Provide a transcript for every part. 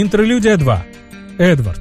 Интерлюдия 2. Эдвард.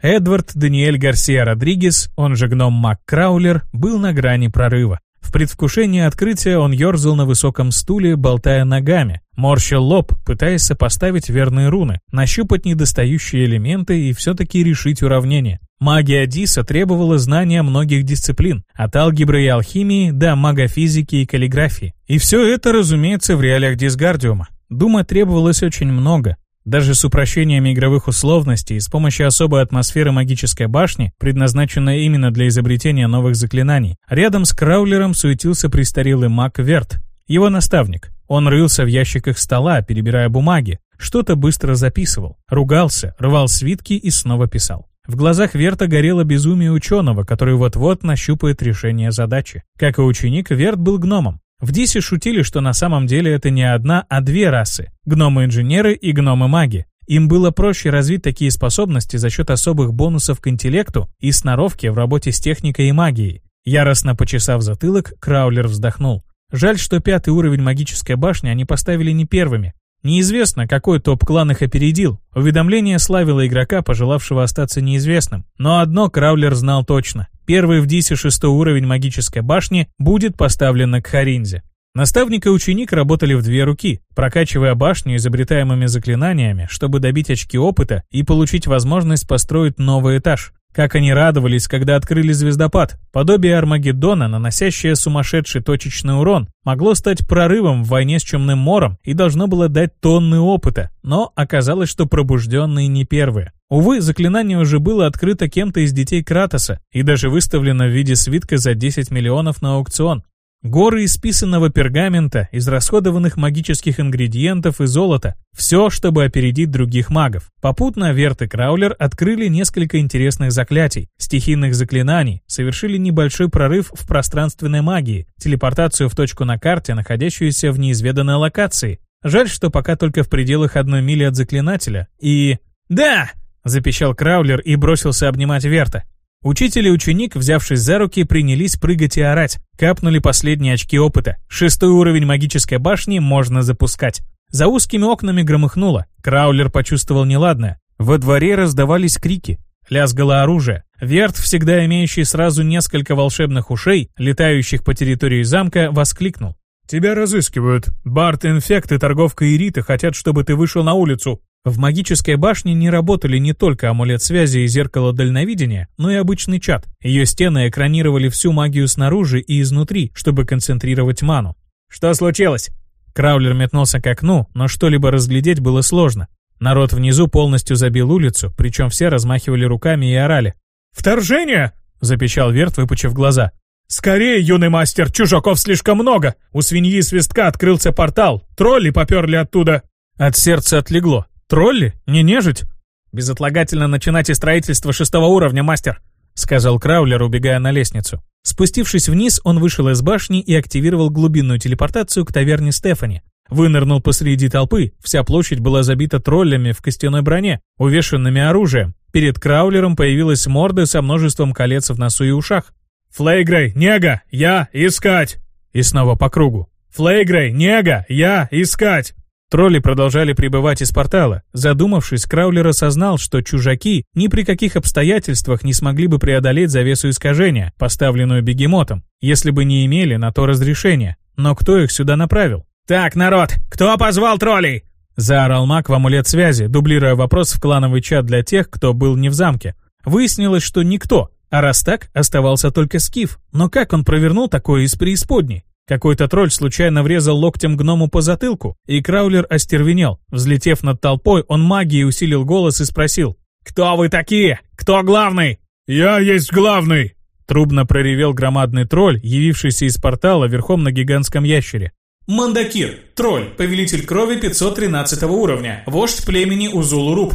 Эдвард Даниэль Гарсия Родригес, он же гном Мак Краулер, был на грани прорыва. В предвкушении открытия он ерзал на высоком стуле, болтая ногами, морщил лоб, пытаясь сопоставить верные руны, нащупать недостающие элементы и все-таки решить уравнение. Магия Диса требовала знания многих дисциплин, от алгебры и алхимии до магофизики и каллиграфии. И все это, разумеется, в реалиях Дисгардиума. Думать требовалось очень много, даже с упрощением игровых условностей и с помощью особой атмосферы магической башни, предназначенной именно для изобретения новых заклинаний, рядом с Краулером суетился престарелый маг Верт, его наставник. Он рылся в ящиках стола, перебирая бумаги, что-то быстро записывал, ругался, рвал свитки и снова писал. В глазах Верта горело безумие ученого, который вот-вот нащупает решение задачи. Как и ученик, Верт был гномом. В Дисе шутили, что на самом деле это не одна, а две расы – гномы-инженеры и гномы-маги. Им было проще развить такие способности за счет особых бонусов к интеллекту и сноровки в работе с техникой и магией. Яростно почесав затылок, Краулер вздохнул. Жаль, что пятый уровень магической башни они поставили не первыми. Неизвестно, какой топ-клан их опередил. Уведомление славило игрока, пожелавшего остаться неизвестным. Но одно Краулер знал точно. Первый в Дисе шестой уровень магической башни будет поставлен на Кхаринзе. Наставник и ученик работали в две руки, прокачивая башню изобретаемыми заклинаниями, чтобы добить очки опыта и получить возможность построить новый этаж. Как они радовались, когда открыли звездопад. Подобие Армагеддона, наносящее сумасшедший точечный урон, могло стать прорывом в войне с Чумным Мором и должно было дать тонны опыта, но оказалось, что пробужденные не первые. Увы, заклинание уже было открыто кем-то из детей Кратоса и даже выставлено в виде свитка за 10 миллионов на аукцион. Горы исписанного пергамента, израсходованных магических ингредиентов и золота. Все, чтобы опередить других магов. Попутно Верт и Краулер открыли несколько интересных заклятий, стихийных заклинаний, совершили небольшой прорыв в пространственной магии, телепортацию в точку на карте, находящуюся в неизведанной локации. Жаль, что пока только в пределах одной мили от заклинателя. И... «Да!» — запищал Краулер и бросился обнимать Верта. Учитель и ученик, взявшись за руки, принялись прыгать и орать. Капнули последние очки опыта. Шестой уровень магической башни можно запускать. За узкими окнами громыхнуло. Краулер почувствовал неладное. Во дворе раздавались крики. Лязгало оружие. Верт, всегда имеющий сразу несколько волшебных ушей, летающих по территории замка, воскликнул. «Тебя разыскивают. Барт Инфект и торговка Ирита хотят, чтобы ты вышел на улицу. В магической башне не работали не только амулет связи и зеркало дальновидения, но и обычный чат. Ее стены экранировали всю магию снаружи и изнутри, чтобы концентрировать ману. «Что случилось?» Краулер метнулся к окну, но что-либо разглядеть было сложно. Народ внизу полностью забил улицу, причем все размахивали руками и орали. «Вторжение!» — запищал Верт, выпучив глаза. «Скорее, юный мастер, чужаков слишком много! У свиньи свистка открылся портал, тролли поперли оттуда!» От сердца отлегло. «Тролли? Не нежить?» «Безотлагательно начинайте строительство шестого уровня, мастер», — сказал Краулер, убегая на лестницу. Спустившись вниз, он вышел из башни и активировал глубинную телепортацию к таверне Стефани. Вынырнул посреди толпы, вся площадь была забита троллями в костяной броне, увешанными оружием. Перед Краулером появилась морда со множеством колец в носу и ушах. «Флейгрей, нега, я искать!» И снова по кругу. «Флейгрей, нега, я искать!» Тролли продолжали прибывать из портала. Задумавшись, Краулер осознал, что чужаки ни при каких обстоятельствах не смогли бы преодолеть завесу искажения, поставленную бегемотом, если бы не имели на то разрешения. Но кто их сюда направил? «Так, народ, кто позвал троллей?» Заорал маг в амулет связи, дублируя вопрос в клановый чат для тех, кто был не в замке. Выяснилось, что никто, а раз так, оставался только Скиф. Но как он провернул такое из преисподней? Какой-то тролль случайно врезал локтем гному по затылку, и Краулер остервенел. Взлетев над толпой, он магией усилил голос и спросил. «Кто вы такие? Кто главный?» «Я есть главный!» Трубно проревел громадный тролль, явившийся из портала верхом на гигантском ящере. Мандакир, тролль, повелитель крови 513 уровня, вождь племени Узулуруп.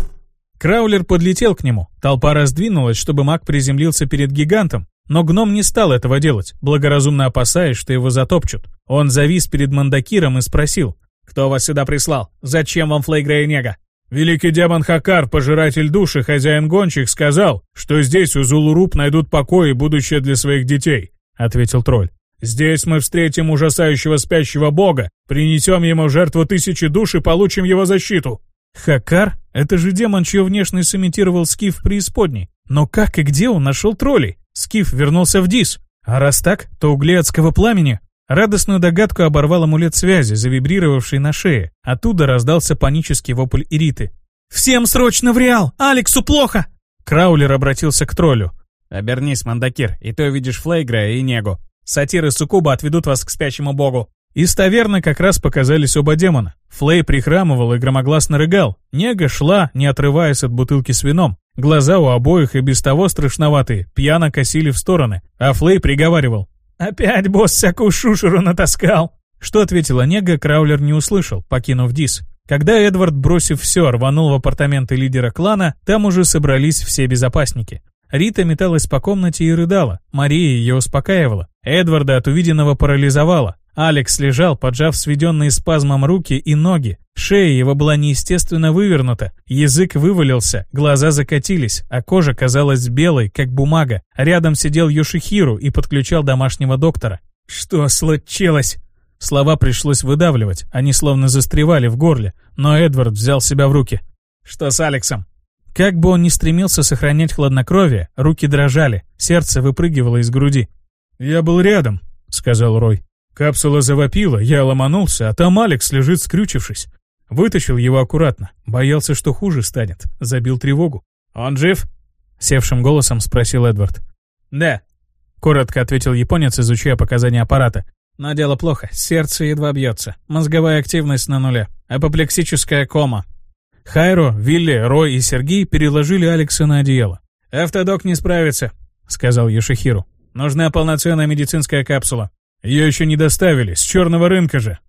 Краулер подлетел к нему. Толпа раздвинулась, чтобы маг приземлился перед гигантом, но гном не стал этого делать, благоразумно опасаясь, что его затопчут. Он завис перед Мандакиром и спросил, «Кто вас сюда прислал? Зачем вам Флейгрея Нега?» «Великий демон Хакар, пожиратель души, хозяин гончих, сказал, что здесь у Зулуруп найдут покой и будущее для своих детей», — ответил тролль. Здесь мы встретим ужасающего спящего бога, принесем ему жертву тысячи душ и получим его защиту». Хакар? Это же демон, чью внешность сымитировал Скиф преисподней. Но как и где он нашел троллей? Скиф вернулся в Дис. А раз так, то угли адского пламени. Радостную догадку оборвал амулет связи, завибрировавший на шее. Оттуда раздался панический вопль Ириты. «Всем срочно в Реал! Алексу плохо!» Краулер обратился к троллю. «Обернись, Мандакир, и ты увидишь Флейгра и Негу. Сатиры Сукуба отведут вас к спящему богу». Из таверны как раз показались оба демона. Флей прихрамывал и громогласно рыгал. Нега шла, не отрываясь от бутылки с вином. Глаза у обоих и без того страшноватые, пьяно косили в стороны. А Флей приговаривал. «Опять босс всякую шушеру натаскал!» Что ответила Нега, Краулер не услышал, покинув Дис. Когда Эдвард, бросив все, рванул в апартаменты лидера клана, там уже собрались все безопасники. Рита металась по комнате и рыдала. Мария ее успокаивала. Эдварда от увиденного парализовала. Алекс лежал, поджав сведенные спазмом руки и ноги. Шея его была неестественно вывернута, язык вывалился, глаза закатились, а кожа казалась белой, как бумага. Рядом сидел Йошихиру и подключал домашнего доктора. «Что случилось?» Слова пришлось выдавливать, они словно застревали в горле, но Эдвард взял себя в руки. «Что с Алексом?» Как бы он ни стремился сохранять хладнокровие, руки дрожали, сердце выпрыгивало из груди. «Я был рядом», — сказал Рой. Капсула завопила, я ломанулся, а там Алекс лежит скрючившись. Вытащил его аккуратно, боялся, что хуже станет, забил тревогу. «Он жив?» — севшим голосом спросил Эдвард. «Да», — коротко ответил японец, изучая показания аппарата. Но дело плохо, сердце едва бьется, мозговая активность на нуле, апоплексическая кома. Хайро, Вилли, Рой и Сергей переложили Алекса на одеяло. «Автодок не справится», — сказал Йошихиру. «Нужна полноценная медицинская капсула». «Ее еще не доставили, с черного рынка же».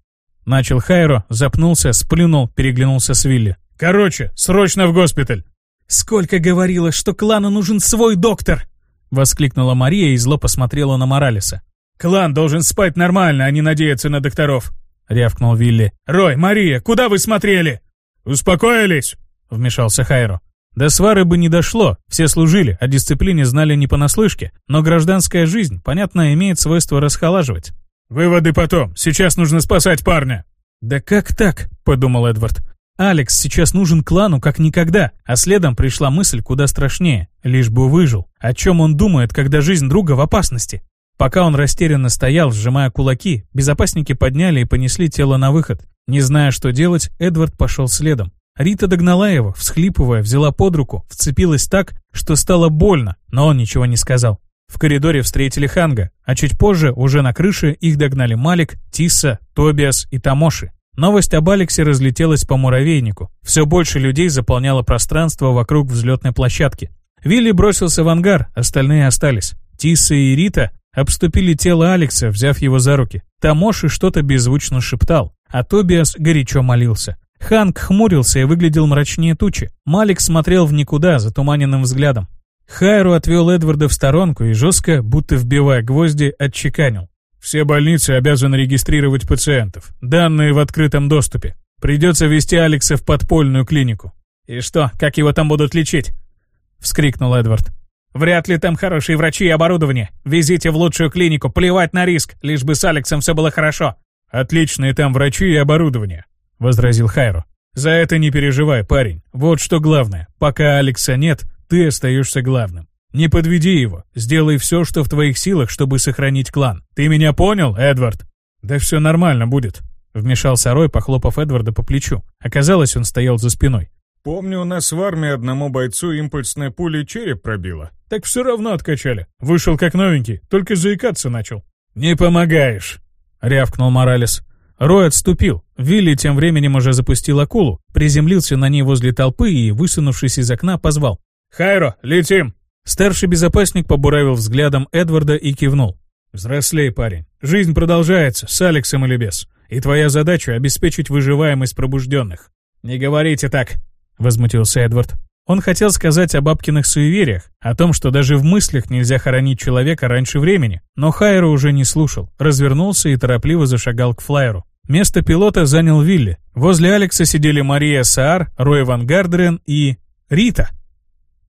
Начал Хайро, запнулся, сплюнул, переглянулся с Вилли. «Короче, срочно в госпиталь!» «Сколько говорила, что клану нужен свой доктор!» Воскликнула Мария и зло посмотрела на Моралеса. «Клан должен спать нормально, а не надеяться на докторов», — рявкнул Вилли. «Рой, Мария, куда вы смотрели?» «Успокоились», — вмешался Хайро. До свары бы не дошло, все служили, о дисциплине знали не понаслышке, но гражданская жизнь, понятно, имеет свойство расхолаживать. «Выводы потом, сейчас нужно спасать парня». «Да как так?» — подумал Эдвард. «Алекс сейчас нужен клану как никогда», а следом пришла мысль куда страшнее, лишь бы выжил. О чем он думает, когда жизнь друга в опасности? Пока он растерянно стоял, сжимая кулаки, безопасники подняли и понесли тело на выход. Не зная, что делать, Эдвард пошел следом. Рита догнала его, всхлипывая, взяла под руку, вцепилась так, что стало больно, но он ничего не сказал. В коридоре встретили Ханга, а чуть позже, уже на крыше, их догнали Малик, Тисса, Тобиас и Тамоши. Новость об Алексе разлетелась по муравейнику. Все больше людей заполняло пространство вокруг взлетной площадки. Вилли бросился в ангар, остальные остались. Тисса и Рита обступили тело Алекса, взяв его за руки. Тамоши что-то беззвучно шептал, а Тобиас горячо молился. Ханк хмурился и выглядел мрачнее тучи. Малик смотрел в никуда затуманенным взглядом. Хайру отвел Эдварда в сторонку и жестко, будто вбивая гвозди, отчеканил. «Все больницы обязаны регистрировать пациентов. Данные в открытом доступе. Придется вести Алекса в подпольную клинику». «И что, как его там будут лечить?» — вскрикнул Эдвард. Вряд ли там хорошие врачи и оборудование. Везите в лучшую клинику, плевать на риск, лишь бы с Алексом все было хорошо. Отличные там врачи и оборудование, возразил Хайро. За это не переживай, парень. Вот что главное. Пока Алекса нет, ты остаешься главным. Не подведи его. Сделай все, что в твоих силах, чтобы сохранить клан. Ты меня понял, Эдвард? Да все нормально будет. Вмешался Рой, похлопав Эдварда по плечу. Оказалось, он стоял за спиной. Помню, у нас в армии одному бойцу импульсная пуля череп пробила. Так все равно откачали. Вышел как новенький, только заикаться начал. «Не помогаешь», — рявкнул Моралес. Рой отступил. Вилли тем временем уже запустил акулу, приземлился на ней возле толпы и, высунувшись из окна, позвал. «Хайро, летим!» Старший безопасник побуравил взглядом Эдварда и кивнул. «Взрослей, парень. Жизнь продолжается, с Алексом или без. И твоя задача — обеспечить выживаемость пробужденных». «Не говорите так», — возмутился Эдвард. Он хотел сказать о бабкиных суевериях, о том, что даже в мыслях нельзя хоронить человека раньше времени, но Хайро уже не слушал, развернулся и торопливо зашагал к флайеру. Место пилота занял Вилли. Возле Алекса сидели Мария Саар, Рой Ван Гардерен и... Рита.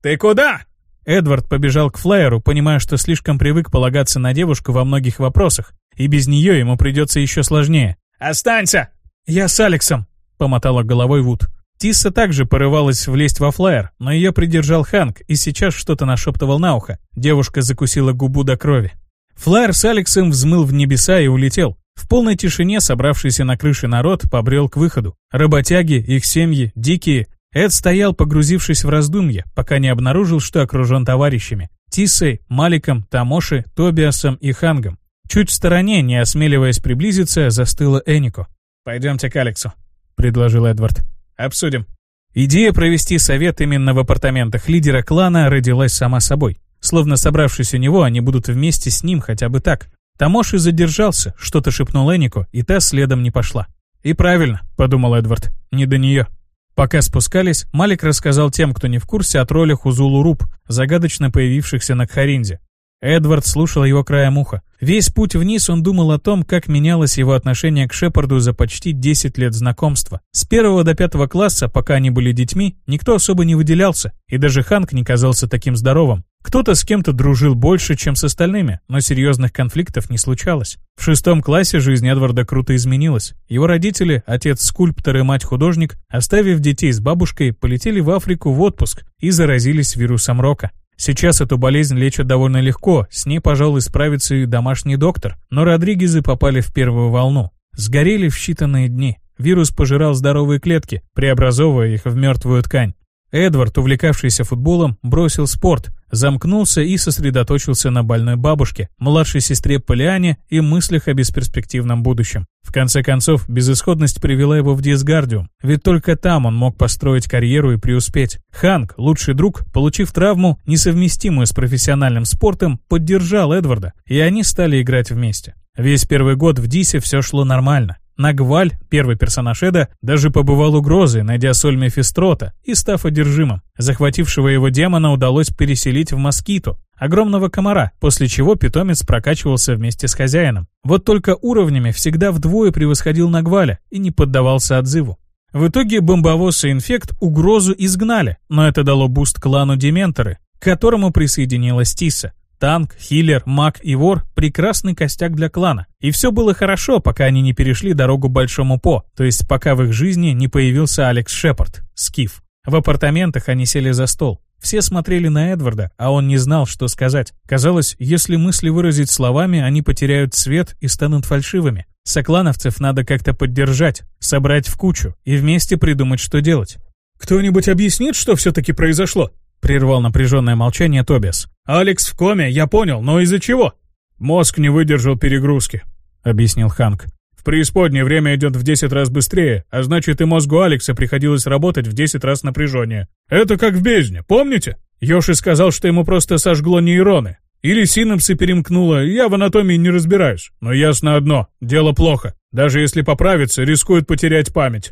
«Ты куда?» Эдвард побежал к флайеру, понимая, что слишком привык полагаться на девушку во многих вопросах. и без нее ему придется еще сложнее. «Останься!» «Я с Алексом!» — помотала головой Вуд. Тисса также порывалась влезть во флайер, но ее придержал Ханк и сейчас что-то нашептывал на ухо. Девушка закусила губу до крови. Флайер с Алексом взмыл в небеса и улетел. В полной тишине собравшийся на крыше народ побрел к выходу. Работяги, их семьи, дикие. Эд стоял, погрузившись в раздумье, пока не обнаружил, что окружен товарищами. Тиссой, Маликом, Тамоши, Тобиасом и Хангом. Чуть в стороне, не осмеливаясь приблизиться, застыла Энико. «Пойдемте к Алексу», — предложил Эдвард. Обсудим. Идея провести совет именно в апартаментах лидера клана родилась сама собой. Словно собравшись у него, они будут вместе с ним хотя бы так. Тамоши задержался, что-то шепнул Энику, и та следом не пошла. «И правильно», — подумал Эдвард, — «не до нее». Пока спускались, Малик рассказал тем, кто не в курсе, о троллях Узулу Руб, загадочно появившихся на Кхаринзе. Эдвард слушал его краем уха. Весь путь вниз он думал о том, как менялось его отношение к Шепарду за почти 10 лет знакомства. С первого до пятого класса, пока они были детьми, никто особо не выделялся, и даже Ханк не казался таким здоровым. Кто-то с кем-то дружил больше, чем с остальными, но серьезных конфликтов не случалось. В шестом классе жизнь Эдварда круто изменилась. Его родители, отец скульптор и мать художник, оставив детей с бабушкой, полетели в Африку в отпуск и заразились вирусом рока. Сейчас эту болезнь лечат довольно легко, с ней, пожалуй, справится и домашний доктор, но Родригезы попали в первую волну. Сгорели в считанные дни. Вирус пожирал здоровые клетки, преобразовывая их в мертвую ткань. Эдвард, увлекавшийся футболом, бросил спорт, замкнулся и сосредоточился на больной бабушке, младшей сестре Полиане и мыслях о бесперспективном будущем. В конце концов, безысходность привела его в Дисгардиум, ведь только там он мог построить карьеру и преуспеть. Ханк, лучший друг, получив травму, несовместимую с профессиональным спортом, поддержал Эдварда, и они стали играть вместе. Весь первый год в Дисе все шло нормально. Нагваль, первый персонаж Эда, даже побывал угрозой, найдя соль Мефистрота и став одержимым. Захватившего его демона удалось переселить в Москиту, огромного комара, после чего питомец прокачивался вместе с хозяином. Вот только уровнями всегда вдвое превосходил Нагваля и не поддавался отзыву. В итоге бомбовоз и инфект угрозу изгнали, но это дало буст клану Дементоры, к которому присоединилась Тиса. Танк, хилер, маг и вор – прекрасный костяк для клана. И все было хорошо, пока они не перешли дорогу Большому По, то есть пока в их жизни не появился Алекс Шепард, Скиф. В апартаментах они сели за стол. Все смотрели на Эдварда, а он не знал, что сказать. Казалось, если мысли выразить словами, они потеряют цвет и станут фальшивыми. Соклановцев надо как-то поддержать, собрать в кучу и вместе придумать, что делать. «Кто-нибудь объяснит, что все-таки произошло?» — прервал напряженное молчание Тобиас. «Алекс в коме, я понял, но из-за чего?» «Мозг не выдержал перегрузки», — объяснил Ханк. «В преисподнее время идет в 10 раз быстрее, а значит и мозгу Алекса приходилось работать в 10 раз напряжение. Это как в бездне, помните? Йоши сказал, что ему просто сожгло нейроны. Или синапсы перемкнуло, я в анатомии не разбираюсь. Но ясно одно, дело плохо. Даже если поправиться, рискует потерять память».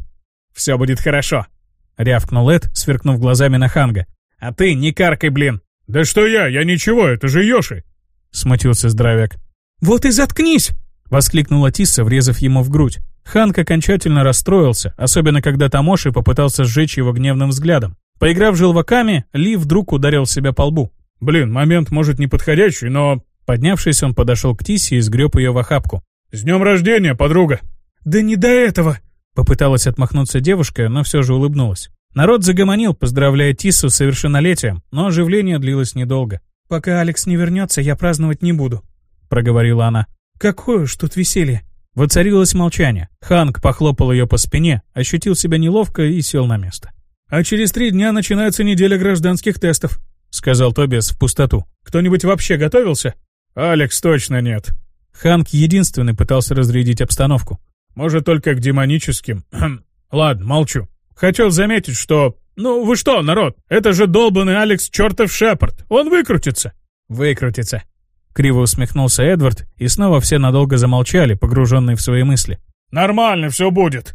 «Все будет хорошо», — рявкнул Эд, сверкнув глазами на Ханга. А ты не каркай, блин. Да что я, я ничего, это же Йоши. Смутился здоровяк. Вот и заткнись! Воскликнула Тисса, врезав ему в грудь. Ханк окончательно расстроился, особенно когда Тамоши попытался сжечь его гневным взглядом. Поиграв желваками, Ли вдруг ударил себя по лбу. «Блин, момент может неподходящий, но...» Поднявшись, он подошел к Тиссе и сгреб ее в охапку. «С днем рождения, подруга!» «Да не до этого!» Попыталась отмахнуться девушка, но все же улыбнулась. Народ загомонил, поздравляя Тиссу с совершеннолетием, но оживление длилось недолго. «Пока Алекс не вернется, я праздновать не буду», — проговорила она. «Какое ж тут веселье!» Воцарилось молчание. Ханк похлопал ее по спине, ощутил себя неловко и сел на место. «А через три дня начинается неделя гражданских тестов», — сказал Тобиас в пустоту. «Кто-нибудь вообще готовился?» «Алекс точно нет». Ханк единственный пытался разрядить обстановку. «Может, только к демоническим. Ладно, молчу. Хотел заметить, что... Ну, вы что, народ? Это же долбанный Алекс чертов Шепард. Он выкрутится. Выкрутится. Криво усмехнулся Эдвард, и снова все надолго замолчали, погруженные в свои мысли. Нормально все будет.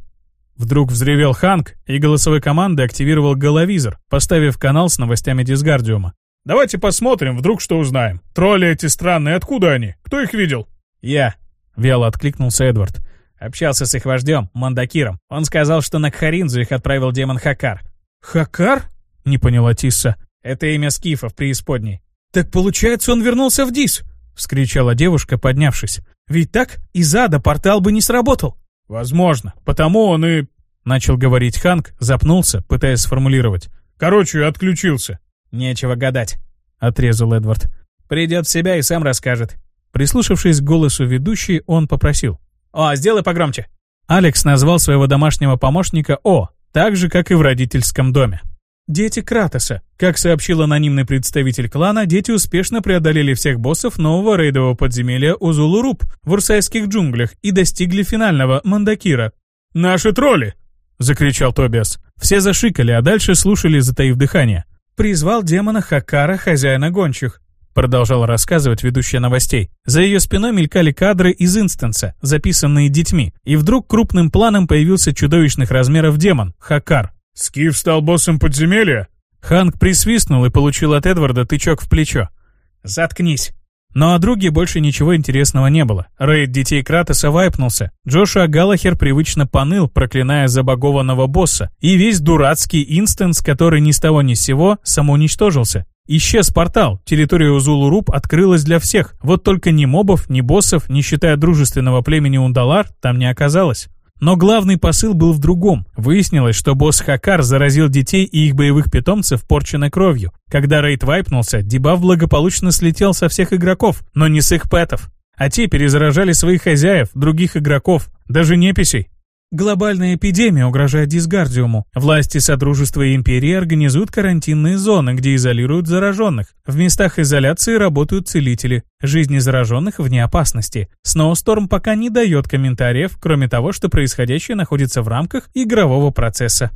Вдруг взревел Ханк, и голосовой команды активировал головизор, поставив канал с новостями Дисгардиума. «Давайте посмотрим, вдруг что узнаем. Тролли эти странные, откуда они? Кто их видел?» «Я», — вяло откликнулся Эдвард. Общался с их вождем, Мандакиром. Он сказал, что на Кхаринзу их отправил демон Хакар. «Хакар?» — не поняла Тисса. Это имя скифа в преисподней. «Так получается, он вернулся в Дис?» — вскричала девушка, поднявшись. «Ведь так из ада портал бы не сработал». «Возможно. Потому он и...» — начал говорить Ханк, запнулся, пытаясь сформулировать. «Короче, отключился». «Нечего гадать», — отрезал Эдвард. «Придет в себя и сам расскажет». Прислушавшись к голосу ведущей, он попросил. «О, сделай погромче». Алекс назвал своего домашнего помощника О, так же, как и в родительском доме. Дети Кратоса. Как сообщил анонимный представитель клана, дети успешно преодолели всех боссов нового рейдового подземелья Узулуруп в Урсайских джунглях и достигли финального Мандакира. «Наши тролли!» — закричал Тобиас. Все зашикали, а дальше слушали, затаив дыхание. Призвал демона Хакара, хозяина гончих. Продолжал рассказывать ведущая новостей. За ее спиной мелькали кадры из инстанса, записанные детьми, и вдруг крупным планом появился чудовищных размеров демон, Хакар. «Скиф стал боссом подземелья?» Ханк присвистнул и получил от Эдварда тычок в плечо. «Заткнись!» Но о друге больше ничего интересного не было. Рейд детей Кратоса вайпнулся. Джошуа Галлахер привычно поныл, проклиная забагованного босса. И весь дурацкий инстанс, который ни с того ни с сего, самоуничтожился. Исчез портал, территория Узулуруп открылась для всех. Вот только ни мобов, ни боссов, не считая дружественного племени Ундалар, там не оказалось. Но главный посыл был в другом. Выяснилось, что босс Хакар заразил детей и их боевых питомцев порченной кровью. Когда рейд вайпнулся, дебаф благополучно слетел со всех игроков, но не с их пэтов. А те перезаражали своих хозяев, других игроков, даже неписей. Глобальная эпидемия угрожает Дисгардиуму. Власти Содружества и Империи организуют карантинные зоны, где изолируют зараженных. В местах изоляции работают целители. Жизни зараженных вне опасности. Сноусторм пока не дает комментариев, кроме того, что происходящее находится в рамках игрового процесса.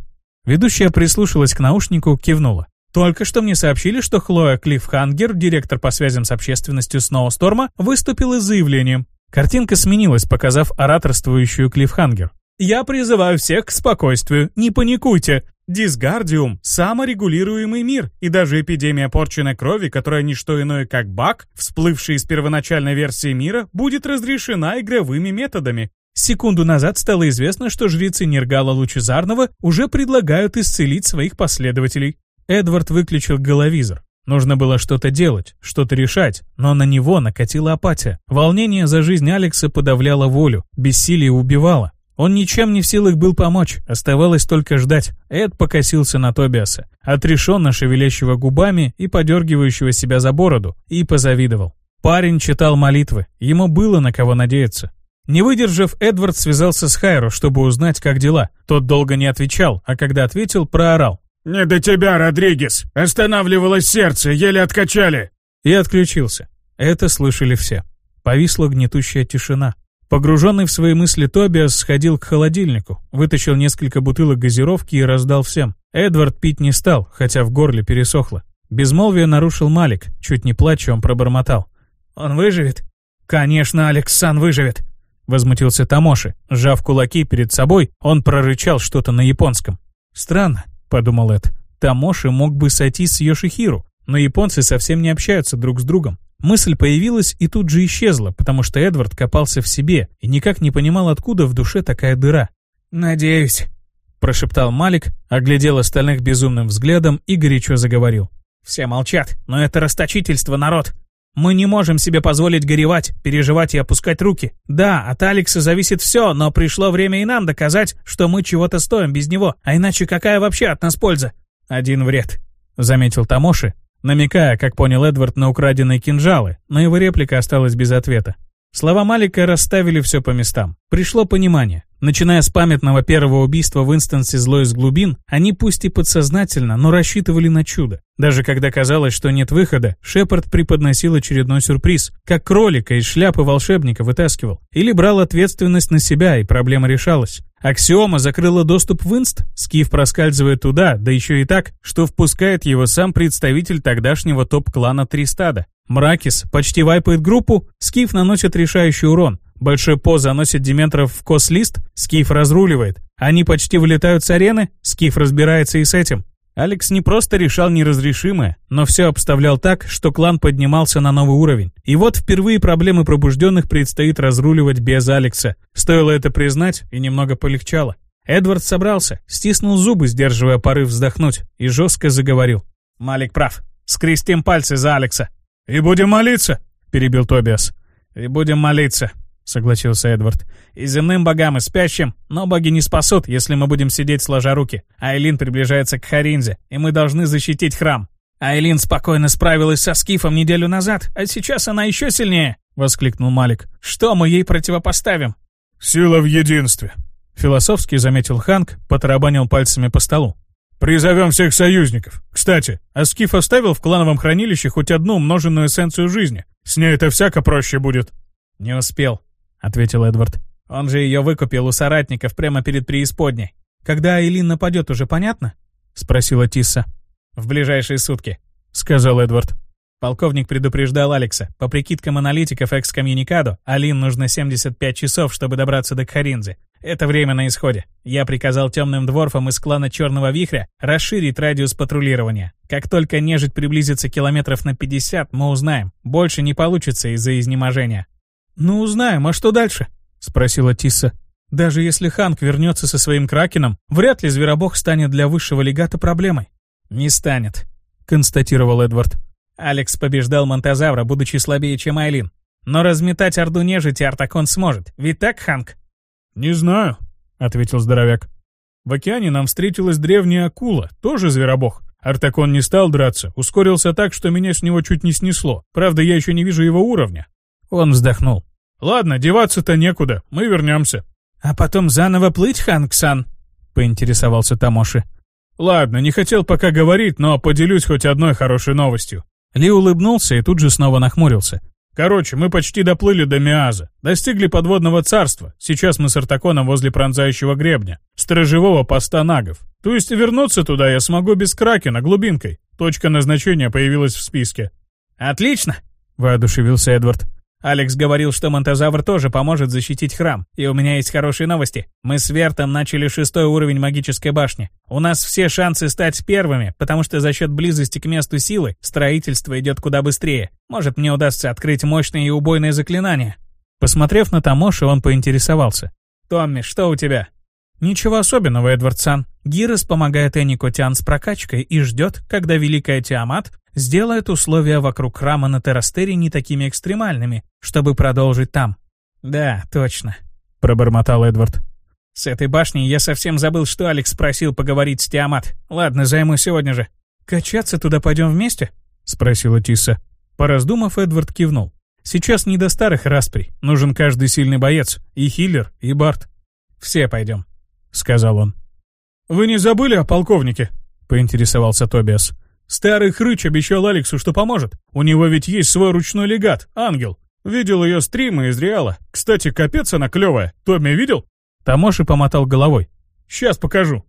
Ведущая прислушалась к наушнику, кивнула. Только что мне сообщили, что Хлоя Клиффхангер, директор по связям с общественностью Сноусторма, выступила с заявлением. Картинка сменилась, показав ораторствующую Клиффхангер. Я призываю всех к спокойствию, не паникуйте. Дисгардиум – саморегулируемый мир, и даже эпидемия порченной крови, которая не что иное как баг, всплывший из первоначальной версии мира, будет разрешена игровыми методами. Секунду назад стало известно, что жрецы Нергала Лучезарного уже предлагают исцелить своих последователей. Эдвард выключил головизор. Нужно было что-то делать, что-то решать, но на него накатила апатия. Волнение за жизнь Алекса подавляло волю, бессилие убивало. Он ничем не в силах был помочь, оставалось только ждать. Эд покосился на Тобиаса, отрешенно шевелящего губами и подергивающего себя за бороду, и позавидовал. Парень читал молитвы, ему было на кого надеяться. Не выдержав, Эдвард связался с Хайро, чтобы узнать, как дела. Тот долго не отвечал, а когда ответил, проорал. «Не до тебя, Родригес! Останавливалось сердце, еле откачали!» И отключился. Это слышали все. Повисла гнетущая тишина. Погруженный в свои мысли Тобиас сходил к холодильнику, вытащил несколько бутылок газировки и раздал всем. Эдвард пить не стал, хотя в горле пересохло. Безмолвие нарушил Малик, чуть не плача он пробормотал. «Он выживет?» «Конечно, Алексан выживет!» Возмутился Тамоши. Сжав кулаки перед собой, он прорычал что-то на японском. «Странно», — подумал Эд. Тамоши мог бы сойти с Йошихиру, но японцы совсем не общаются друг с другом. Мысль появилась и тут же исчезла, потому что Эдвард копался в себе и никак не понимал, откуда в душе такая дыра. «Надеюсь», — прошептал Малик, оглядел остальных безумным взглядом и горячо заговорил. «Все молчат, но это расточительство, народ. Мы не можем себе позволить горевать, переживать и опускать руки. Да, от Алекса зависит все, но пришло время и нам доказать, что мы чего-то стоим без него, а иначе какая вообще от нас польза?» «Один вред», — заметил Тамоши, намекая, как понял Эдвард, на украденные кинжалы, но его реплика осталась без ответа. Слова Малика расставили все по местам. Пришло понимание. Начиная с памятного первого убийства в инстансе «Зло из глубин», они пусть и подсознательно, но рассчитывали на чудо. Даже когда казалось, что нет выхода, Шепард преподносил очередной сюрприз, как кролика из шляпы волшебника вытаскивал. Или брал ответственность на себя, и проблема решалась. Аксиома закрыла доступ в инст, Скиф проскальзывает туда, да еще и так, что впускает его сам представитель тогдашнего топ-клана Тристада. Мракис почти вайпает группу, Скиф наносит решающий урон. Большой По заносит Диметров в кос-лист, Скиф разруливает. Они почти вылетают с арены, Скиф разбирается и с этим. Алекс не просто решал неразрешимое, но все обставлял так, что клан поднимался на новый уровень. И вот впервые проблемы пробужденных предстоит разруливать без Алекса. Стоило это признать, и немного полегчало. Эдвард собрался, стиснул зубы, сдерживая порыв вздохнуть, и жестко заговорил. «Малик прав. Скрестим пальцы за Алекса». «И будем молиться!» — перебил Тобиас. «И будем молиться», — согласился Эдвард. «И земным богам, и спящим, но боги не спасут, если мы будем сидеть сложа руки. Айлин приближается к Харинзе, и мы должны защитить храм». «Айлин спокойно справилась со Скифом неделю назад, а сейчас она еще сильнее», — воскликнул Малик. «Что мы ей противопоставим?» «Сила в единстве», — философски заметил Ханк, потарабанил пальцами по столу. «Призовем всех союзников. Кстати, а Скиф оставил в клановом хранилище хоть одну умноженную эссенцию жизни. С ней это всяко проще будет». «Не успел», — ответил Эдвард. «Он же ее выкупил у соратников прямо перед преисподней. Когда Айлин нападет, уже понятно?» — спросила Тисса. «В ближайшие сутки», — сказал Эдвард. Полковник предупреждал Алекса. По прикидкам аналитиков экскоммуникадо, Алин нужно 75 часов, чтобы добраться до Кхаринзы. Это время на исходе. Я приказал темным дворфам из клана Черного Вихря расширить радиус патрулирования. Как только нежить приблизится километров на 50, мы узнаем. Больше не получится из-за изнеможения. «Ну узнаем, а что дальше?» — спросила Тисса. «Даже если Ханк вернется со своим кракеном, вряд ли зверобог станет для высшего легата проблемой». «Не станет», — констатировал Эдвард. Алекс побеждал Монтазавра, будучи слабее, чем Айлин. Но разметать орду нежити Артакон сможет. Ведь так, Ханк? «Не знаю», — ответил здоровяк. «В океане нам встретилась древняя акула, тоже зверобог. Артакон не стал драться, ускорился так, что меня с него чуть не снесло. Правда, я еще не вижу его уровня». Он вздохнул. «Ладно, деваться-то некуда, мы вернемся». «А потом заново плыть, Ханк-сан?» — поинтересовался Тамоши. «Ладно, не хотел пока говорить, но поделюсь хоть одной хорошей новостью. Ли улыбнулся и тут же снова нахмурился. Короче, мы почти доплыли до Миаза. Достигли подводного царства. Сейчас мы с Артаконом возле пронзающего гребня. Сторожевого поста нагов. То есть вернуться туда я смогу без Кракена, глубинкой. Точка назначения появилась в списке. «Отлично!» — воодушевился Эдвард. Алекс говорил, что Монтазавр тоже поможет защитить храм. И у меня есть хорошие новости. Мы с Вертом начали шестой уровень магической башни. У нас все шансы стать первыми, потому что за счет близости к месту силы строительство идет куда быстрее. Может, мне удастся открыть мощные и убойные заклинания. Посмотрев на Тамоши, он поинтересовался. «Томми, что у тебя?» «Ничего особенного, Эдвард Сан. Гирос помогает Энико Тиан с прокачкой и ждет, когда Великая Тиамат сделает условия вокруг храма на Террастере не такими экстремальными, чтобы продолжить там». «Да, точно», — пробормотал Эдвард. «С этой башней я совсем забыл, что Алекс просил поговорить с Тиамат. Ладно, займусь сегодня же». «Качаться туда пойдем вместе?» — спросила Тиса. Пораздумав, Эдвард кивнул. «Сейчас не до старых расприй. Нужен каждый сильный боец. И хиллер, и бард. Все пойдем». — сказал он. «Вы не забыли о полковнике?» — поинтересовался Тобиас. «Старый хрыч обещал Алексу, что поможет. У него ведь есть свой ручной легат, ангел. Видел ее стримы из Реала. Кстати, капец она клевая. Томми видел?» Тамоши помотал головой. «Сейчас покажу».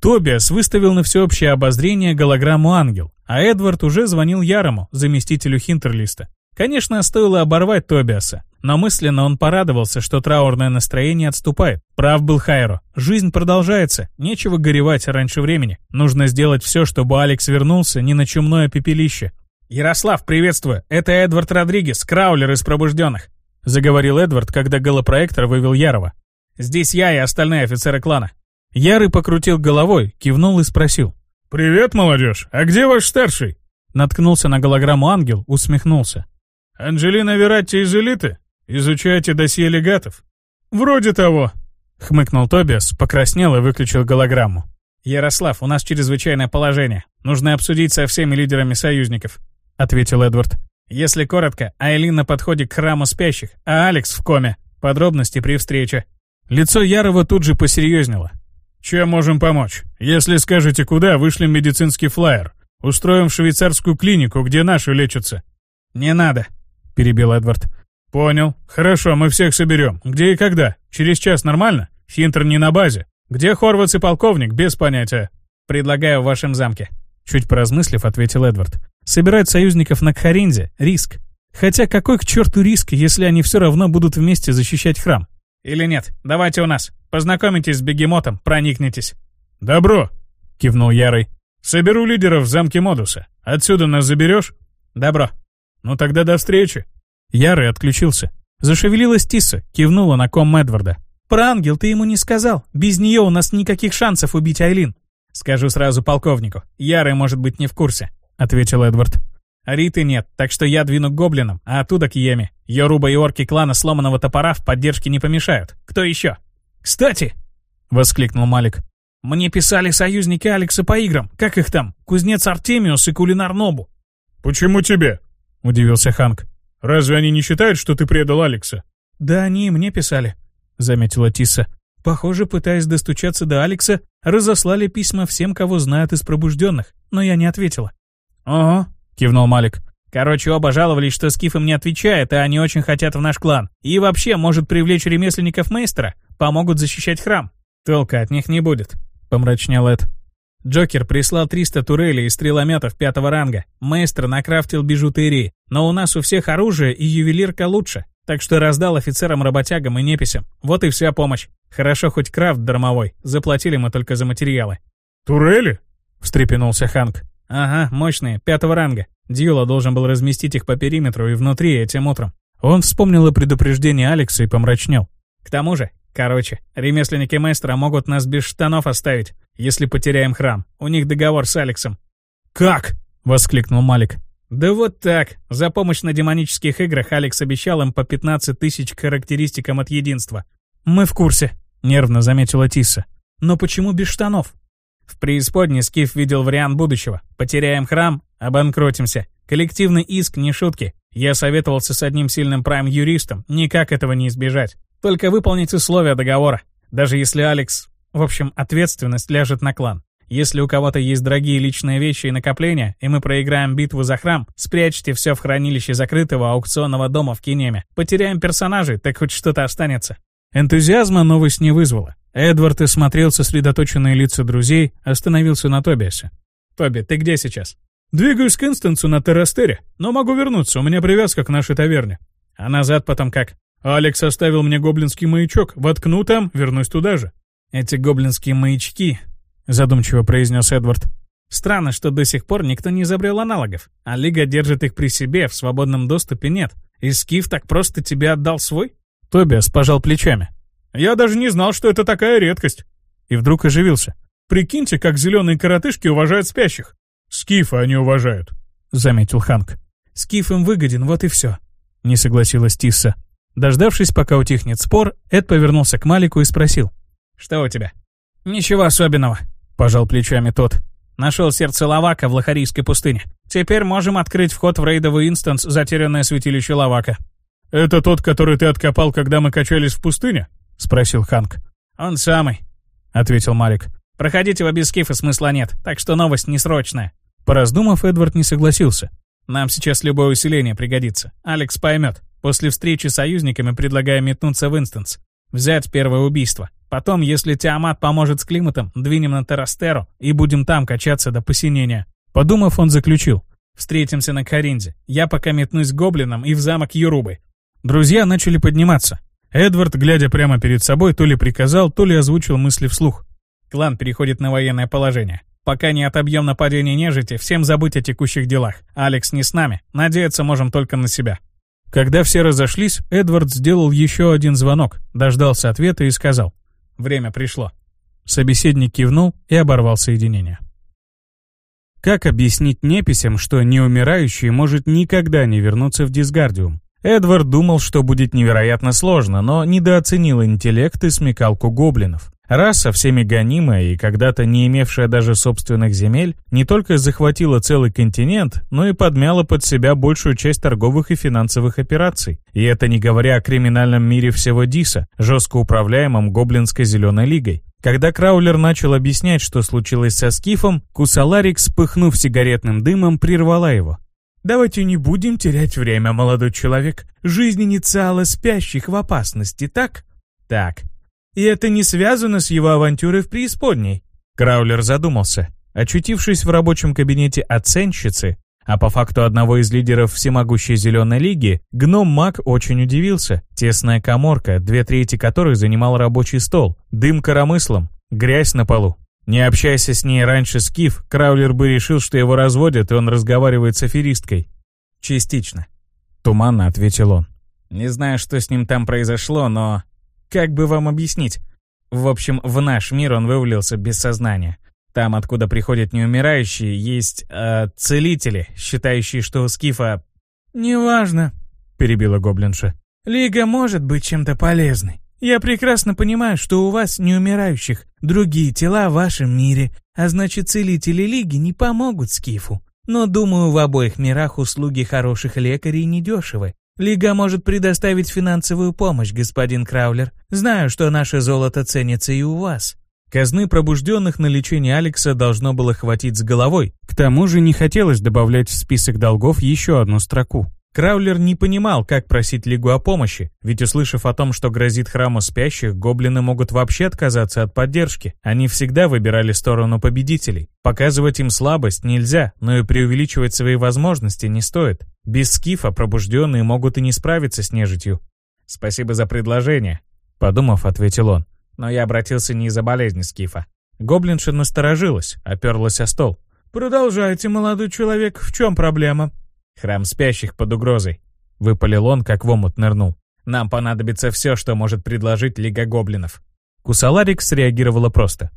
Тобиас выставил на всеобщее обозрение голограмму «Ангел», а Эдвард уже звонил Ярому, заместителю Хинтерлиста. Конечно, стоило оборвать Тобиаса, но мысленно он порадовался, что траурное настроение отступает. Прав был Хайро. Жизнь продолжается, нечего горевать раньше времени. Нужно сделать все, чтобы Алекс вернулся не на чумное пепелище. «Ярослав, приветствую! Это Эдвард Родригес, краулер из пробужденных», заговорил Эдвард, когда голопроектор вывел Ярова. «Здесь я и остальные офицеры клана». Ярый покрутил головой, кивнул и спросил. «Привет, молодежь! А где ваш старший?» Наткнулся на голограмму ангел, усмехнулся. «Анджелина Вератти из элиты? Изучаете досье легатов?» «Вроде того», — хмыкнул Тобиас, покраснел и выключил голограмму. «Ярослав, у нас чрезвычайное положение. Нужно обсудить со всеми лидерами союзников», — ответил Эдвард. «Если коротко, Айлин на подходе к храму спящих, а Алекс в коме. Подробности при встрече». Лицо Ярова тут же посерьезнело. «Чем можем помочь? Если скажете куда, вышлем медицинский флаер. Устроим в швейцарскую клинику, где наши лечатся». «Не надо», перебил Эдвард. «Понял. Хорошо, мы всех соберем. Где и когда? Через час нормально? Хинтер не на базе. Где Хорватс и полковник? Без понятия». «Предлагаю в вашем замке». Чуть поразмыслив, ответил Эдвард. «Собирать союзников на Кхаринзе — риск. Хотя какой к черту риск, если они все равно будут вместе защищать храм? Или нет? Давайте у нас. Познакомитесь с бегемотом, проникнитесь». «Добро», — кивнул Ярый. «Соберу лидеров в замке Модуса. Отсюда нас заберешь?» «Добро». «Ну тогда до встречи». Ярый отключился. Зашевелилась Тиса, кивнула на ком Эдварда. «Про ангел ты ему не сказал. Без нее у нас никаких шансов убить Айлин». «Скажу сразу полковнику. Ярый может быть не в курсе», — ответил Эдвард. Риты нет, так что я двину к гоблинам, а оттуда к Йеме. Йоруба и орки клана сломанного топора в поддержке не помешают. Кто еще? «Кстати!» — воскликнул Малик. «Мне писали союзники Алекса по играм. Как их там? Кузнец Артемиус и Кулинар Нобу». «Почему тебе?» — удивился Ханк. «Разве они не считают, что ты предал Алекса?» «Да они и мне писали», — заметила Тисса. Похоже, пытаясь достучаться до Алекса, разослали письма всем, кого знают из пробужденных, но я не ответила. «Ого», — кивнул Малик. «Короче, оба жаловались, что Скиф им не отвечает, а они очень хотят в наш клан. И вообще, может привлечь ремесленников Мейстера, помогут защищать храм». «Толка от них не будет», — помрачнел Эд. Джокер прислал 300 турелей и стрелометов пятого ранга. Мейстер накрафтил бижутерии, но у нас у всех оружие и ювелирка лучше. Так что раздал офицерам-работягам и неписям. Вот и вся помощь. Хорошо, хоть крафт дармовой. Заплатили мы только за материалы. «Турели?» — встрепенулся Ханк. «Ага, мощные, пятого ранга. Дьюла должен был разместить их по периметру и внутри этим утром. Он вспомнил о предупреждении Алекса и помрачнел. К тому же, короче, ремесленники мастера могут нас без штанов оставить, если потеряем храм. У них договор с Алексом». «Как?» — воскликнул Малик. Да вот так. За помощь на демонических играх Алекс обещал им по 15 тысяч характеристикам от единства. Мы в курсе, нервно заметила Тисса. Но почему без штанов? В преисподней Скиф видел вариант будущего. Потеряем храм, обанкротимся. Коллективный иск не шутки. Я советовался с одним сильным прайм-юристом, никак этого не избежать. Только выполнить условия договора. Даже если Алекс... В общем, ответственность ляжет на клан. Если у кого-то есть дорогие личные вещи и накопления, и мы проиграем битву за храм, спрячьте все в хранилище закрытого аукционного дома в Кинеме. Потеряем персонажей, так хоть что-то останется». Энтузиазма новость не вызвала. Эдвард осмотрел сосредоточенные лица друзей, остановился на Тобиасе. «Тоби, ты где сейчас?» «Двигаюсь к Инстансу на Террастере, но могу вернуться, у меня привязка к нашей таверне». «А назад потом как?» «Алекс оставил мне гоблинский маячок, воткну там, вернусь туда же». «Эти гоблинские маячки задумчиво произнес Эдвард. Странно, что до сих пор никто не изобрел аналогов, а Лига держит их при себе, в свободном доступе нет. И Скиф так просто тебе отдал свой? Тобиас пожал плечами. Я даже не знал, что это такая редкость. И вдруг оживился. Прикиньте, как зеленые коротышки уважают спящих. Скифы они уважают, заметил Ханк. Скиф им выгоден, вот и все. Не согласилась Тисса. Дождавшись, пока утихнет спор, Эд повернулся к Малику и спросил. «Что у тебя?» «Ничего особенного», Пожал плечами тот. Нашел сердце Лавака в Лохарийской пустыне. Теперь можем открыть вход в рейдовый инстанс «Затерянное святилище Лавака». «Это тот, который ты откопал, когда мы качались в пустыне?» — спросил Ханк. «Он самый», — ответил Марик. «Проходить его без Скифа смысла нет, так что новость не срочная». Пораздумав, Эдвард не согласился. «Нам сейчас любое усиление пригодится. Алекс поймет. После встречи с союзниками предлагаю метнуться в инстанс. Взять первое убийство. Потом, если Тиамат поможет с климатом, двинем на Террастеру и будем там качаться до посинения. Подумав, он заключил. Встретимся на Каринде. Я пока метнусь к гоблинам и в замок Юрубы. Друзья начали подниматься. Эдвард, глядя прямо перед собой, то ли приказал, то ли озвучил мысли вслух. Клан переходит на военное положение. Пока не отобьем нападение нежити, всем забыть о текущих делах. Алекс не с нами. Надеяться можем только на себя. Когда все разошлись, Эдвард сделал еще один звонок, дождался ответа и сказал. Время пришло. Собеседник кивнул и оборвал соединение. Как объяснить неписям, что неумирающий может никогда не вернуться в Дисгардиум? Эдвард думал, что будет невероятно сложно, но недооценил интеллект и смекалку гоблинов. Раса, всеми гонимая и когда-то не имевшая даже собственных земель, не только захватила целый континент, но и подмяла под себя большую часть торговых и финансовых операций. И это не говоря о криминальном мире всего Диса, жестко управляемом Гоблинской Зеленой Лигой. Когда Краулер начал объяснять, что случилось со Скифом, Кусаларик, вспыхнув сигаретным дымом, прервала его. «Давайте не будем терять время, молодой человек. Жизнь инициала спящих в опасности, так?» «Так», и это не связано с его авантюрой в преисподней. Краулер задумался. Очутившись в рабочем кабинете оценщицы, а по факту одного из лидеров всемогущей Зеленой Лиги, гном Мак очень удивился. Тесная коморка, две трети которой занимал рабочий стол, дым коромыслом, грязь на полу. Не общайся с ней раньше Скиф, Краулер бы решил, что его разводят, и он разговаривает с аферисткой. «Частично», — туманно ответил он. «Не знаю, что с ним там произошло, но как бы вам объяснить? В общем, в наш мир он вывалился без сознания. Там, откуда приходят неумирающие, есть э, целители, считающие, что у Скифа... «Неважно», — перебила гоблинша. «Лига может быть чем-то полезной. Я прекрасно понимаю, что у вас неумирающих, другие тела в вашем мире, а значит целители Лиги не помогут Скифу. Но, думаю, в обоих мирах услуги хороших лекарей недешевы. Лига может предоставить финансовую помощь, господин Краулер. Знаю, что наше золото ценится и у вас. Казны пробужденных на лечение Алекса должно было хватить с головой. К тому же не хотелось добавлять в список долгов еще одну строку. Краулер не понимал, как просить Лигу о помощи, ведь услышав о том, что грозит храму спящих, гоблины могут вообще отказаться от поддержки. Они всегда выбирали сторону победителей. Показывать им слабость нельзя, но и преувеличивать свои возможности не стоит. Без скифа пробужденные могут и не справиться с нежитью. «Спасибо за предложение», — подумав, ответил он. Но я обратился не из-за болезни Скифа. Гоблинша насторожилась, оперлась о стол. «Продолжайте, молодой человек, в чем проблема?» «Храм спящих под угрозой», — выпалил он, как в омут нырнул. «Нам понадобится все, что может предложить Лига Гоблинов». Кусаларик среагировала просто.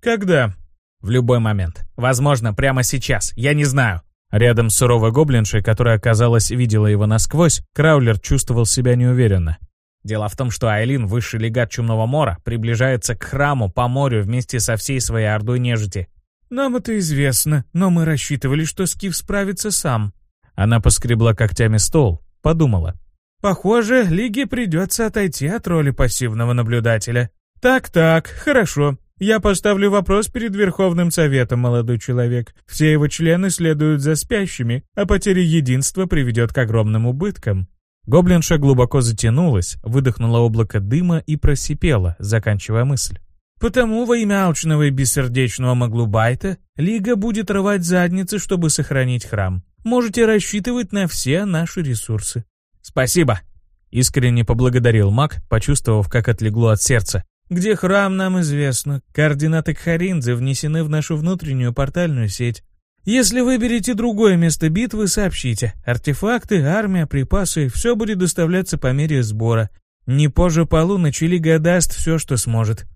«Когда?» «В любой момент. Возможно, прямо сейчас. Я не знаю». Рядом с суровой гоблиншей, которая, казалось, видела его насквозь, Краулер чувствовал себя неуверенно. Дело в том, что Айлин, высший легат Чумного Мора, приближается к храму по морю вместе со всей своей ордой нежити. «Нам это известно, но мы рассчитывали, что Скиф справится сам». Она поскребла когтями стол, подумала. «Похоже, Лиге придется отойти от роли пассивного наблюдателя. Так-так, хорошо. Я поставлю вопрос перед Верховным Советом, молодой человек. Все его члены следуют за спящими, а потеря единства приведет к огромным убыткам. Гоблинша глубоко затянулась, выдохнула облако дыма и просипела, заканчивая мысль. «Потому во имя алчного и бессердечного Маглубайта Лига будет рвать задницы, чтобы сохранить храм. Можете рассчитывать на все наши ресурсы». «Спасибо!» — искренне поблагодарил маг, почувствовав, как отлегло от сердца. «Где храм, нам известно. Координаты Кхаринзы внесены в нашу внутреннюю портальную сеть. Если выберете другое место битвы, сообщите. Артефакты, армия, припасы — все будет доставляться по мере сбора. Не позже полуночи Лига даст все, что сможет.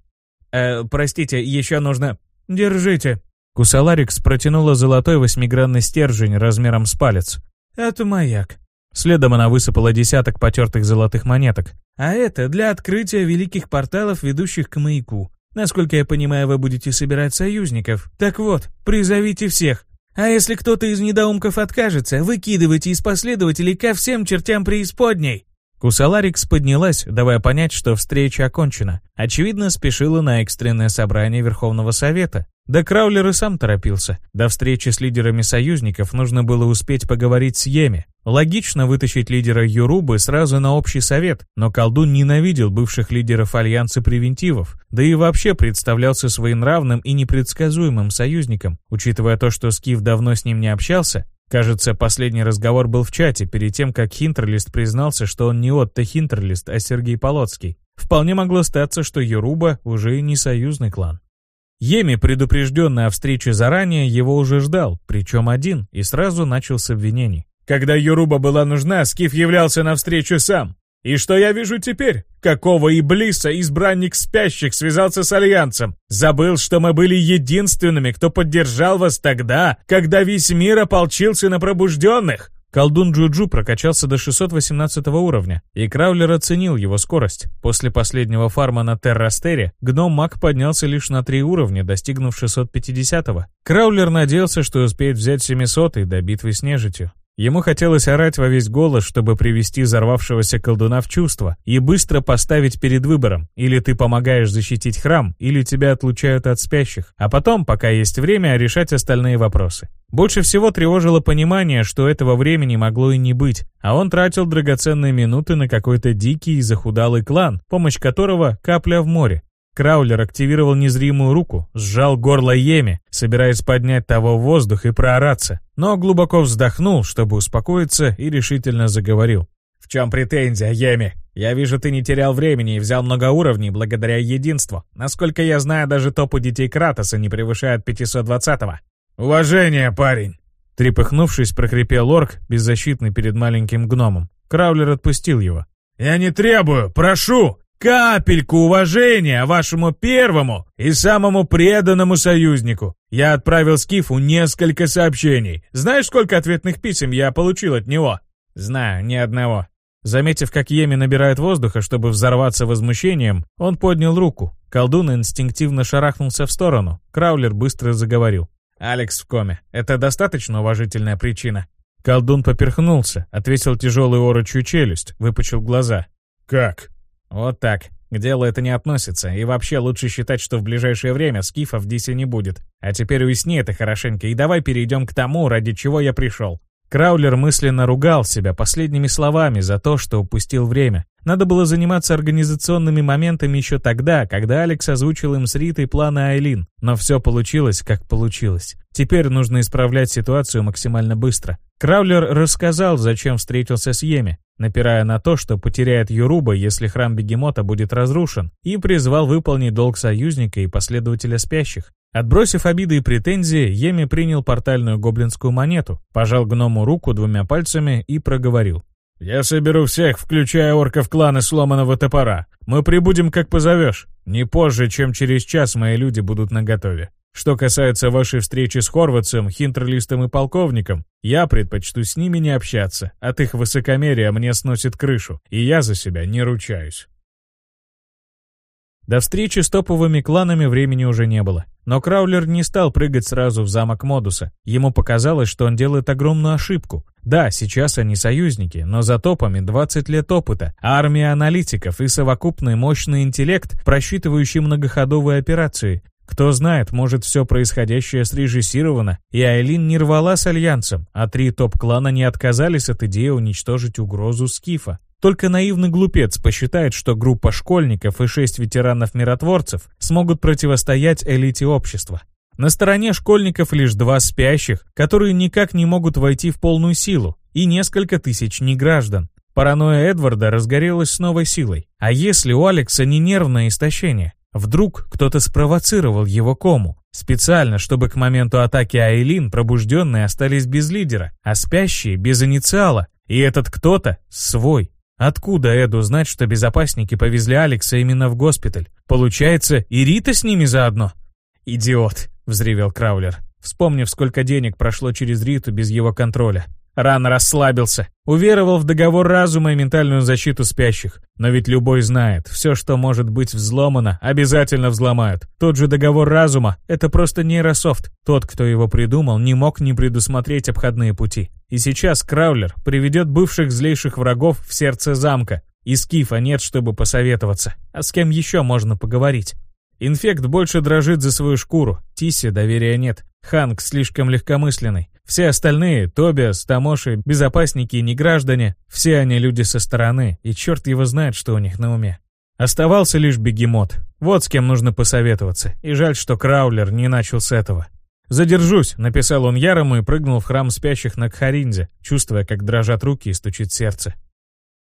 Э, простите, еще нужно... Держите. Кусаларикс протянула золотой восьмигранный стержень размером с палец. Это маяк. Следом она высыпала десяток потертых золотых монеток. А это для открытия великих порталов, ведущих к маяку. Насколько я понимаю, вы будете собирать союзников. Так вот, призовите всех. А если кто-то из недоумков откажется, выкидывайте из последователей ко всем чертям преисподней. Кусаларикс поднялась, давая понять, что встреча окончена. Очевидно, спешила на экстренное собрание Верховного Совета. Да Краулер и сам торопился. До встречи с лидерами союзников нужно было успеть поговорить с Йеми. Логично вытащить лидера Юрубы сразу на общий совет, но колдун ненавидел бывших лидеров Альянса Превентивов, да и вообще представлялся своенравным и непредсказуемым союзником. Учитывая то, что Скиф давно с ним не общался, Кажется, последний разговор был в чате, перед тем, как Хинтерлист признался, что он не Отто Хинтерлист, а Сергей Полоцкий. Вполне могло статься, что Юруба уже не союзный клан. Еми, предупрежденный о встрече заранее, его уже ждал, причем один, и сразу начал с обвинений. Когда Юруба была нужна, Скиф являлся навстречу сам. И что я вижу теперь? Какого Иблиса избранник спящих связался с Альянсом? Забыл, что мы были единственными, кто поддержал вас тогда, когда весь мир ополчился на пробужденных? Колдун Джуджу прокачался до 618 уровня, и Краулер оценил его скорость. После последнего фарма на Террастере гном-маг поднялся лишь на 3 уровня, достигнув 650-го. Краулер надеялся, что успеет взять 700-й до битвы с нежитью. Ему хотелось орать во весь голос, чтобы привести взорвавшегося колдуна в чувство и быстро поставить перед выбором. Или ты помогаешь защитить храм, или тебя отлучают от спящих. А потом, пока есть время, решать остальные вопросы. Больше всего тревожило понимание, что этого времени могло и не быть, а он тратил драгоценные минуты на какой-то дикий и захудалый клан, помощь которого — капля в море. Краулер активировал незримую руку, сжал горло Йеми, собираясь поднять того в воздух и проораться, но глубоко вздохнул, чтобы успокоиться, и решительно заговорил. «В чем претензия, Йеми? Я вижу, ты не терял времени и взял много уровней благодаря единству. Насколько я знаю, даже топы детей Кратоса не превышают 520-го». «Уважение, парень!» Трепыхнувшись, прохрипел орк, беззащитный перед маленьким гномом. Краулер отпустил его. «Я не требую, прошу! Капельку уважения вашему первому и самому преданному союзнику. Я отправил Скифу несколько сообщений. Знаешь, сколько ответных писем я получил от него? Знаю, ни одного. Заметив, как Еми набирает воздуха, чтобы взорваться возмущением, он поднял руку. Колдун инстинктивно шарахнулся в сторону. Краулер быстро заговорил. «Алекс в коме. Это достаточно уважительная причина?» Колдун поперхнулся, отвесил тяжелую орочью челюсть, выпучил глаза. «Как?» «Вот так. К делу это не относится, и вообще лучше считать, что в ближайшее время скифов в Дисе не будет. А теперь уясни это хорошенько, и давай перейдем к тому, ради чего я пришел. Краулер мысленно ругал себя последними словами за то, что упустил время. Надо было заниматься организационными моментами еще тогда, когда Алекс озвучил им с Ритой планы Айлин. Но все получилось, как получилось. Теперь нужно исправлять ситуацию максимально быстро. Краулер рассказал, зачем встретился с Йеми, напирая на то, что потеряет Юруба, если храм Бегемота будет разрушен, и призвал выполнить долг союзника и последователя спящих. Отбросив обиды и претензии, Еми принял портальную гоблинскую монету, пожал гному руку двумя пальцами и проговорил. «Я соберу всех, включая орков клана сломанного топора. Мы прибудем, как позовешь. Не позже, чем через час мои люди будут наготове. Что касается вашей встречи с Хорватцем, Хинтерлистом и полковником, я предпочту с ними не общаться. От их высокомерия мне сносит крышу, и я за себя не ручаюсь». До встречи с топовыми кланами времени уже не было. Но Краулер не стал прыгать сразу в замок Модуса. Ему показалось, что он делает огромную ошибку. Да, сейчас они союзники, но за топами 20 лет опыта, армия аналитиков и совокупный мощный интеллект, просчитывающий многоходовые операции. Кто знает, может все происходящее срежиссировано, и Айлин не рвала с Альянсом, а три топ-клана не отказались от идеи уничтожить угрозу Скифа. Только наивный глупец посчитает, что группа школьников и шесть ветеранов-миротворцев смогут противостоять элите общества. На стороне школьников лишь два спящих, которые никак не могут войти в полную силу, и несколько тысяч неграждан. Паранойя Эдварда разгорелась с новой силой. А если у Алекса не нервное истощение? Вдруг кто-то спровоцировал его кому? Специально, чтобы к моменту атаки Айлин пробужденные остались без лидера, а спящие без инициала. И этот кто-то свой. Откуда Эду знать, что безопасники повезли Алекса именно в госпиталь? Получается, и Рита с ними заодно? «Идиот!» — взревел Краулер, вспомнив, сколько денег прошло через Риту без его контроля. Рано расслабился, уверовал в договор разума и ментальную защиту спящих. Но ведь любой знает, все, что может быть взломано, обязательно взломают. Тот же договор разума — это просто нейрософт. Тот, кто его придумал, не мог не предусмотреть обходные пути. И сейчас Краулер приведет бывших злейших врагов в сердце замка. И Скифа нет, чтобы посоветоваться. А с кем еще можно поговорить? Инфект больше дрожит за свою шкуру, Тисе доверия нет, Ханк слишком легкомысленный. Все остальные, Тобиас, Тамоши, безопасники и неграждане, все они люди со стороны, и черт его знает, что у них на уме. Оставался лишь бегемот. Вот с кем нужно посоветоваться, и жаль, что Краулер не начал с этого. «Задержусь», — написал он Ярому и прыгнул в храм спящих на Кхаринзе, чувствуя, как дрожат руки и стучит сердце.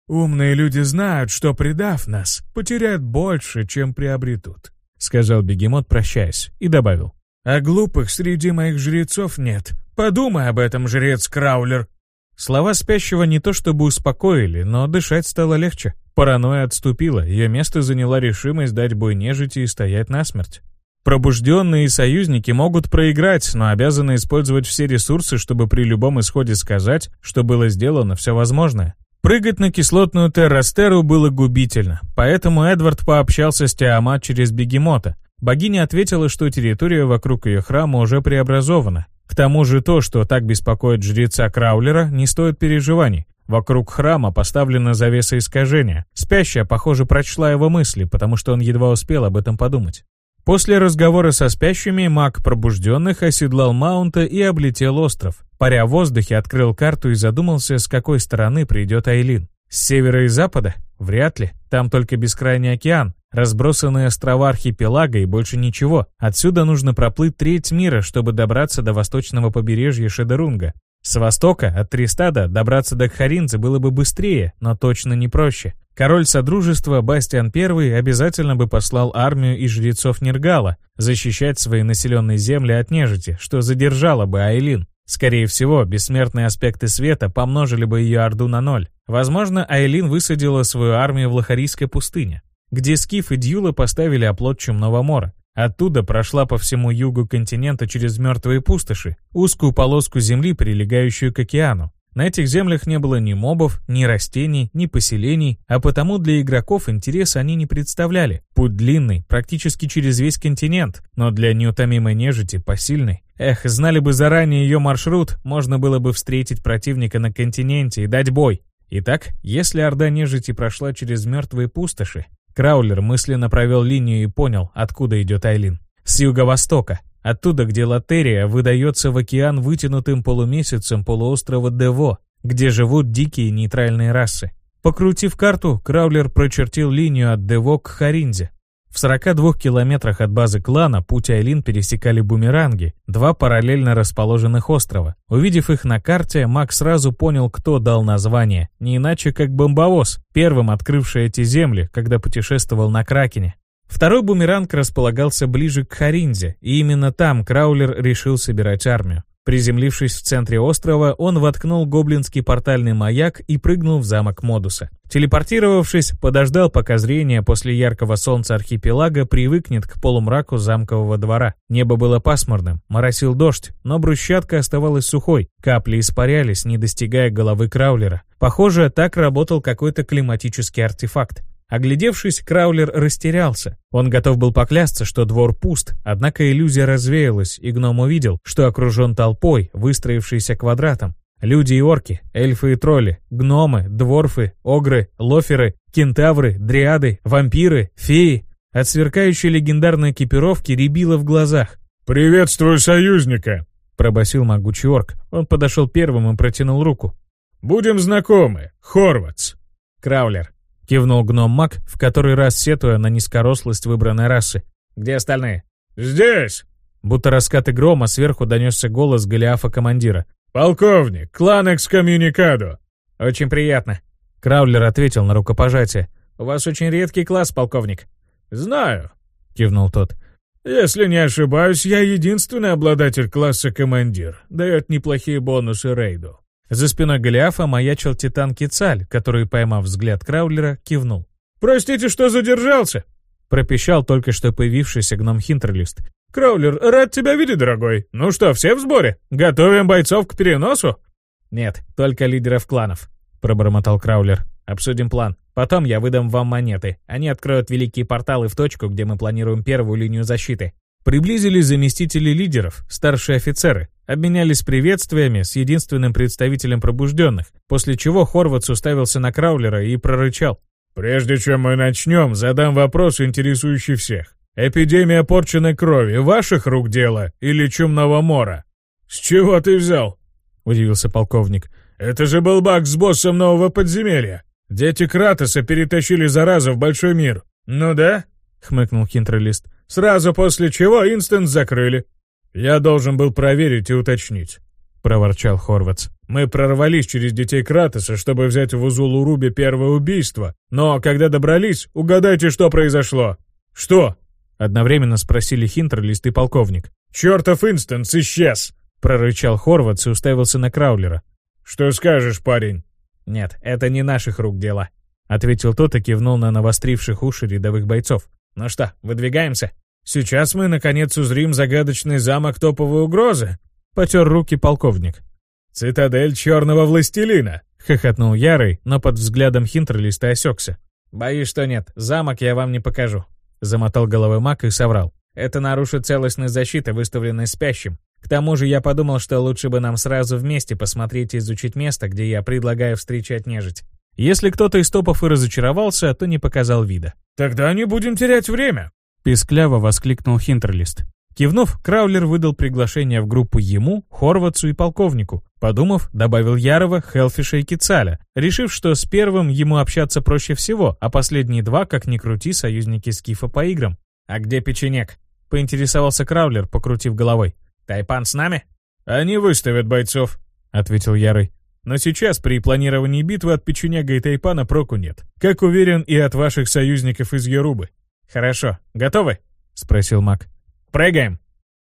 «Умные люди знают, что, предав нас, потеряют больше, чем приобретут», сказал бегемот, прощаясь, и добавил. «А глупых среди моих жрецов нет. Подумай об этом, жрец Краулер». Слова спящего не то чтобы успокоили, но дышать стало легче. Паранойя отступила, ее место заняла решимость дать бой нежити и стоять насмерть. Пробужденные союзники могут проиграть, но обязаны использовать все ресурсы, чтобы при любом исходе сказать, что было сделано все возможное. Прыгать на кислотную террастеру было губительно, поэтому Эдвард пообщался с Тиамат через бегемота. Богиня ответила, что территория вокруг ее храма уже преобразована. К тому же то, что так беспокоит жреца Краулера, не стоит переживаний. Вокруг храма поставлена завеса искажения. Спящая, похоже, прочла его мысли, потому что он едва успел об этом подумать. После разговора со спящими маг пробужденных оседлал маунта и облетел остров. Паря в воздухе, открыл карту и задумался, с какой стороны придет Айлин. С севера и запада? Вряд ли. Там только бескрайний океан, разбросанные острова архипелага и больше ничего. Отсюда нужно проплыть треть мира, чтобы добраться до восточного побережья Шедерунга. С востока, от Тристада, добраться до Кхаринца было бы быстрее, но точно не проще. Король Содружества Бастиан I обязательно бы послал армию из жрецов Нергала защищать свои населенные земли от нежити, что задержало бы Айлин. Скорее всего, бессмертные аспекты света помножили бы ее орду на ноль. Возможно, Айлин высадила свою армию в Лохарийской пустыне. где Скиф и Дьюла поставили оплот Чумного мора. Оттуда прошла по всему югу континента через мертвые пустоши, узкую полоску земли, прилегающую к океану. На этих землях не было ни мобов, ни растений, ни поселений, а потому для игроков интереса они не представляли. Путь длинный, практически через весь континент, но для неутомимой нежити посильный. Эх, знали бы заранее ее маршрут, можно было бы встретить противника на континенте и дать бой. Итак, если Орда Нежити прошла через мертвые пустоши, Краулер мысленно провел линию и понял, откуда идет Айлин. С юго-востока, оттуда, где Латерия выдается в океан вытянутым полумесяцем полуострова Дево, где живут дикие нейтральные расы. Покрутив карту, Краулер прочертил линию от Дево к Харинзе, в 42 километрах от базы клана путь Айлин пересекали бумеранги, два параллельно расположенных острова. Увидев их на карте, Мак сразу понял, кто дал название, не иначе как бомбовоз, первым открывший эти земли, когда путешествовал на Кракене. Второй бумеранг располагался ближе к Харинзе, и именно там Краулер решил собирать армию. Приземлившись в центре острова, он воткнул гоблинский портальный маяк и прыгнул в замок Модуса. Телепортировавшись, подождал, пока зрение после яркого солнца архипелага привыкнет к полумраку замкового двора. Небо было пасмурным, моросил дождь, но брусчатка оставалась сухой, капли испарялись, не достигая головы Краулера. Похоже, так работал какой-то климатический артефакт. Оглядевшись, Краулер растерялся. Он готов был поклясться, что двор пуст, однако иллюзия развеялась, и гном увидел, что окружен толпой, выстроившейся квадратом. Люди и орки, эльфы и тролли, гномы, дворфы, огры, лоферы, кентавры, дриады, вампиры, феи. От сверкающей легендарной экипировки рябило в глазах. «Приветствую союзника!» — пробасил могучий орк. Он подошел первым и протянул руку. «Будем знакомы. Хорватс». «Краулер», Кивнул гном-маг, в который раз сетуя на низкорослость выбранной расы. «Где остальные?» «Здесь!» Будто раскаты грома сверху донесся голос Голиафа-командира. «Полковник, клан Экскоммуникадо!» «Очень приятно». Краулер ответил на рукопожатие. «У вас очень редкий класс, полковник». «Знаю», — кивнул тот. «Если не ошибаюсь, я единственный обладатель класса командир. Дает неплохие бонусы рейду». За спиной Голиафа маячил Титан Кицаль, который, поймав взгляд Краулера, кивнул. «Простите, что задержался!» Пропищал только что появившийся гном Хинтерлист. «Краулер, рад тебя видеть, дорогой. Ну что, все в сборе? Готовим бойцов к переносу?» «Нет, только лидеров кланов», — пробормотал Краулер. «Обсудим план. Потом я выдам вам монеты. Они откроют великие порталы в точку, где мы планируем первую линию защиты. Приблизились заместители лидеров, старшие офицеры, обменялись приветствиями с единственным представителем пробужденных, после чего Хорватс уставился на Краулера и прорычал. «Прежде чем мы начнем, задам вопрос, интересующий всех. Эпидемия порченной крови ваших рук дело или чумного мора?» «С чего ты взял?» — удивился полковник. «Это же был баг с боссом нового подземелья. Дети Кратоса перетащили заразу в большой мир». «Ну да?» — хмыкнул хинтролист. Сразу после чего инстанс закрыли. Я должен был проверить и уточнить. — проворчал Хорватс. «Мы прорвались через детей Кратоса, чтобы взять в Узулу Руби первое убийство. Но когда добрались, угадайте, что произошло». «Что?» — одновременно спросили Хинтерлист и полковник. «Чертов инстанс исчез!» — прорычал Хорватс и уставился на Краулера. «Что скажешь, парень?» «Нет, это не наших рук дело», — ответил тот и кивнул на навостривших уши рядовых бойцов. «Ну что, выдвигаемся?» Сейчас мы, наконец, узрим загадочный замок топовой угрозы. Потер руки полковник. «Цитадель черного властелина!» — хохотнул Ярый, но под взглядом Хинтерлиста осекся. «Боюсь, что нет. Замок я вам не покажу», — замотал головой маг и соврал. «Это нарушит целостность защиты, выставленной спящим. К тому же я подумал, что лучше бы нам сразу вместе посмотреть и изучить место, где я предлагаю встречать нежить». Если кто-то из топов и разочаровался, то не показал вида. «Тогда не будем терять время», Пискляво воскликнул Хинтерлист. Кивнув, Краулер выдал приглашение в группу ему, Хорватцу и полковнику. Подумав, добавил Ярова, Хелфиша и Кицаля, решив, что с первым ему общаться проще всего, а последние два, как ни крути, союзники Скифа по играм. «А где печенек?» — поинтересовался Краулер, покрутив головой. «Тайпан с нами?» «Они выставят бойцов», — ответил Ярый. «Но сейчас при планировании битвы от печенега и Тайпана проку нет. Как уверен и от ваших союзников из Ярубы. «Хорошо. Готовы?» — спросил маг. «Прыгаем!»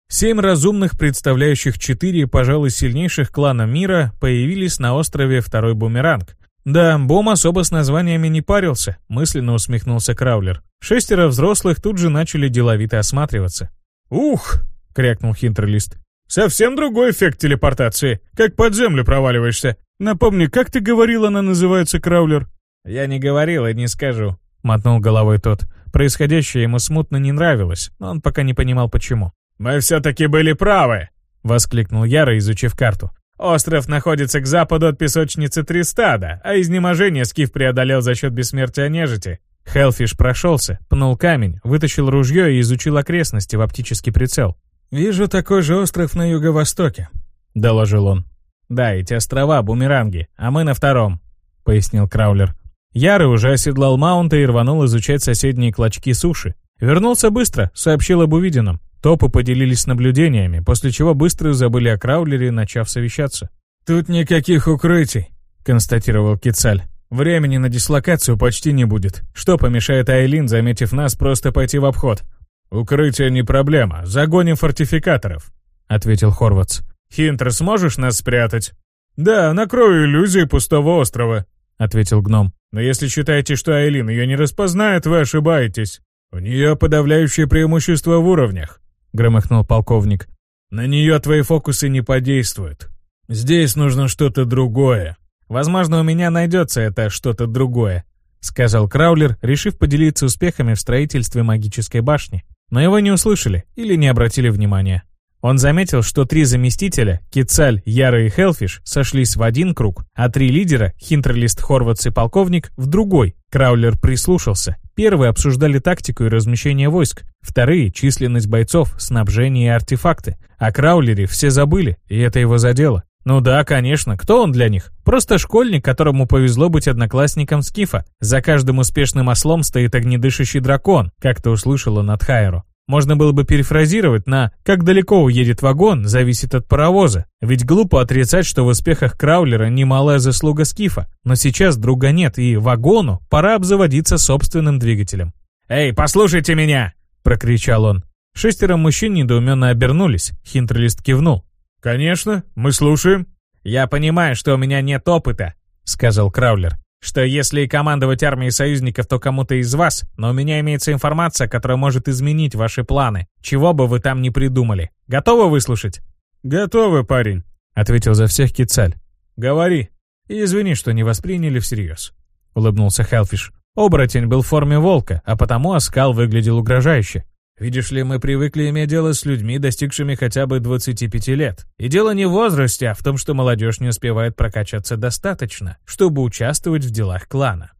Семь разумных, представляющих четыре, пожалуй, сильнейших клана мира, появились на острове Второй Бумеранг. Да, Бом особо с названиями не парился, мысленно усмехнулся Краулер. Шестеро взрослых тут же начали деловито осматриваться. «Ух!» — крякнул Хинтерлист. «Совсем другой эффект телепортации, как под землю проваливаешься. Напомни, как ты говорил, она называется, Краулер?» «Я не говорил и не скажу», — мотнул головой тот. Происходящее ему смутно не нравилось, но он пока не понимал почему. «Мы все-таки были правы!» — воскликнул Яра, изучив карту. Остров находится к западу от песочницы Тристада, а изнеможение Скиф преодолел за счет бессмертия нежити. Хелфиш прошелся, пнул камень, вытащил ружье и изучил окрестности в оптический прицел. «Вижу такой же остров на юго-востоке», — доложил он. «Да, эти острова — бумеранги, а мы на втором», — пояснил Краулер. Яры уже оседлал маунта и рванул изучать соседние клочки суши. Вернулся быстро, сообщил об увиденном. Топы поделились наблюдениями, после чего быстро забыли о Краулере, начав совещаться. «Тут никаких укрытий», — констатировал Кицаль. «Времени на дислокацию почти не будет. Что помешает Айлин, заметив нас, просто пойти в обход?» «Укрытие не проблема. Загоним фортификаторов», — ответил Хорватс. «Хинтер, сможешь нас спрятать?» «Да, накрою иллюзии пустого острова», — ответил гном. «Но если считаете, что Айлин ее не распознает, вы ошибаетесь. У нее подавляющее преимущество в уровнях. — громыхнул полковник. «На нее твои фокусы не подействуют. Здесь нужно что-то другое». «Возможно, у меня найдется это что-то другое», — сказал Краулер, решив поделиться успехами в строительстве магической башни. Но его не услышали или не обратили внимания. Он заметил, что три заместителя, Кицаль, Яра и Хелфиш, сошлись в один круг, а три лидера, Хинтерлист, Хорватс и полковник, в другой. Краулер прислушался. Первые обсуждали тактику и размещение войск, вторые — численность бойцов, снабжение и артефакты. О Краулере все забыли, и это его задело. Ну да, конечно, кто он для них? Просто школьник, которому повезло быть одноклассником Скифа. За каждым успешным ослом стоит огнедышащий дракон, как-то услышала над Хайру. Можно было бы перефразировать на «как далеко уедет вагон, зависит от паровоза». Ведь глупо отрицать, что в успехах Краулера немалая заслуга Скифа. Но сейчас друга нет, и вагону пора обзаводиться собственным двигателем. «Эй, послушайте меня!» — прокричал он. Шестеро мужчин недоуменно обернулись. Хинтерлист кивнул. «Конечно, мы слушаем». «Я понимаю, что у меня нет опыта», — сказал Краулер что если командовать армией союзников, то кому-то из вас, но у меня имеется информация, которая может изменить ваши планы, чего бы вы там ни придумали. Готовы выслушать?» «Готовы, парень», — ответил за всех Кицаль. «Говори. И извини, что не восприняли всерьез», — улыбнулся Хелфиш. Оборотень был в форме волка, а потому оскал выглядел угрожающе. Видишь ли, мы привыкли иметь дело с людьми, достигшими хотя бы 25 лет. И дело не в возрасте, а в том, что молодежь не успевает прокачаться достаточно, чтобы участвовать в делах клана.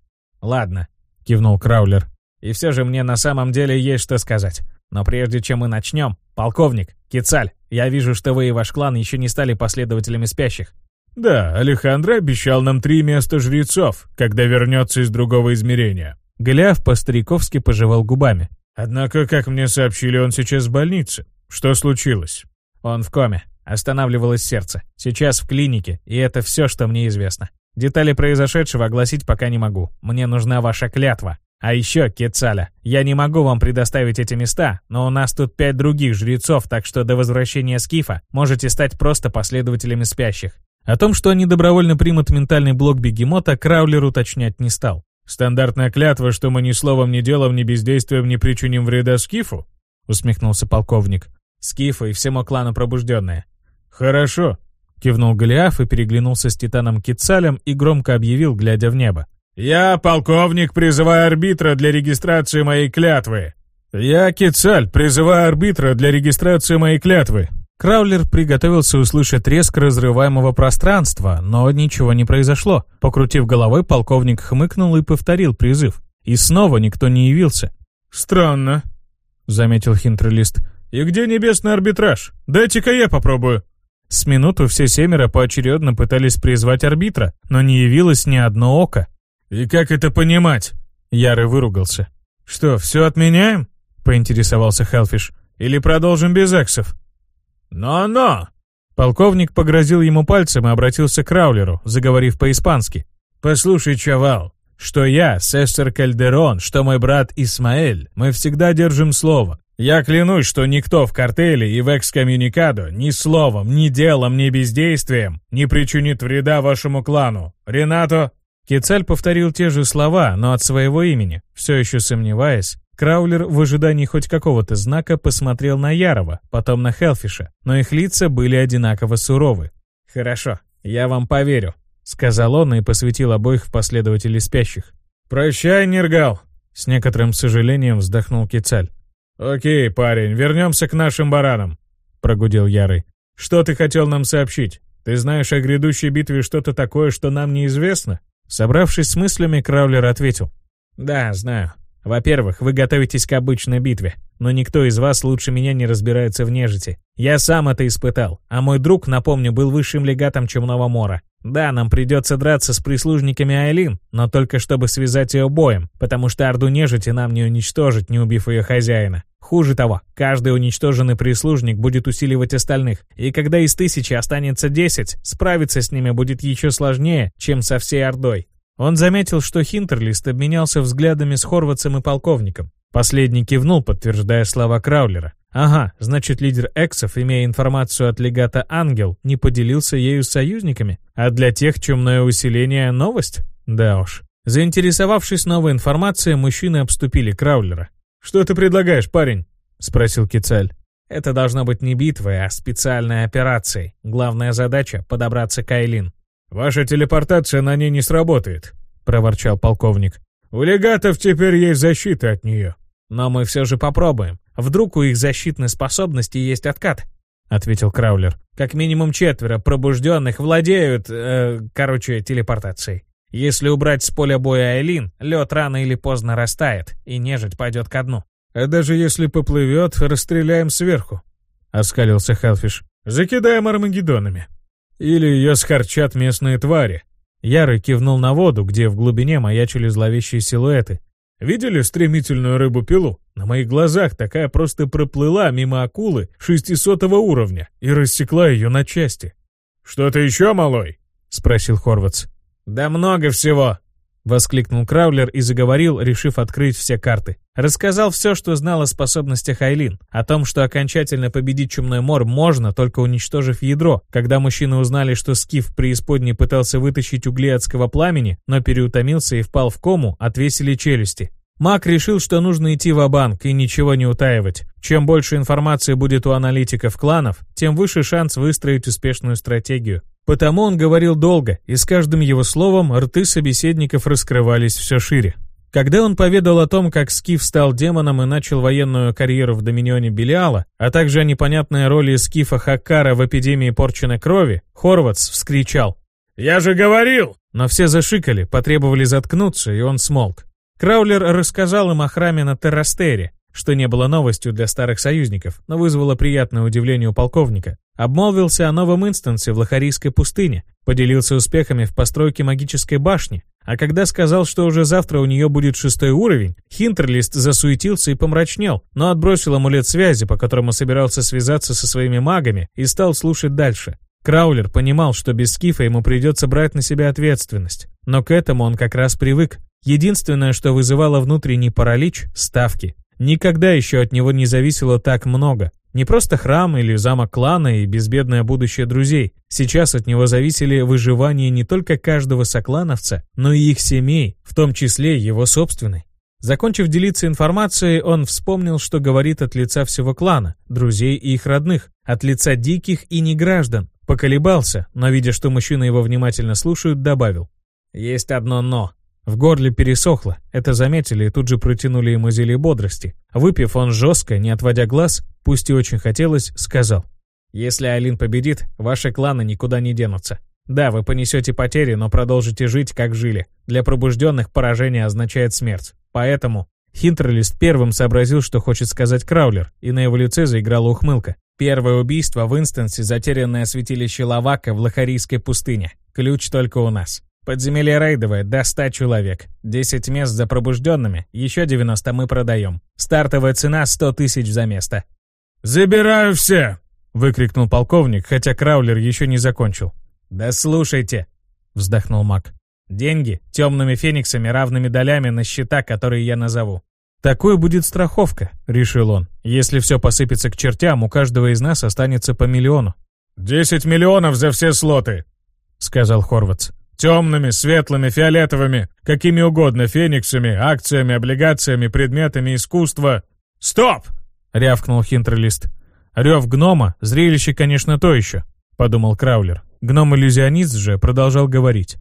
«Ладно», — кивнул Краулер. «И все же мне на самом деле есть что сказать. Но прежде чем мы начнем, полковник, Кицаль, я вижу, что вы и ваш клан еще не стали последователями спящих. Да, Алехандро обещал нам три места жрецов, когда вернется из другого измерения. Голиаф по-стариковски пожевал губами. Однако, как мне сообщили, он сейчас в больнице. Что случилось? Он в коме. Останавливалось сердце. Сейчас в клинике, и это все, что мне известно. Детали произошедшего огласить пока не могу. Мне нужна ваша клятва. А еще, Кецаля, я не могу вам предоставить эти места, но у нас тут пять других жрецов, так что до возвращения Скифа можете стать просто последователями спящих. О том, что они добровольно примут ментальный блок бегемота, Краулер уточнять не стал. «Стандартная клятва, что мы ни словом, ни делом, ни бездействием не причиним вреда Скифу?» — усмехнулся полковник. «Скифу и всему клану пробужденные». «Хорошо», — кивнул Голиаф и переглянулся с Титаном Кицалем и громко объявил, глядя в небо. «Я, полковник, призываю арбитра для регистрации моей клятвы». «Я, Кицаль, призываю арбитра для регистрации моей клятвы», Краулер приготовился услышать треск разрываемого пространства, но ничего не произошло. Покрутив головой, полковник хмыкнул и повторил призыв. И снова никто не явился. «Странно», — заметил хинтролист. «И где небесный арбитраж? Дайте-ка я попробую». С минуту все семеро поочередно пытались призвать арбитра, но не явилось ни одно око. «И как это понимать?» Ярый выругался. «Что, все отменяем?» — поинтересовался Хелфиш. «Или продолжим без эксов?» «Но-но!» Полковник погрозил ему пальцем и обратился к Краулеру, заговорив по-испански. «Послушай, чавал, что я, Сестер Кальдерон, что мой брат Исмаэль, мы всегда держим слово. Я клянусь, что никто в картеле и в экскоммуникадо ни словом, ни делом, ни бездействием не причинит вреда вашему клану. Ренато...» Кецаль повторил те же слова, но от своего имени, все еще сомневаясь. Краулер в ожидании хоть какого-то знака посмотрел на Ярова, потом на Хелфиша, но их лица были одинаково суровы. «Хорошо, я вам поверю», — сказал он и посвятил обоих в последователей спящих. «Прощай, Нергал», — с некоторым сожалением вздохнул Кецаль. «Окей, парень, вернемся к нашим баранам», — прогудел Ярый. «Что ты хотел нам сообщить? Ты знаешь о грядущей битве что-то такое, что нам неизвестно?» Собравшись с мыслями, Краулер ответил. «Да, знаю. Во-первых, вы готовитесь к обычной битве, но никто из вас лучше меня не разбирается в нежити. Я сам это испытал, а мой друг, напомню, был высшим легатом Чумного Мора. Да, нам придется драться с прислужниками Айлин, но только чтобы связать ее боем, потому что Орду Нежити нам не уничтожить, не убив ее хозяина. Хуже того, каждый уничтоженный прислужник будет усиливать остальных, и когда из тысячи останется десять, справиться с ними будет еще сложнее, чем со всей Ордой. Он заметил, что Хинтерлист обменялся взглядами с Хорватцем и полковником. Последний кивнул, подтверждая слова Краулера. Ага, значит, лидер Эксов, имея информацию от легата Ангел, не поделился ею с союзниками? А для тех чумное усиление — новость? Да уж. Заинтересовавшись новой информацией, мужчины обступили Краулера. «Что ты предлагаешь, парень?» — спросил Кицаль. «Это должно быть не битвой, а специальной операцией. Главная задача — подобраться к Айлин». «Ваша телепортация на ней не сработает», — проворчал полковник. «У легатов теперь есть защита от нее». «Но мы все же попробуем. Вдруг у их защитной способности есть откат?» — ответил Краулер. «Как минимум четверо пробужденных владеют, э, короче, телепортацией. Если убрать с поля боя Айлин, лед рано или поздно растает, и нежить пойдет ко дну. А даже если поплывет, расстреляем сверху», — оскалился Хелфиш. «Закидаем армагеддонами. Или ее скорчат местные твари». Ярый кивнул на воду, где в глубине маячили зловещие силуэты. «Видели стремительную рыбу-пилу? На моих глазах такая просто проплыла мимо акулы 600 уровня и рассекла ее на части». «Что-то еще, малой?» — спросил Хорватс. «Да много всего!» — воскликнул Краулер и заговорил, решив открыть все карты. Рассказал все, что знал о способностях Айлин, о том, что окончательно победить Чумной Мор можно, только уничтожив ядро. Когда мужчины узнали, что Скиф преисподней пытался вытащить угли адского пламени, но переутомился и впал в кому, отвесили челюсти. Мак решил, что нужно идти в банк и ничего не утаивать. Чем больше информации будет у аналитиков кланов, тем выше шанс выстроить успешную стратегию. Потому он говорил долго, и с каждым его словом рты собеседников раскрывались все шире. Когда он поведал о том, как Скиф стал демоном и начал военную карьеру в Доминионе Белиала, а также о непонятной роли Скифа Хаккара в эпидемии порченной крови, Хорватс вскричал «Я же говорил!» Но все зашикали, потребовали заткнуться, и он смолк. Краулер рассказал им о храме на Террастере, что не было новостью для старых союзников, но вызвало приятное удивление у полковника. Обмолвился о новом инстансе в Лохарийской пустыне, поделился успехами в постройке магической башни, а когда сказал, что уже завтра у нее будет шестой уровень, Хинтерлист засуетился и помрачнел, но отбросил амулет связи, по которому собирался связаться со своими магами, и стал слушать дальше. Краулер понимал, что без Скифа ему придется брать на себя ответственность, но к этому он как раз привык. Единственное, что вызывало внутренний паралич – ставки. Никогда еще от него не зависело так много. Не просто храм или замок клана и безбедное будущее друзей. Сейчас от него зависели выживание не только каждого соклановца, но и их семей, в том числе его собственной. Закончив делиться информацией, он вспомнил, что говорит от лица всего клана, друзей и их родных, от лица диких и неграждан. Поколебался, но, видя, что мужчины его внимательно слушают, добавил. «Есть одно «но». В горле пересохло, это заметили и тут же протянули ему зелье бодрости. Выпив, он жестко, не отводя глаз, пусть и очень хотелось, сказал. «Если Алин победит, ваши кланы никуда не денутся. Да, вы понесете потери, но продолжите жить, как жили. Для пробужденных поражение означает смерть. Поэтому Хинтерлист первым сообразил, что хочет сказать Краулер, и на его лице заиграла ухмылка. Первое убийство в инстансе затерянное святилище Лавака в Лохарийской пустыне. Ключ только у нас. Подземелье рейдовое, до 100 человек. 10 мест за пробужденными, еще 90 мы продаем. Стартовая цена 100 тысяч за место. «Забираю все!» — выкрикнул полковник, хотя Краулер еще не закончил. «Да слушайте!» — вздохнул маг. «Деньги темными фениксами равными долями на счета, которые я назову. «Такой будет страховка», — решил он. «Если все посыпется к чертям, у каждого из нас останется по миллиону». «Десять миллионов за все слоты», — сказал Хорватс. Темными, светлыми, фиолетовыми, какими угодно фениксами, акциями, облигациями, предметами искусства. «Стоп!» — рявкнул Хинтерлист. Рев гнома — зрелище, конечно, то еще, — подумал Краулер. Гном-иллюзионист же продолжал говорить.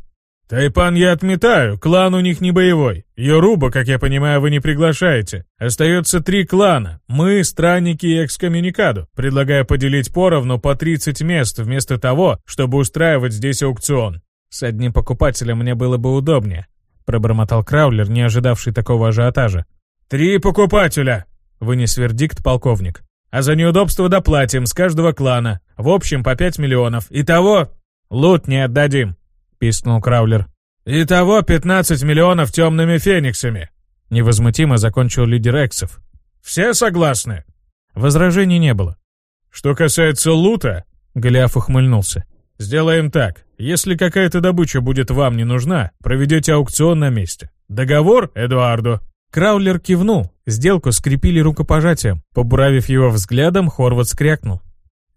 «Тайпан я отметаю, клан у них не боевой. Йоруба, как я понимаю, вы не приглашаете. Остается три клана. Мы, странники и экскоммуникаду. Предлагаю поделить поровну по 30 мест, вместо того, чтобы устраивать здесь аукцион. С одним покупателем мне было бы удобнее», — пробормотал Краулер, не ожидавший такого ажиотажа. «Три покупателя!» — вынес вердикт полковник. «А за неудобство доплатим с каждого клана. В общем, по 5 миллионов. Итого лут не отдадим». — пискнул Краулер. «Итого 15 миллионов темными фениксами!» Невозмутимо закончил лидер Эксов. «Все согласны?» Возражений не было. «Что касается лута...» Голиаф ухмыльнулся. «Сделаем так. Если какая-то добыча будет вам не нужна, проведете аукцион на месте. Договор, Эдуардо?» Краулер кивнул. Сделку скрепили рукопожатием. Побуравив его взглядом, Хорват скрякнул.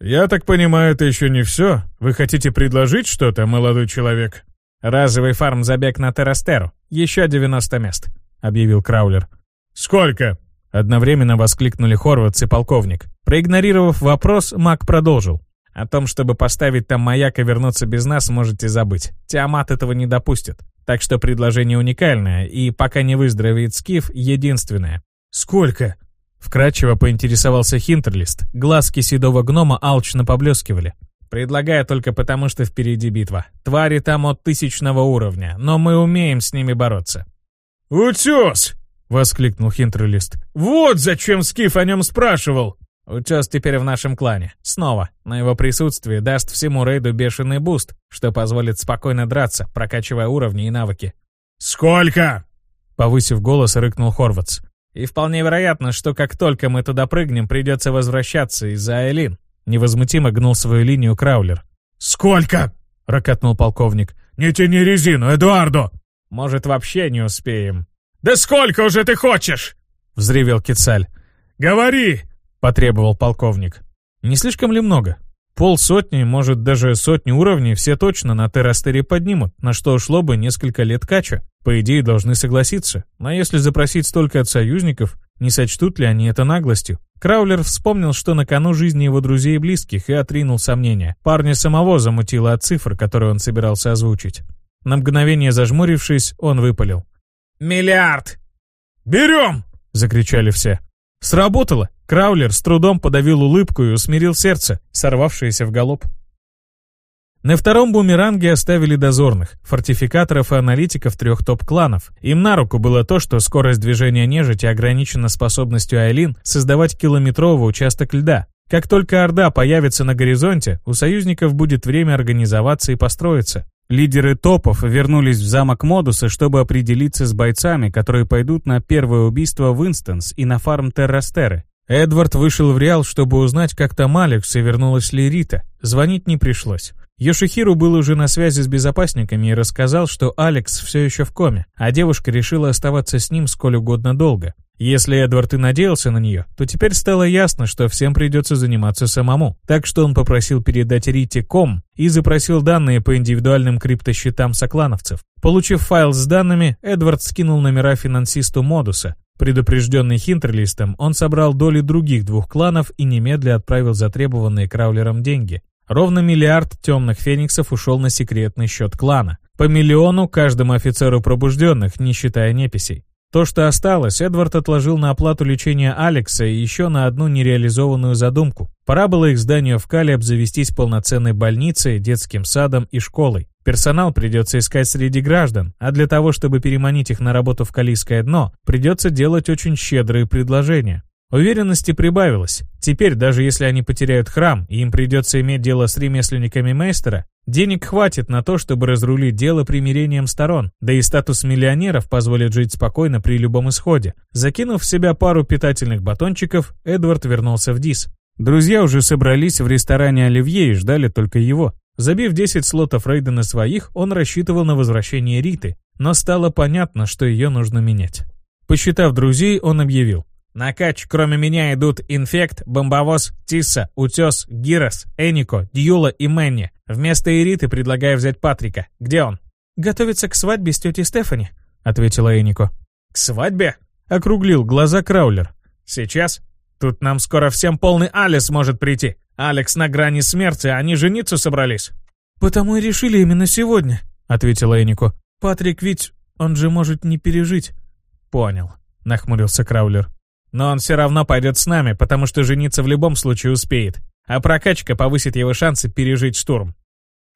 «Я так понимаю, это еще не все? Вы хотите предложить что-то, молодой человек?» «Разовый фарм-забег на Террастеру. Еще 90 мест», — объявил Краулер. «Сколько?» — одновременно воскликнули Хорватс и полковник. Проигнорировав вопрос, Мак продолжил. «О том, чтобы поставить там маяк и вернуться без нас, можете забыть. Тиамат этого не допустит. Так что предложение уникальное, и пока не выздоровеет Скиф, единственное». «Сколько?» Вкратчиво поинтересовался Хинтерлист. Глазки седого гнома алчно поблескивали. Предлагаю только потому, что впереди битва. Твари там от тысячного уровня, но мы умеем с ними бороться. «Утес!» — воскликнул Хинтерлист. «Вот зачем Скиф о нем спрашивал!» Утес теперь в нашем клане. Снова. Но его присутствие даст всему рейду бешеный буст, что позволит спокойно драться, прокачивая уровни и навыки. «Сколько?» Повысив голос, рыкнул Хорватс. И вполне вероятно, что как только мы туда прыгнем, придется возвращаться из-за Айлин. Невозмутимо гнул свою линию Краулер. «Сколько?» — ракотнул полковник. «Не тяни резину, Эдуардо!» «Может, вообще не успеем?» «Да сколько уже ты хочешь?» — взревел Кицаль. «Говори!» — потребовал полковник. «Не слишком ли много? Полсотни, может, даже сотни уровней все точно на Террастере поднимут, на что ушло бы несколько лет кача. По идее, должны согласиться. Но если запросить столько от союзников, не сочтут ли они это наглостью? Краулер вспомнил, что на кону жизни его друзей и близких, и отринул сомнения. Парня самого замутило от цифр, которые он собирался озвучить. На мгновение зажмурившись, он выпалил. «Миллиард!» «Берем!» — закричали все. Сработало. Краулер с трудом подавил улыбку и усмирил сердце, сорвавшееся в галоп. На втором бумеранге оставили дозорных, фортификаторов и аналитиков трех топ-кланов. Им на руку было то, что скорость движения нежити ограничена способностью Айлин создавать километровый участок льда. Как только Орда появится на горизонте, у союзников будет время организоваться и построиться. Лидеры топов вернулись в замок Модуса, чтобы определиться с бойцами, которые пойдут на первое убийство в Инстанс и на фарм Террастеры. Эдвард вышел в Реал, чтобы узнать, как там Алекс и вернулась ли Рита. Звонить не пришлось. Йошихиру был уже на связи с безопасниками и рассказал, что Алекс все еще в коме, а девушка решила оставаться с ним сколь угодно долго. Если Эдвард и надеялся на нее, то теперь стало ясно, что всем придется заниматься самому. Так что он попросил передать Рите ком и запросил данные по индивидуальным криптосчетам соклановцев. Получив файл с данными, Эдвард скинул номера финансисту Модуса. Предупрежденный Хинтерлистом, он собрал доли других двух кланов и немедля отправил затребованные Краулером деньги. Ровно миллиард темных фениксов ушел на секретный счет клана. По миллиону каждому офицеру пробужденных, не считая неписей. То, что осталось, Эдвард отложил на оплату лечения Алекса и еще на одну нереализованную задумку. Пора было их зданию в Кале обзавестись полноценной больницей, детским садом и школой. Персонал придется искать среди граждан, а для того, чтобы переманить их на работу в Калийское дно, придется делать очень щедрые предложения. Уверенности прибавилось. Теперь, даже если они потеряют храм, и им придется иметь дело с ремесленниками мейстера, денег хватит на то, чтобы разрулить дело примирением сторон, да и статус миллионеров позволит жить спокойно при любом исходе. Закинув в себя пару питательных батончиков, Эдвард вернулся в Дис. Друзья уже собрались в ресторане Оливье и ждали только его. Забив 10 слотов рейда на своих, он рассчитывал на возвращение Риты, но стало понятно, что ее нужно менять. Посчитав друзей, он объявил. На кач, кроме меня, идут Инфект, Бомбовоз, Тисса, Утес, Гирос, Энико, Дьюла и Мэнни. Вместо Ириты предлагаю взять Патрика. Где он? «Готовится к свадьбе с тетей Стефани», — ответила Энико. «К свадьбе?» — округлил глаза Краулер. «Сейчас? Тут нам скоро всем полный Алис может прийти. Алекс на грани смерти, они жениться собрались». «Потому и решили именно сегодня», — ответила Энико. «Патрик ведь, он же может не пережить». «Понял», — нахмурился Краулер. «Но он все равно пойдет с нами, потому что жениться в любом случае успеет. А прокачка повысит его шансы пережить штурм».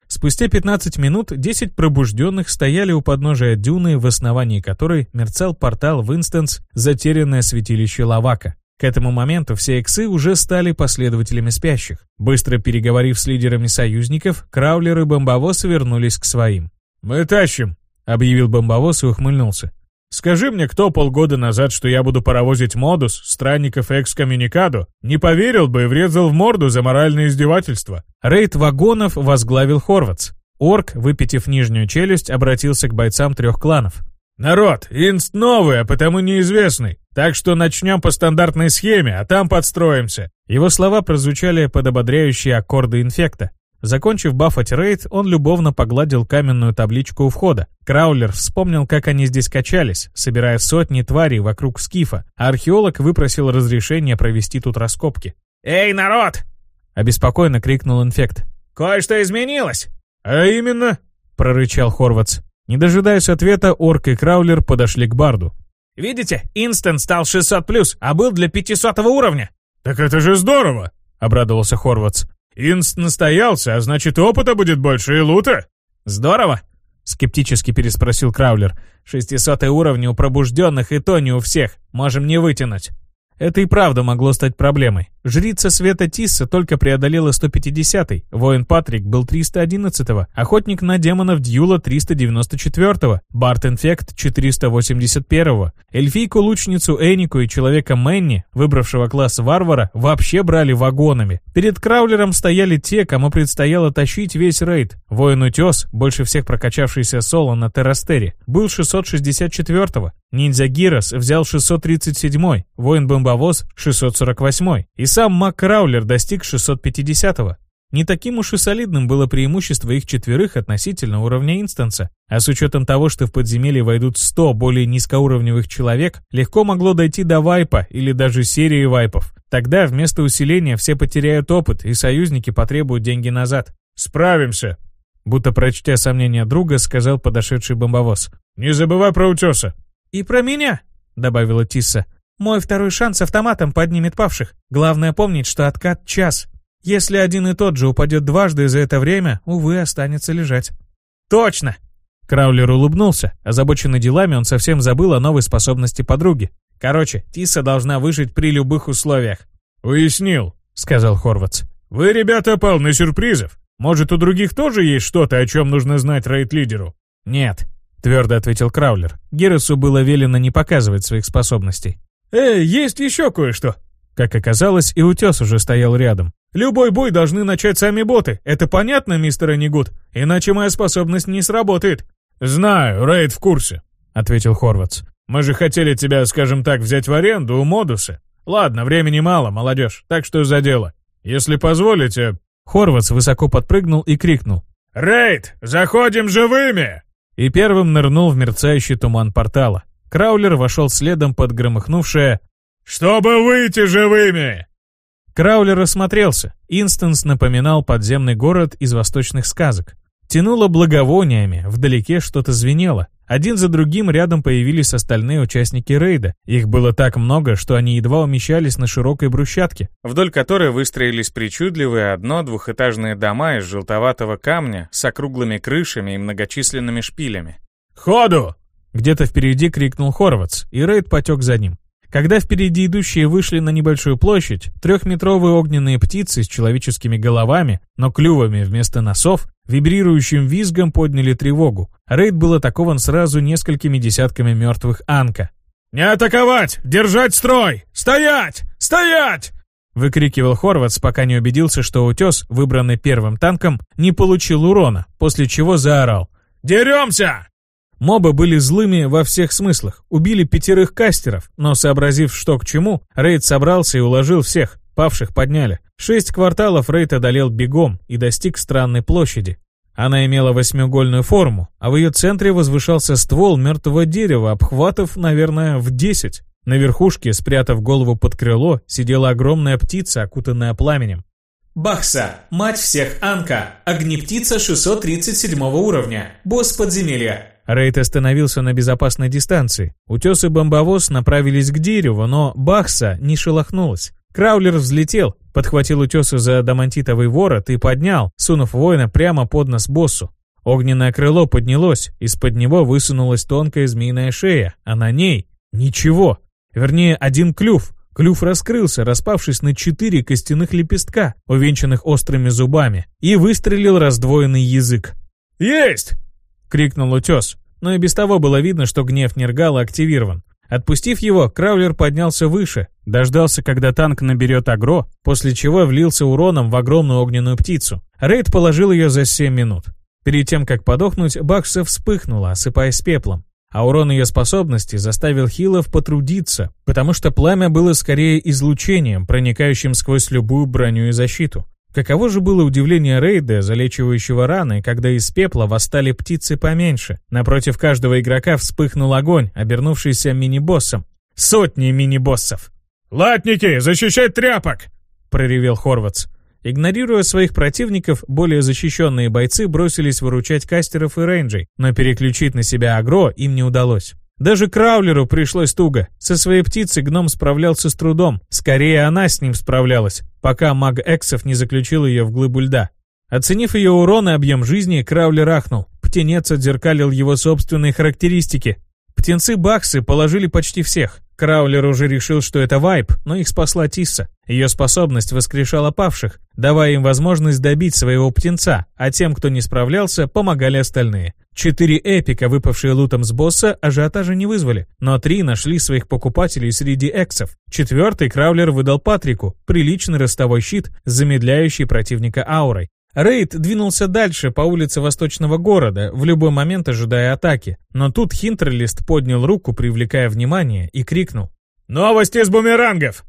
Спустя 15 минут 10 пробужденных стояли у подножия дюны, в основании которой мерцал портал в инстанс «Затерянное святилище Лавака». К этому моменту все эксы уже стали последователями спящих. Быстро переговорив с лидерами союзников, Краулер и Бомбовоз вернулись к своим. «Мы тащим», — объявил Бомбовоз и ухмыльнулся. «Скажи мне, кто полгода назад, что я буду паровозить модус, странников экскоммуникаду, не поверил бы и врезал в морду за моральное издевательство». Рейд вагонов возглавил Хорватс. Орк, выпитив нижнюю челюсть, обратился к бойцам трех кланов. «Народ, инст новый, а потому неизвестный. Так что начнем по стандартной схеме, а там подстроимся». Его слова прозвучали под ободряющие аккорды инфекта. Закончив бафать рейд, он любовно погладил каменную табличку у входа. Краулер вспомнил, как они здесь качались, собирая сотни тварей вокруг скифа, а археолог выпросил разрешение провести тут раскопки. «Эй, народ!» — обеспокоенно крикнул инфект. «Кое-что изменилось!» «А именно?» — прорычал Хорватс. Не дожидаясь ответа, Орк и Краулер подошли к Барду. «Видите, Инстанс стал 600+, а был для 500 уровня». «Так это же здорово!» — обрадовался Хорватс. «Инст настоялся, а значит, опыта будет больше и лута». «Здорово!» — скептически переспросил Краулер. «600 уровни у пробужденных и то не у всех. Можем не вытянуть». Это и правда могло стать проблемой. Жрица Света Тисса только преодолела 150-й, воин Патрик был 311-го, охотник на демонов Дьюла 394-го, Барт Инфект 481-го, эльфийку-лучницу Энику и человека Мэнни, выбравшего класс варвара, вообще брали вагонами. Перед Краулером стояли те, кому предстояло тащить весь рейд. Воин Утес, больше всех прокачавшийся соло на Террастере, был 664-го, Ниндзя Гирос взял 637-й, воин Бомбовоз 648-й, и сам Мак Краулер достиг 650-го. Не таким уж и солидным было преимущество их четверых относительно уровня инстанса, а с учетом того, что в подземелье войдут 100 более низкоуровневых человек, легко могло дойти до вайпа или даже серии вайпов. Тогда вместо усиления все потеряют опыт, и союзники потребуют деньги назад. «Справимся!» Будто прочтя сомнения друга, сказал подошедший бомбовоз. «Не забывай про утеса!» «И про меня!» — добавила Тисса. «Мой второй шанс автоматом поднимет павших. Главное помнить, что откат — час. Если один и тот же упадет дважды за это время, увы, останется лежать». «Точно!» Краулер улыбнулся. Озабоченный делами, он совсем забыл о новой способности подруги. «Короче, Тисса должна выжить при любых условиях». «Уяснил», — сказал Хорватс. «Вы, ребята, полны сюрпризов. Может, у других тоже есть что-то, о чем нужно знать рейд-лидеру?» «Нет», — твердо ответил Краулер. Герасу было велено не показывать своих способностей. «Эй, есть еще кое-что!» Как оказалось, и утес уже стоял рядом. «Любой бой должны начать сами боты. Это понятно, мистер Анигут? Иначе моя способность не сработает». «Знаю, Рейд в курсе», — ответил Хорватс. «Мы же хотели тебя, скажем так, взять в аренду у Модуса. Ладно, времени мало, молодежь, так что за дело. Если позволите...» Хорватс высоко подпрыгнул и крикнул. «Рейд, заходим живыми!» И первым нырнул в мерцающий туман портала. Краулер вошел следом под громыхнувшее «Чтобы выйти живыми!» Краулер осмотрелся. Инстанс напоминал подземный город из восточных сказок. Тянуло благовониями, вдалеке что-то звенело. Один за другим рядом появились остальные участники рейда. Их было так много, что они едва умещались на широкой брусчатке, вдоль которой выстроились причудливые одно-двухэтажные дома из желтоватого камня с округлыми крышами и многочисленными шпилями. «Ходу!» Где-то впереди крикнул Хорватс, и рейд потек за ним. Когда впереди идущие вышли на небольшую площадь, трехметровые огненные птицы с человеческими головами, но клювами вместо носов, вибрирующим визгом подняли тревогу. Рейд был атакован сразу несколькими десятками мертвых анка. «Не атаковать! Держать строй! Стоять! Стоять!» Выкрикивал Хорватс, пока не убедился, что утес, выбранный первым танком, не получил урона, после чего заорал. «Деремся!» Мобы были злыми во всех смыслах, убили пятерых кастеров, но сообразив, что к чему, рейд собрался и уложил всех, павших подняли. Шесть кварталов рейд одолел бегом и достиг странной площади. Она имела восьмиугольную форму, а в ее центре возвышался ствол мертвого дерева, обхватов, наверное, в 10. На верхушке, спрятав голову под крыло, сидела огромная птица, окутанная пламенем. Бахса, мать всех Анка, огнептица 637 уровня, босс подземелья. Рейд остановился на безопасной дистанции. Утес и бомбовоз направились к дереву, но Бахса не шелохнулась. Краулер взлетел, подхватил утеса за адамантитовый ворот и поднял, сунув воина прямо под нос боссу. Огненное крыло поднялось, из-под него высунулась тонкая змеиная шея, а на ней — ничего. Вернее, один клюв. Клюв раскрылся, распавшись на четыре костяных лепестка, увенчанных острыми зубами, и выстрелил раздвоенный язык. «Есть!» — крикнул утес. Но и без того было видно, что гнев Нергала активирован. Отпустив его, Краулер поднялся выше, дождался, когда танк наберет агро, после чего влился уроном в огромную огненную птицу. Рейд положил ее за 7 минут. Перед тем, как подохнуть, Бакса вспыхнула, осыпаясь пеплом. А урон ее способности заставил Хилов потрудиться, потому что пламя было скорее излучением, проникающим сквозь любую броню и защиту. Каково же было удивление Рейда, залечивающего раны, когда из пепла восстали птицы поменьше. Напротив каждого игрока вспыхнул огонь, обернувшийся мини-боссом. Сотни мини-боссов. «Латники, защищать тряпок!» — проревел Хорватс. Игнорируя своих противников, более защищенные бойцы бросились выручать кастеров и рейнджей, но переключить на себя агро им не удалось. Даже Краулеру пришлось туго. Со своей птицей гном справлялся с трудом. Скорее, она с ним справлялась, пока маг Эксов не заключил ее в глыбу льда. Оценив ее урон и объем жизни, Краулер ахнул. Птенец отзеркалил его собственные характеристики. Птенцы-баксы положили почти всех. Краулер уже решил, что это вайп, но их спасла Тисса. Ее способность воскрешала павших, давая им возможность добить своего птенца, а тем, кто не справлялся, помогали остальные. Четыре эпика, выпавшие лутом с босса, ажиотажа не вызвали, но три нашли своих покупателей среди эксов. Четвертый Краулер выдал Патрику, приличный ростовой щит, замедляющий противника аурой. Рейд двинулся дальше по улице Восточного города, в любой момент ожидая атаки. Но тут Хинтерлист поднял руку, привлекая внимание, и крикнул. «Новости с бумерангов!»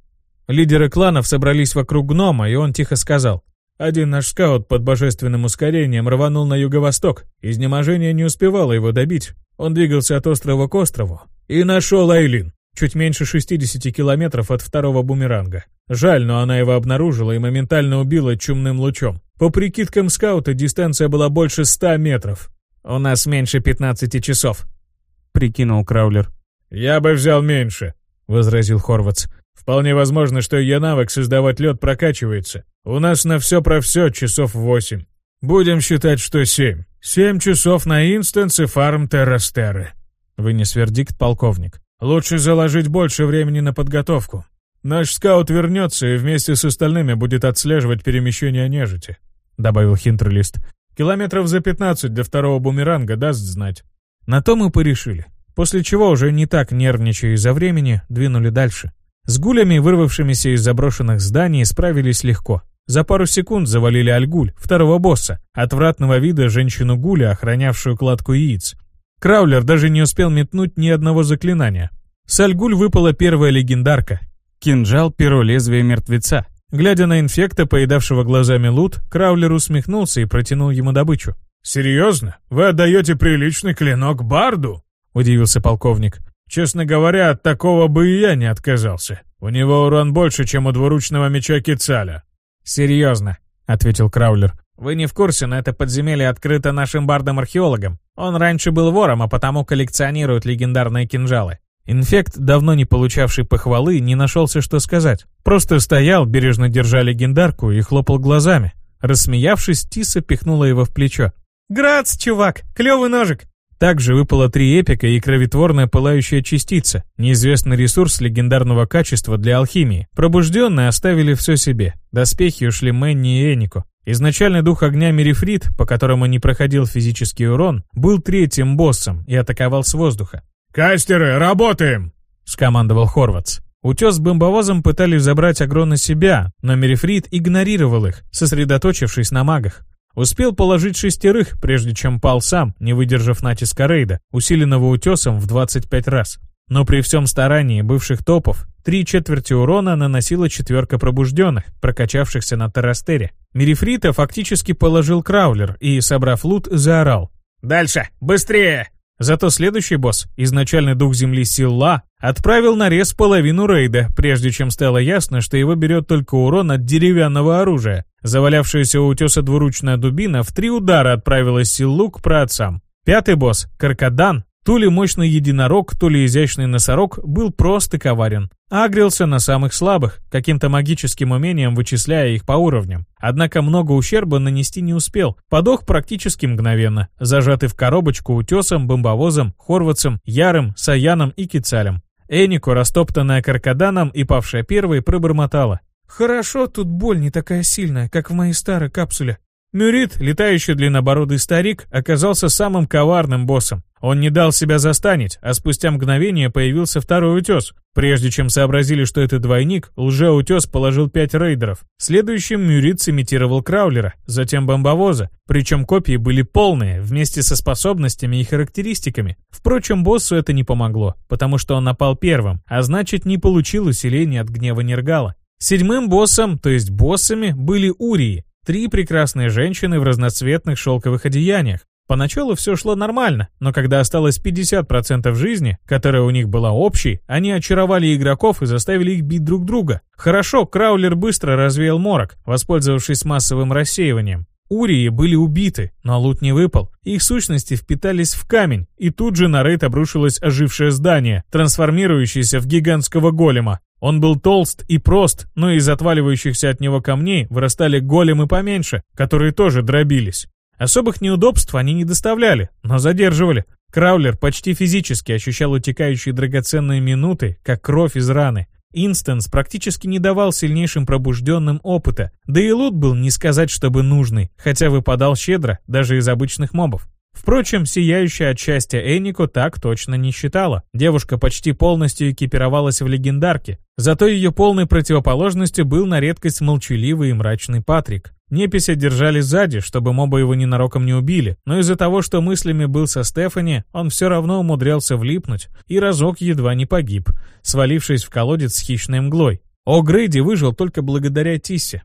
Лидеры кланов собрались вокруг гнома, и он тихо сказал. Один наш скаут под божественным ускорением рванул на юго-восток. Изнеможение не успевало его добить. Он двигался от острова к острову. И нашел Айлин. Чуть меньше 60 километров от второго бумеранга. Жаль, но она его обнаружила и моментально убила чумным лучом. По прикидкам скаута дистанция была больше 100 метров. «У нас меньше 15 часов», — прикинул Краулер. «Я бы взял меньше», — возразил Хорватс. «Вполне возможно, что ее навык создавать лед прокачивается. У нас на все про все часов восемь. Будем считать, что семь. Семь часов на инстанс и фарм Террастеры», — вынес вердикт полковник. «Лучше заложить больше времени на подготовку. Наш скаут вернется и вместе с остальными будет отслеживать перемещение нежити. — добавил Хинтерлист. «Километров за пятнадцать до второго бумеранга даст знать». На то мы порешили. После чего, уже не так нервничая из-за времени, двинули дальше. С гулями, вырвавшимися из заброшенных зданий, справились легко. За пару секунд завалили Альгуль, второго босса, отвратного вида женщину-гуля, охранявшую кладку яиц. Краулер даже не успел метнуть ни одного заклинания. С Альгуль выпала первая легендарка — кинжал перо лезвия мертвеца, Глядя на инфекта, поедавшего глазами лут, Краулер усмехнулся и протянул ему добычу. «Серьезно? Вы отдаете приличный клинок Барду?» — удивился полковник. «Честно говоря, от такого бы и я не отказался. У него урон больше, чем у двуручного меча Кицаля». «Серьезно», — ответил Краулер. «Вы не в курсе, но это подземелье открыто нашим бардом-археологом. Он раньше был вором, а потому коллекционирует легендарные кинжалы. Инфект, давно не получавший похвалы, не нашелся, что сказать. Просто стоял, бережно держа легендарку, и хлопал глазами. Рассмеявшись, Тиса пихнула его в плечо. «Грац, чувак! Клевый ножик!» Также выпало три эпика и кровотворная пылающая частица, неизвестный ресурс легендарного качества для алхимии. Пробужденные оставили все себе. Доспехи ушли Мэнни и Энику. Изначальный дух огня Мерифрит, по которому не проходил физический урон, был третьим боссом и атаковал с воздуха. «Кастеры, работаем!» — скомандовал Хорватс. Утес с бомбовозом пытались забрать агро на себя, но Мерифрит игнорировал их, сосредоточившись на магах. Успел положить шестерых, прежде чем пал сам, не выдержав натиска рейда, усиленного утесом в 25 раз. Но при всем старании бывших топов, три четверти урона наносила четверка пробужденных, прокачавшихся на Террастере. Мерифрита фактически положил краулер и, собрав лут, заорал. «Дальше! Быстрее!» Зато следующий босс, изначальный дух земли Силла, отправил на рез половину рейда, прежде чем стало ясно, что его берет только урон от деревянного оружия. Завалявшаяся у утеса двуручная дубина в три удара отправила Силлу к праотцам. Пятый босс, Каркадан, то ли мощный единорог, то ли изящный носорог был просто коварен. Агрился на самых слабых, каким-то магическим умением вычисляя их по уровням. Однако много ущерба нанести не успел. Подох практически мгновенно, зажатый в коробочку утесом, бомбовозом, хорватцем, ярым, саяном и кицалем. Энику, растоптанная каркаданом и павшая первой, пробормотала. «Хорошо, тут боль не такая сильная, как в моей старой капсуле». Мюрит, летающий длиннобородый старик, оказался самым коварным боссом. Он не дал себя застанить, а спустя мгновение появился второй утес. Прежде чем сообразили, что это двойник, лже-утес положил пять рейдеров. Следующим Мюрит имитировал Краулера, затем бомбовоза, причем копии были полные, вместе со способностями и характеристиками. Впрочем, боссу это не помогло, потому что он напал первым, а значит не получил усиления от гнева Нергала. Седьмым боссом, то есть боссами, были Урии, Три прекрасные женщины в разноцветных шелковых одеяниях. Поначалу все шло нормально, но когда осталось 50% жизни, которая у них была общей, они очаровали игроков и заставили их бить друг друга. Хорошо, Краулер быстро развеял морок, воспользовавшись массовым рассеиванием. Урии были убиты, но лут не выпал. Их сущности впитались в камень, и тут же на рейд обрушилось ожившее здание, трансформирующееся в гигантского голема. Он был толст и прост, но из отваливающихся от него камней вырастали големы поменьше, которые тоже дробились. Особых неудобств они не доставляли, но задерживали. Краулер почти физически ощущал утекающие драгоценные минуты, как кровь из раны. Инстанс практически не давал сильнейшим пробужденным опыта, да и лут был не сказать, чтобы нужный, хотя выпадал щедро, даже из обычных мобов. Впрочем, сияющая от счастья Энику так точно не считала. Девушка почти полностью экипировалась в легендарке, зато ее полной противоположностью был на редкость молчаливый и мрачный Патрик. Непися держали сзади, чтобы мобы его ненароком не убили, но из-за того, что мыслями был со Стефани, он все равно умудрялся влипнуть, и разок едва не погиб, свалившись в колодец с хищной мглой. О’Грейди выжил только благодаря Тиссе.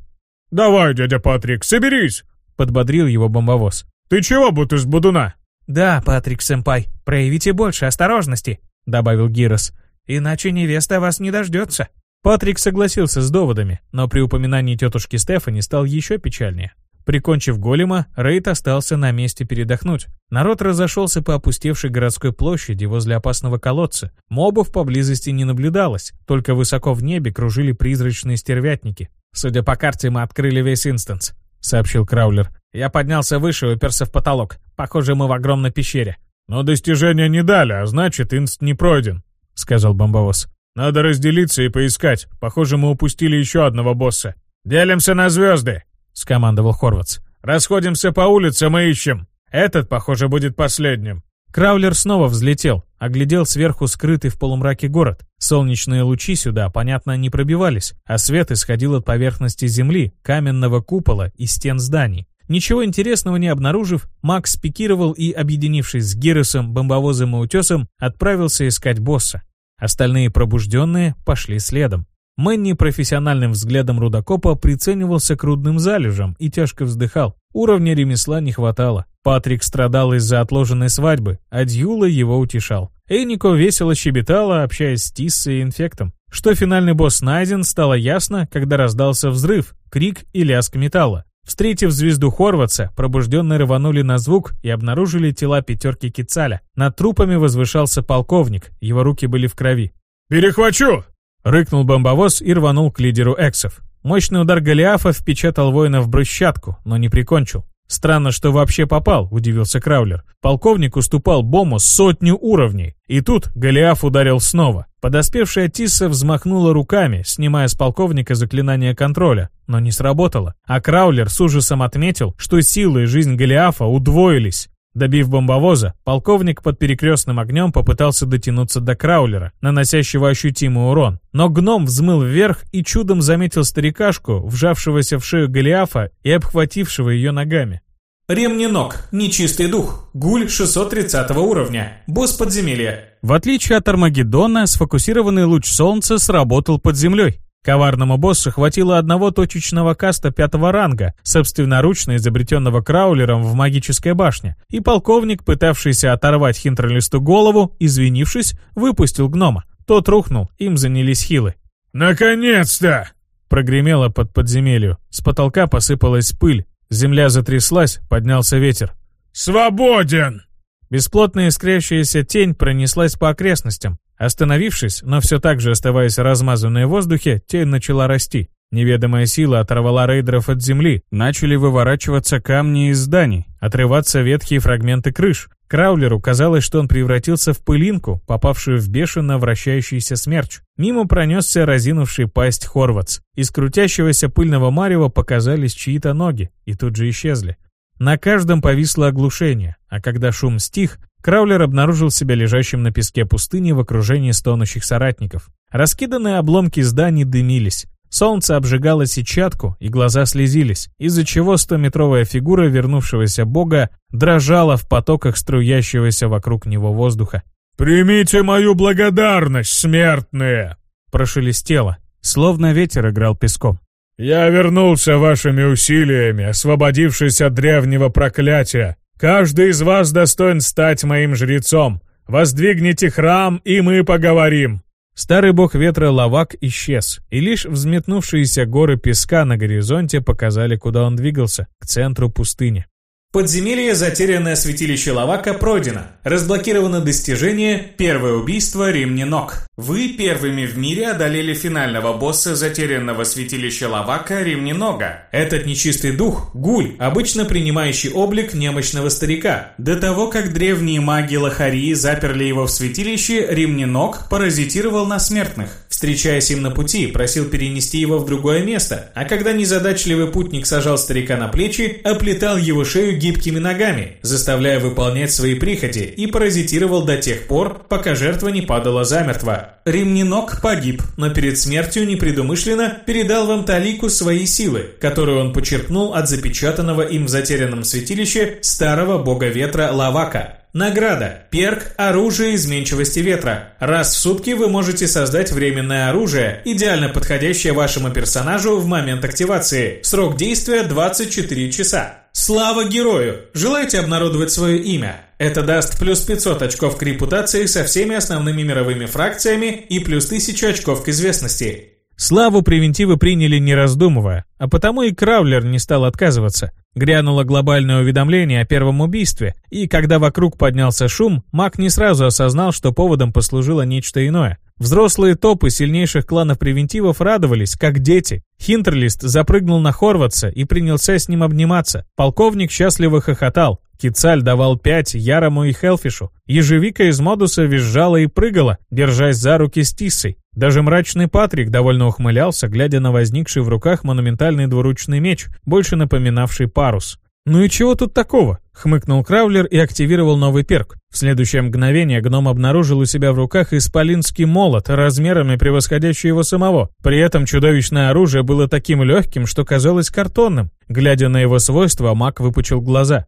«Давай, дядя Патрик, соберись!» — подбодрил его бомбовоз. «Ты чего будто с будуна?» «Да, Патрик-сэмпай, проявите больше осторожности», — добавил Гирос. «Иначе невеста вас не дождется». Патрик согласился с доводами, но при упоминании тетушки Стефани стал еще печальнее. Прикончив голема, Рейд остался на месте передохнуть. Народ разошелся по опустевшей городской площади возле опасного колодца. Мобов поблизости не наблюдалось, только высоко в небе кружили призрачные стервятники. «Судя по карте, мы открыли весь инстанс», — сообщил Краулер. «Я поднялся выше уперся в потолок. Похоже, мы в огромной пещере». «Но достижения не дали, а значит, инст не пройден», — сказал бомбовоз. «Надо разделиться и поискать. Похоже, мы упустили еще одного босса». «Делимся на звезды», — скомандовал Хорватс. «Расходимся по улицам и ищем. Этот, похоже, будет последним». Краулер снова взлетел, оглядел сверху скрытый в полумраке город. Солнечные лучи сюда, понятно, не пробивались, а свет исходил от поверхности земли, каменного купола и стен зданий. Ничего интересного не обнаружив, Макс спикировал и, объединившись с Гиросом, бомбовозом и утесом, отправился искать босса. Остальные пробужденные пошли следом. Мэнни профессиональным взглядом рудокопа приценивался к рудным залежам и тяжко вздыхал. Уровня ремесла не хватало. Патрик страдал из-за отложенной свадьбы, а Дьюла его утешал. Эйнико весело щебетала, общаясь с Тиссой и инфектом. Что финальный босс найден, стало ясно, когда раздался взрыв, крик и лязг металла. Встретив звезду Хорватса, пробужденные рванули на звук и обнаружили тела пятерки Кицаля. Над трупами возвышался полковник, его руки были в крови. «Перехвачу!» — рыкнул бомбовоз и рванул к лидеру эксов. Мощный удар Голиафа впечатал воина в брусчатку, но не прикончил. Странно, что вообще попал, удивился Краулер. Полковник уступал Бому сотню уровней. И тут Голиаф ударил снова. Подоспевшая Тисса взмахнула руками, снимая с полковника заклинание контроля, но не сработало. А Краулер с ужасом отметил, что силы и жизнь Голиафа удвоились. Добив бомбовоза, полковник под перекрестным огнем попытался дотянуться до краулера, наносящего ощутимый урон. Но гном взмыл вверх и чудом заметил старикашку, вжавшегося в шею Голиафа и обхватившего ее ногами. Ремни ног, нечистый дух, гуль 630 уровня, босс подземелья. В отличие от Армагеддона, сфокусированный луч солнца сработал под землей. Коварному боссу хватило одного точечного каста пятого ранга, собственноручно изобретенного Краулером в магической башне, и полковник, пытавшийся оторвать Хинтерлисту голову, извинившись, выпустил гнома. Тот рухнул, им занялись хилы. «Наконец-то!» Прогремело под подземелью. С потолка посыпалась пыль. Земля затряслась, поднялся ветер. «Свободен!» Бесплотная искрящаяся тень пронеслась по окрестностям. Остановившись, но все так же оставаясь размазанной в воздухе, тень начала расти. Неведомая сила оторвала рейдеров от земли, начали выворачиваться камни из зданий, отрываться ветхие фрагменты крыш. Краулеру казалось, что он превратился в пылинку, попавшую в бешено вращающийся смерч. Мимо пронесся разинувший пасть Хорватс. Из крутящегося пыльного марева показались чьи-то ноги и тут же исчезли. На каждом повисло оглушение, а когда шум стих, Краулер обнаружил себя лежащим на песке пустыни в окружении стонущих соратников. Раскиданные обломки зданий дымились. Солнце обжигало сетчатку, и глаза слезились, из-за чего стометровая фигура вернувшегося бога дрожала в потоках струящегося вокруг него воздуха. «Примите мою благодарность, смертные!» Прошелестело, словно ветер играл песком. «Я вернулся вашими усилиями, освободившись от древнего проклятия. Каждый из вас достоин стать моим жрецом. Воздвигните храм, и мы поговорим. Старый бог ветра Лавак исчез, и лишь взметнувшиеся горы песка на горизонте показали, куда он двигался, к центру пустыни. Подземелье «Затерянное святилище Лавака» пройдено. Разблокировано достижение «Первое убийство Римни Ног». Вы первыми в мире одолели финального босса затерянного святилища Лавака Римни Нога. Этот нечистый дух – гуль, обычно принимающий облик немощного старика. До того, как древние маги Лохарии заперли его в святилище, Римни Ног паразитировал на смертных. Встречаясь им на пути, просил перенести его в другое место, а когда незадачливый путник сажал старика на плечи, оплетал его шею гибкими ногами, заставляя выполнять свои прихоти и паразитировал до тех пор, пока жертва не падала замертво. Римнинок погиб, но перед смертью непредумышленно передал вам талику своей силы, которую он почерпнул от запечатанного им в затерянном святилище старого бога ветра Лавака. Награда. Перк «Оружие изменчивости ветра». Раз в сутки вы можете создать временное оружие, идеально подходящее вашему персонажу в момент активации. Срок действия 24 часа. Слава герою! Желаете обнародовать свое имя? Это даст плюс 500 очков к репутации со всеми основными мировыми фракциями и плюс 1000 очков к известности. Славу превентивы приняли не раздумывая, а потому и Краулер не стал отказываться. Грянуло глобальное уведомление о первом убийстве, и когда вокруг поднялся шум, маг не сразу осознал, что поводом послужило нечто иное. Взрослые топы сильнейших кланов превентивов радовались, как дети. Хинтерлист запрыгнул на Хорватса и принялся с ним обниматься. Полковник счастливо хохотал. Кицаль давал пять Ярому и Хелфишу. Ежевика из модуса визжала и прыгала, держась за руки с Тиссой. Даже мрачный Патрик довольно ухмылялся, глядя на возникший в руках монументальный двуручный меч, больше напоминавший парус. «Ну и чего тут такого?» — хмыкнул Краулер и активировал новый перк. В следующее мгновение гном обнаружил у себя в руках исполинский молот, размерами превосходящий его самого. При этом чудовищное оружие было таким легким, что казалось картонным. Глядя на его свойства, маг выпучил глаза.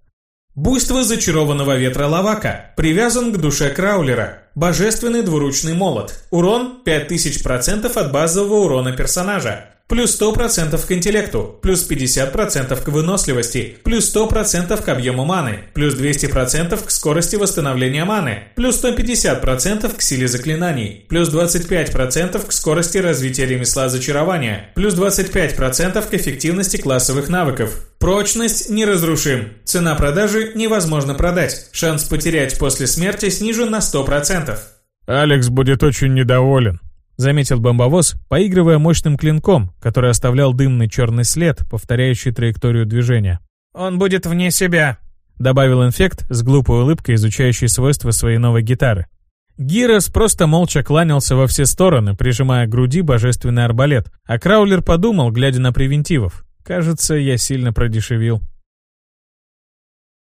Буйство зачарованного ветра Лавака. Привязан к душе Краулера. Божественный двуручный молот. Урон 5000% от базового урона персонажа плюс 100% к интеллекту, плюс 50% к выносливости, плюс 100% к объему маны, плюс 200% к скорости восстановления маны, плюс 150% к силе заклинаний, плюс 25% к скорости развития ремесла зачарования, плюс 25% к эффективности классовых навыков. Прочность неразрушим. Цена продажи невозможно продать. Шанс потерять после смерти снижен на 100%. Алекс будет очень недоволен. — заметил бомбовоз, поигрывая мощным клинком, который оставлял дымный черный след, повторяющий траекторию движения. «Он будет вне себя», — добавил инфект с глупой улыбкой, изучающий свойства своей новой гитары. Гирос просто молча кланялся во все стороны, прижимая к груди божественный арбалет, а Краулер подумал, глядя на превентивов. «Кажется, я сильно продешевил».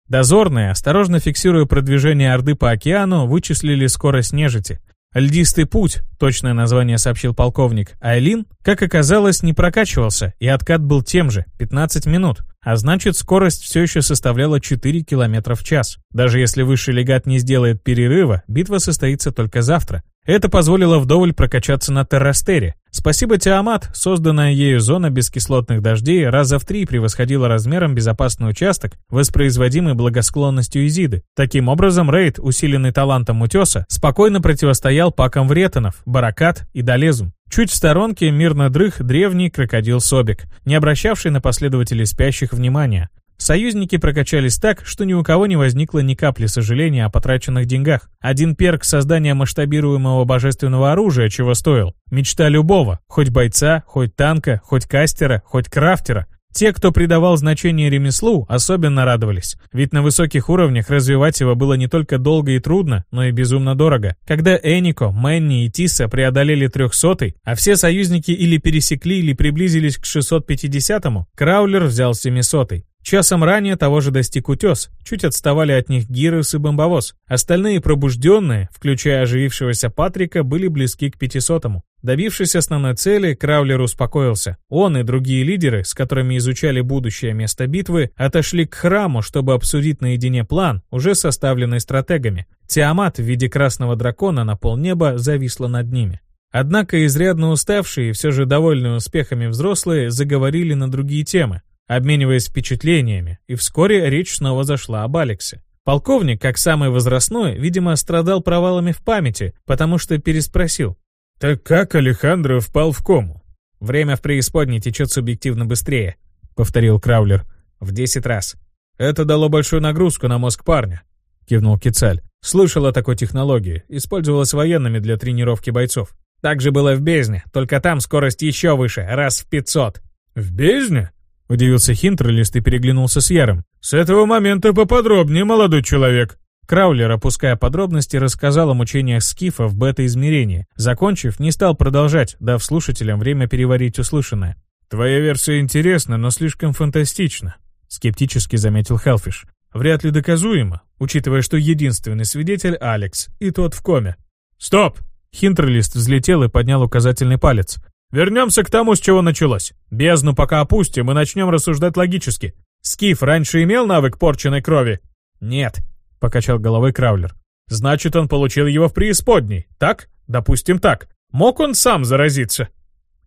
Дозорные, осторожно фиксируя продвижение Орды по океану, вычислили скорость нежити. Льдистый путь, точное название сообщил полковник, Айлин, Как оказалось, не прокачивался, и откат был тем же — 15 минут. А значит, скорость все еще составляла 4 км в час. Даже если высший легат не сделает перерыва, битва состоится только завтра. Это позволило вдоволь прокачаться на Террастере. Спасибо Тиамат, созданная ею зона бескислотных дождей раза в три превосходила размером безопасный участок, воспроизводимый благосклонностью Изиды. Таким образом, рейд, усиленный талантом Утеса, спокойно противостоял пакам Вретонов, Баракат и Долезум. Чуть в сторонке мирно дрых древний крокодил Собик, не обращавший на последователей спящих внимания. Союзники прокачались так, что ни у кого не возникло ни капли сожаления о потраченных деньгах. Один перк создания масштабируемого божественного оружия чего стоил. Мечта любого, хоть бойца, хоть танка, хоть кастера, хоть крафтера. Те, кто придавал значение ремеслу, особенно радовались, ведь на высоких уровнях развивать его было не только долго и трудно, но и безумно дорого. Когда Энико, Мэнни и Тиса преодолели трехсотый, а все союзники или пересекли, или приблизились к 650-му, Краулер взял 700-й. Часом ранее того же достиг утес, чуть отставали от них Гирос и Бомбовоз. Остальные пробужденные, включая оживившегося Патрика, были близки к 500-му. Добившись основной цели, Краулер успокоился. Он и другие лидеры, с которыми изучали будущее место битвы, отошли к храму, чтобы обсудить наедине план, уже составленный стратегами. Тиамат в виде красного дракона на полнеба зависла над ними. Однако изрядно уставшие и все же довольные успехами взрослые заговорили на другие темы, обмениваясь впечатлениями, и вскоре речь снова зашла об Алексе. Полковник, как самый возрастной, видимо, страдал провалами в памяти, потому что переспросил. «Так как Алехандро впал в кому?» «Время в преисподней течет субъективно быстрее», — повторил Краулер. «В десять раз». «Это дало большую нагрузку на мозг парня», — кивнул Кицаль. «Слышал о такой технологии. Использовалась военными для тренировки бойцов». «Так же было в бездне, только там скорость еще выше, раз в пятьсот». «В бездне?» — удивился Хинтерлист и переглянулся с Яром. «С этого момента поподробнее, молодой человек». Краулер, опуская подробности, рассказал о мучениях Скифа в бета-измерении. Закончив, не стал продолжать, дав слушателям время переварить услышанное. «Твоя версия интересна, но слишком фантастична», — скептически заметил Хелфиш. «Вряд ли доказуемо, учитывая, что единственный свидетель — Алекс, и тот в коме». «Стоп!» Хинтерлист взлетел и поднял указательный палец. Вернемся к тому, с чего началось. Бездну пока опустим и начнем рассуждать логически. Скиф раньше имел навык порченной крови? Нет, покачал головой Краулер. Значит, он получил его в преисподней, так? Допустим так. Мог он сам заразиться?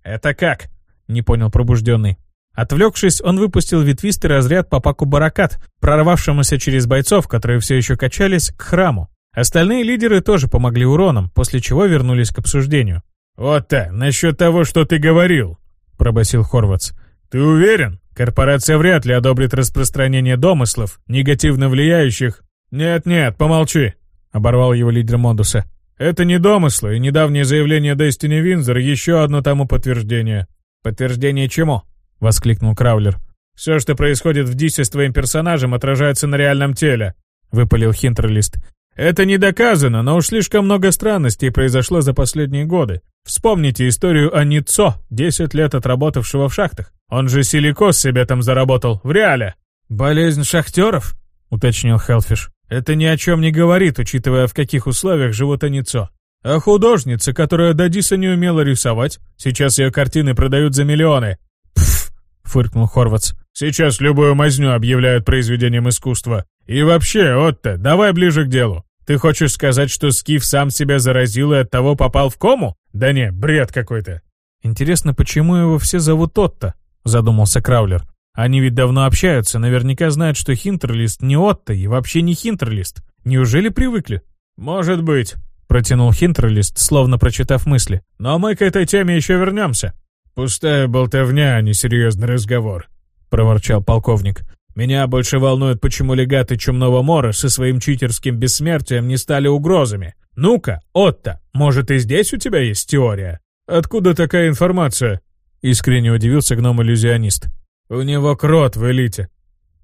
Это как? Не понял пробужденный. Отвлекшись, он выпустил ветвистый разряд по паку баракат, прорвавшемуся через бойцов, которые все еще качались, к храму. Остальные лидеры тоже помогли уроном, после чего вернулись к обсуждению. «Вот-то, насчет того, что ты говорил», — пробасил Хорватс. «Ты уверен? Корпорация вряд ли одобрит распространение домыслов, негативно влияющих...» «Нет-нет, помолчи», — оборвал его лидер Модуса. «Это не домыслы, и недавнее заявление Дестини Винзер еще одно тому подтверждение». «Подтверждение чему?» — воскликнул Краулер. «Все, что происходит в Дисе с твоим персонажем, отражается на реальном теле», — выпалил Хинтерлист. «Это не доказано, но уж слишком много странностей произошло за последние годы. Вспомните историю о Ницо, 10 лет отработавшего в шахтах. Он же силикоз себе там заработал, в реале. «Болезнь шахтеров?» — уточнил Хелфиш. «Это ни о чем не говорит, учитывая, в каких условиях живут Аницо. А художница, которая до Диса не умела рисовать, сейчас ее картины продают за миллионы». «Пф!» — фыркнул Хорватс. «Сейчас любую мазню объявляют произведением искусства. И вообще, Отто, давай ближе к делу. Ты хочешь сказать, что Скиф сам себя заразил и оттого попал в кому? Да не, бред какой-то. Интересно, почему его все зовут Отто? Задумался Краулер. Они ведь давно общаются, наверняка знают, что Хинтерлист не Отто и вообще не Хинтерлист. Неужели привыкли? Может быть, протянул Хинтерлист, словно прочитав мысли. Но мы к этой теме еще вернемся. Пустая болтовня, а не серьезный разговор, проворчал полковник. Меня больше волнует, почему легаты Чумного Мора со своим читерским бессмертием не стали угрозами. Ну-ка, Отто, может и здесь у тебя есть теория? Откуда такая информация? Искренне удивился гном-иллюзионист. У него крот в элите,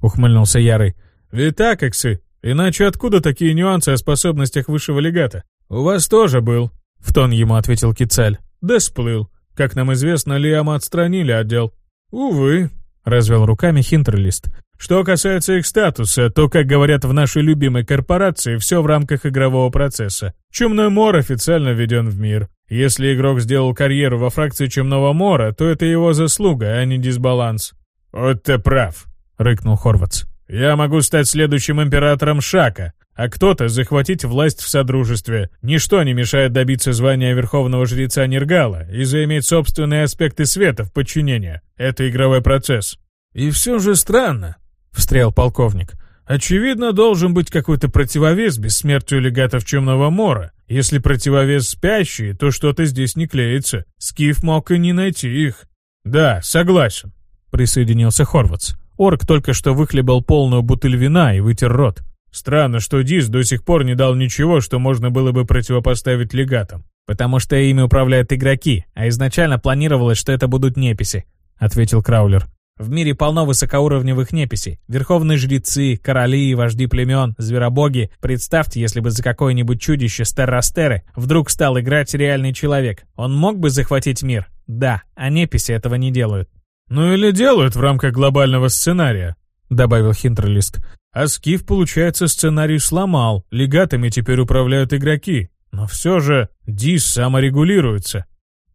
ухмыльнулся Ярый. Ведь так, Эксы, иначе откуда такие нюансы о способностях высшего легата? У вас тоже был, в тон ему ответил Кицаль. Да сплыл. Как нам известно, Лиама отстранили отдел. Увы, развел руками Хинтерлист. Что касается их статуса, то, как говорят в нашей любимой корпорации, все в рамках игрового процесса. Чумной мор официально введен в мир. Если игрок сделал карьеру во фракции Чумного Мора, то это его заслуга, а не дисбаланс. «Вот ты прав», — рыкнул Хорватс. «Я могу стать следующим императором Шака, а кто-то захватить власть в Содружестве. Ничто не мешает добиться звания Верховного Жреца Нергала и заиметь собственные аспекты света в подчинении. Это игровой процесс. И все же странно, — встрял полковник. Очевидно, должен быть какой-то противовес бессмертию легатов Чумного Мора. Если противовес спящий, то что-то здесь не клеится. Скиф мог и не найти их. Да, согласен, — присоединился Хорватс. Орк только что выхлебал полную бутыль вина и вытер рот. Странно, что Дис до сих пор не дал ничего, что можно было бы противопоставить легатам. «Потому что ими управляют игроки, а изначально планировалось, что это будут неписи», — ответил Краулер. «В мире полно высокоуровневых неписей. Верховные жрецы, короли, вожди племен, зверобоги. Представьте, если бы за какое-нибудь чудище Стеррастеры вдруг стал играть реальный человек. Он мог бы захватить мир? Да, а неписи этого не делают». «Ну или делают в рамках глобального сценария», — добавил Хинтерлист. А Скиф, получается, сценарий сломал, легатами теперь управляют игроки. Но все же Дис саморегулируется.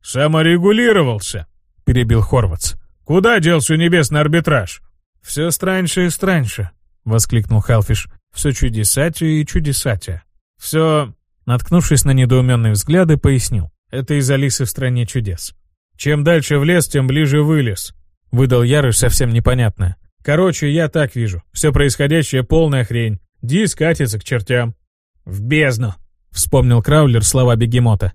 «Саморегулировался», — перебил Хорватс. «Куда делся небесный арбитраж?» «Все страньше и страньше», — воскликнул Хелфиш. «Все чудесатие и чудесатие. Все...» Наткнувшись на недоуменные взгляды, пояснил. «Это из Алисы в стране чудес». «Чем дальше в лес, тем ближе вылез», — выдал Ярыш совсем непонятное. Короче, я так вижу. Все происходящее полная хрень. Дис катится к чертям. «В бездну!» — вспомнил Краулер слова бегемота.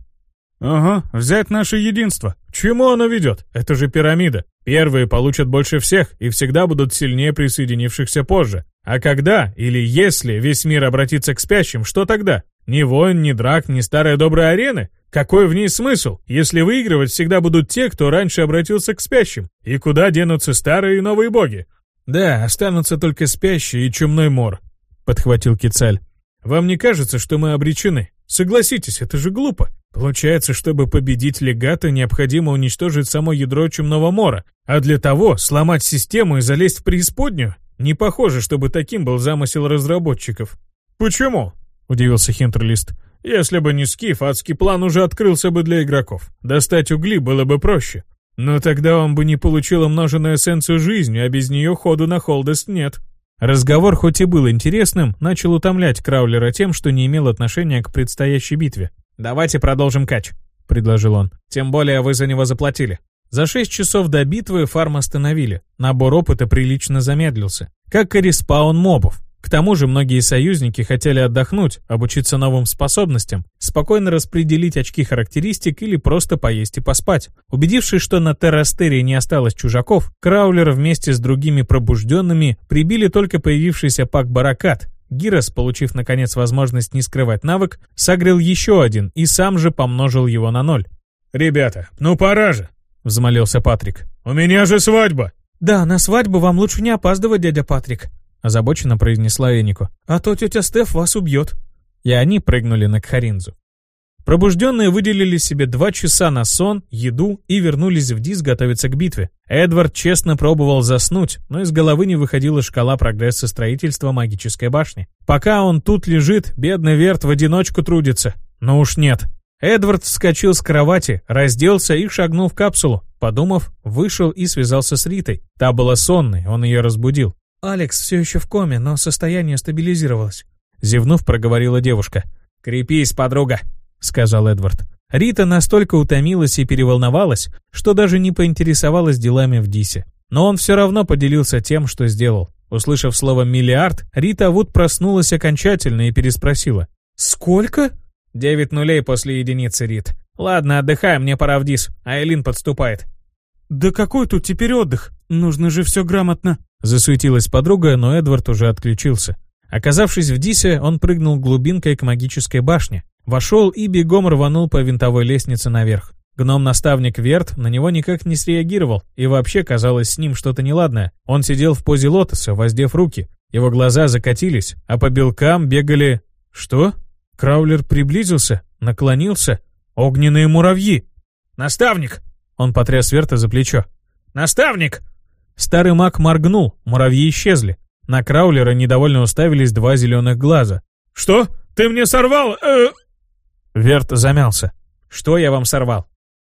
«Ага, взять наше единство. К чему оно ведет? Это же пирамида. Первые получат больше всех и всегда будут сильнее присоединившихся позже. А когда, или если весь мир обратится к спящим, что тогда? Ни войн, ни драк, ни старая добрая арены? Какой в ней смысл, если выигрывать всегда будут те, кто раньше обратился к спящим? И куда денутся старые и новые боги? «Да, останутся только спящие и чумной мор», — подхватил Кицаль. «Вам не кажется, что мы обречены? Согласитесь, это же глупо. Получается, чтобы победить легата, необходимо уничтожить само ядро чумного мора, а для того сломать систему и залезть в преисподнюю? Не похоже, чтобы таким был замысел разработчиков». «Почему?» — удивился Хинтерлист. «Если бы не Скиф, адский план уже открылся бы для игроков. Достать угли было бы проще. Но тогда он бы не получил умноженную эссенцию жизни, а без нее ходу на Холдест нет. Разговор, хоть и был интересным, начал утомлять Краулера тем, что не имел отношения к предстоящей битве. «Давайте продолжим кач», — предложил он. «Тем более вы за него заплатили». За шесть часов до битвы фарм остановили. Набор опыта прилично замедлился. Как и респаун мобов. К тому же многие союзники хотели отдохнуть, обучиться новым способностям, спокойно распределить очки характеристик или просто поесть и поспать. Убедившись, что на Террастере не осталось чужаков, Краулер вместе с другими пробужденными прибили только появившийся пак Баракат. Гирос, получив наконец возможность не скрывать навык, согрел еще один и сам же помножил его на ноль. «Ребята, ну пора же!» — взмолился Патрик. «У меня же свадьба!» «Да, на свадьбу вам лучше не опаздывать, дядя Патрик», озабоченно произнесла Энику. «А то тетя Стеф вас убьет». И они прыгнули на Кхаринзу. Пробужденные выделили себе два часа на сон, еду и вернулись в Дис готовиться к битве. Эдвард честно пробовал заснуть, но из головы не выходила шкала прогресса строительства магической башни. Пока он тут лежит, бедный Верт в одиночку трудится. Но уж нет. Эдвард вскочил с кровати, разделся и шагнул в капсулу. Подумав, вышел и связался с Ритой. Та была сонной, он ее разбудил. «Алекс все еще в коме, но состояние стабилизировалось», — зевнув, проговорила девушка. «Крепись, подруга», — сказал Эдвард. Рита настолько утомилась и переволновалась, что даже не поинтересовалась делами в Дисе. Но он все равно поделился тем, что сделал. Услышав слово «миллиард», Рита Вуд проснулась окончательно и переспросила. «Сколько?» «Девять нулей после единицы, Рит. Ладно, отдыхай, мне пора в Дис, а Элин подступает». «Да какой тут теперь отдых? Нужно же все грамотно». Засуетилась подруга, но Эдвард уже отключился. Оказавшись в Дисе, он прыгнул глубинкой к магической башне. Вошел и бегом рванул по винтовой лестнице наверх. Гном-наставник Верт на него никак не среагировал, и вообще казалось с ним что-то неладное. Он сидел в позе лотоса, воздев руки. Его глаза закатились, а по белкам бегали... Что? Краулер приблизился, наклонился. Огненные муравьи! «Наставник!» Он потряс Верта за плечо. «Наставник!» Старый маг моргнул, муравьи исчезли. На Краулера недовольно уставились два зеленых глаза. «Что? Ты мне сорвал...» э... Верт замялся. Что я вам сорвал?»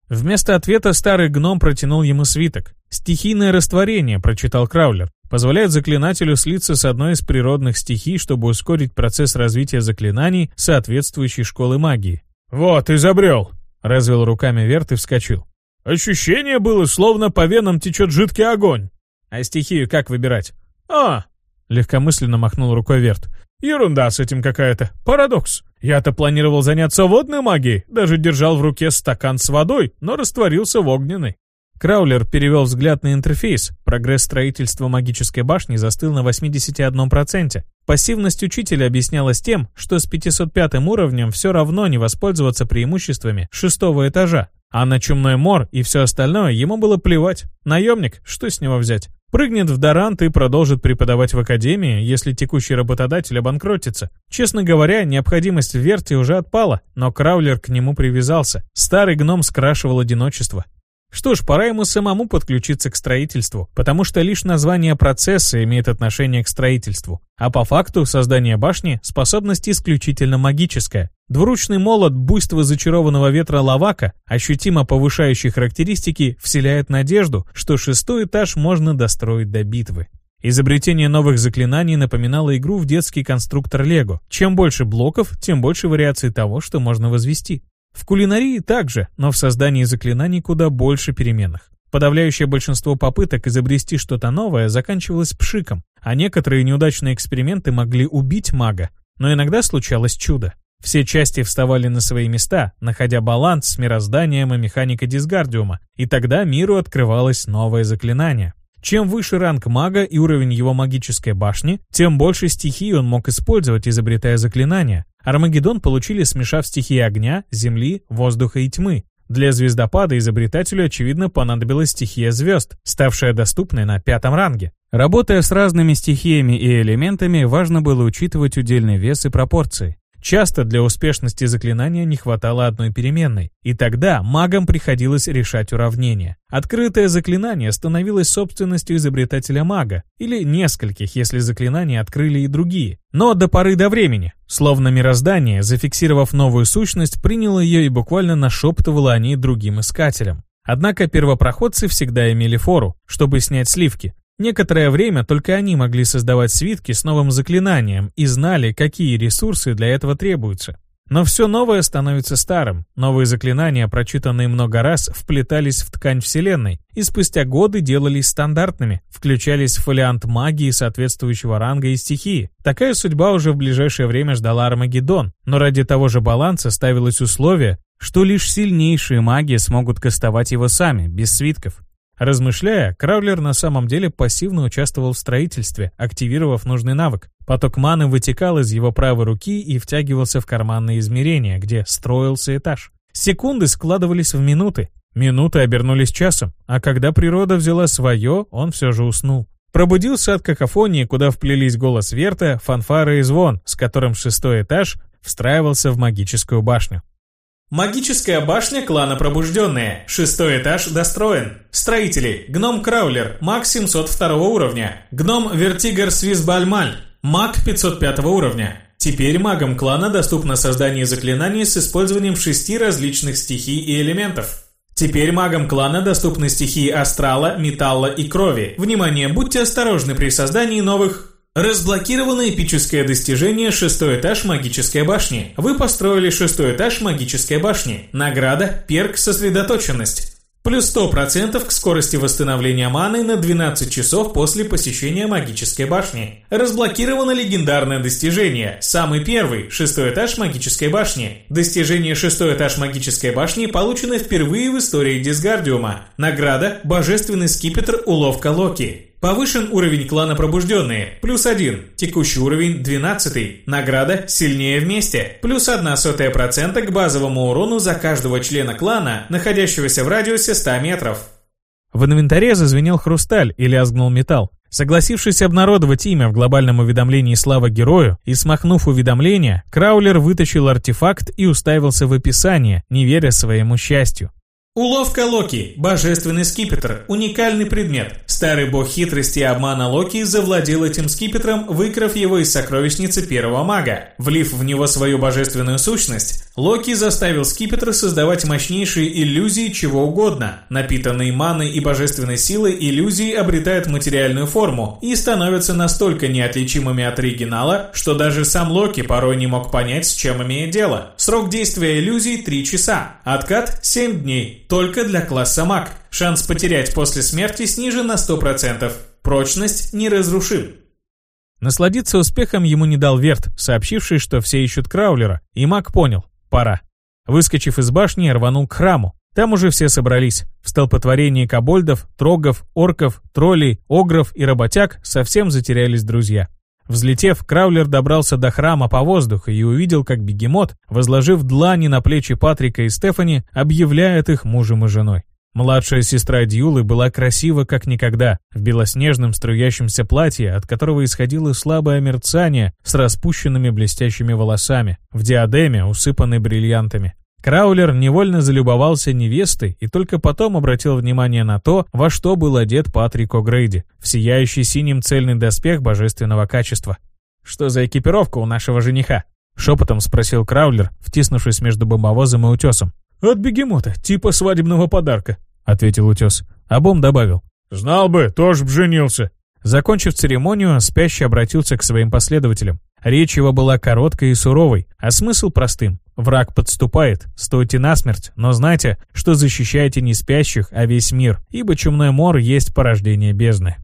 Вместо ответа старый гном протянул ему свиток. «Стихийное растворение», — прочитал Краулер. «Позволяет заклинателю слиться с одной из природных стихий, чтобы ускорить процесс развития заклинаний соответствующей школы магии». «Вот, изобрел!» — развел руками Верт и вскочил. «Ощущение было, словно по венам течет жидкий огонь». «А стихию как выбирать?» «А!» — легкомысленно махнул рукой Верт. «Ерунда с этим какая-то. Парадокс. Я-то планировал заняться водной магией, даже держал в руке стакан с водой, но растворился в огненной». Краулер перевел взгляд на интерфейс. Прогресс строительства магической башни застыл на 81%. Пассивность учителя объяснялась тем, что с 505 уровнем все равно не воспользоваться преимуществами шестого этажа. А на чумной мор и все остальное ему было плевать. Наемник, что с него взять? Прыгнет в Дорант и продолжит преподавать в академии, если текущий работодатель обанкротится. Честно говоря, необходимость в Верте уже отпала, но Краулер к нему привязался. Старый гном скрашивал одиночество. Что ж, пора ему самому подключиться к строительству, потому что лишь название процесса имеет отношение к строительству. А по факту создание башни – способность исключительно магическая. Двуручный молот буйства зачарованного ветра лавака, ощутимо повышающий характеристики, вселяет надежду, что шестой этаж можно достроить до битвы. Изобретение новых заклинаний напоминало игру в детский конструктор Лего. Чем больше блоков, тем больше вариаций того, что можно возвести. В кулинарии также, но в создании заклинаний куда больше переменных. Подавляющее большинство попыток изобрести что-то новое заканчивалось пшиком, а некоторые неудачные эксперименты могли убить мага. Но иногда случалось чудо. Все части вставали на свои места, находя баланс с мирозданием и механикой дисгардиума, и тогда миру открывалось новое заклинание. Чем выше ранг мага и уровень его магической башни, тем больше стихий он мог использовать, изобретая заклинания. Армагеддон получили, смешав стихии огня, земли, воздуха и тьмы. Для звездопада изобретателю, очевидно, понадобилась стихия звезд, ставшая доступной на пятом ранге. Работая с разными стихиями и элементами, важно было учитывать удельный вес и пропорции. Часто для успешности заклинания не хватало одной переменной, и тогда магам приходилось решать уравнение. Открытое заклинание становилось собственностью изобретателя мага, или нескольких, если заклинания открыли и другие. Но до поры до времени, словно мироздание, зафиксировав новую сущность, приняло ее и буквально нашептывало о ней другим искателям. Однако первопроходцы всегда имели фору, чтобы снять сливки, Некоторое время только они могли создавать свитки с новым заклинанием и знали, какие ресурсы для этого требуются. Но все новое становится старым. Новые заклинания, прочитанные много раз, вплетались в ткань Вселенной и спустя годы делались стандартными, включались в фолиант магии соответствующего ранга и стихии. Такая судьба уже в ближайшее время ждала Армагеддон, но ради того же баланса ставилось условие, что лишь сильнейшие маги смогут кастовать его сами, без свитков. Размышляя, Краулер на самом деле пассивно участвовал в строительстве, активировав нужный навык. Поток маны вытекал из его правой руки и втягивался в карманные измерения, где строился этаж. Секунды складывались в минуты, минуты обернулись часом, а когда природа взяла свое, он все же уснул. Пробудился от какофонии, куда вплелись голос Верта, фанфары и звон, с которым шестой этаж встраивался в магическую башню. Магическая башня клана Пробужденные. Шестой этаж достроен. Строители. Гном Краулер. Маг 702 уровня. Гном Вертигер Свисбальмаль. Маг 505 уровня. Теперь магам клана доступно создание заклинаний с использованием шести различных стихий и элементов. Теперь магам клана доступны стихии астрала, металла и крови. Внимание, будьте осторожны при создании новых Разблокировано эпическое достижение «Шестой этаж магической башни». Вы построили шестой этаж магической башни. Награда «Перк сосредоточенность». Плюс 100% к скорости восстановления маны на 12 часов после посещения магической башни. Разблокировано легендарное достижение. Самый первый, шестой этаж магической башни. Достижение шестой этаж магической башни получено впервые в истории Дисгардиума. Награда «Божественный скипетр уловка Локи». Повышен уровень клана Пробужденные, плюс 1. Текущий уровень 12. Награда «Сильнее вместе», плюс 1 сотая процента к базовому урону за каждого члена клана, находящегося в радиусе 100 метров. В инвентаре зазвенел хрусталь и лязгнул металл. Согласившись обнародовать имя в глобальном уведомлении «Слава герою» и смахнув уведомление, Краулер вытащил артефакт и уставился в описание, не веря своему счастью. Уловка Локи. Божественный скипетр. Уникальный предмет. Старый бог хитрости и обмана Локи завладел этим скипетром, выкрав его из сокровищницы первого мага. Влив в него свою божественную сущность, Локи заставил скипетр создавать мощнейшие иллюзии чего угодно. Напитанные маной и божественной силой иллюзии обретают материальную форму и становятся настолько неотличимыми от оригинала, что даже сам Локи порой не мог понять, с чем имеет дело. Срок действия иллюзий 3 часа. Откат 7 дней. Только для класса маг. Шанс потерять после смерти снижен на 100%. Прочность неразрушим. Насладиться успехом ему не дал Верт, сообщивший, что все ищут Краулера, и маг понял – пора. Выскочив из башни, рванул к храму. Там уже все собрались. В столпотворении кобольдов, трогов, орков, троллей, огров и работяг совсем затерялись друзья. Взлетев, Краулер добрался до храма по воздуху и увидел, как бегемот, возложив длани на плечи Патрика и Стефани, объявляет их мужем и женой. Младшая сестра Дьюлы была красива как никогда, в белоснежном струящемся платье, от которого исходило слабое мерцание с распущенными блестящими волосами, в диадеме, усыпанной бриллиантами. Краулер невольно залюбовался невестой и только потом обратил внимание на то, во что был одет Патрик О'Грейди, в сияющий синим цельный доспех божественного качества. «Что за экипировка у нашего жениха?» — шепотом спросил Краулер, втиснувшись между бомбовозом и утесом. «От бегемота, типа свадебного подарка», — ответил утес. А бом добавил. «Знал бы, тоже б женился». Закончив церемонию, спящий обратился к своим последователям. Речь его была короткой и суровой, а смысл простым. Враг подступает, стойте насмерть, но знайте, что защищаете не спящих, а весь мир, ибо чумной мор есть порождение бездны.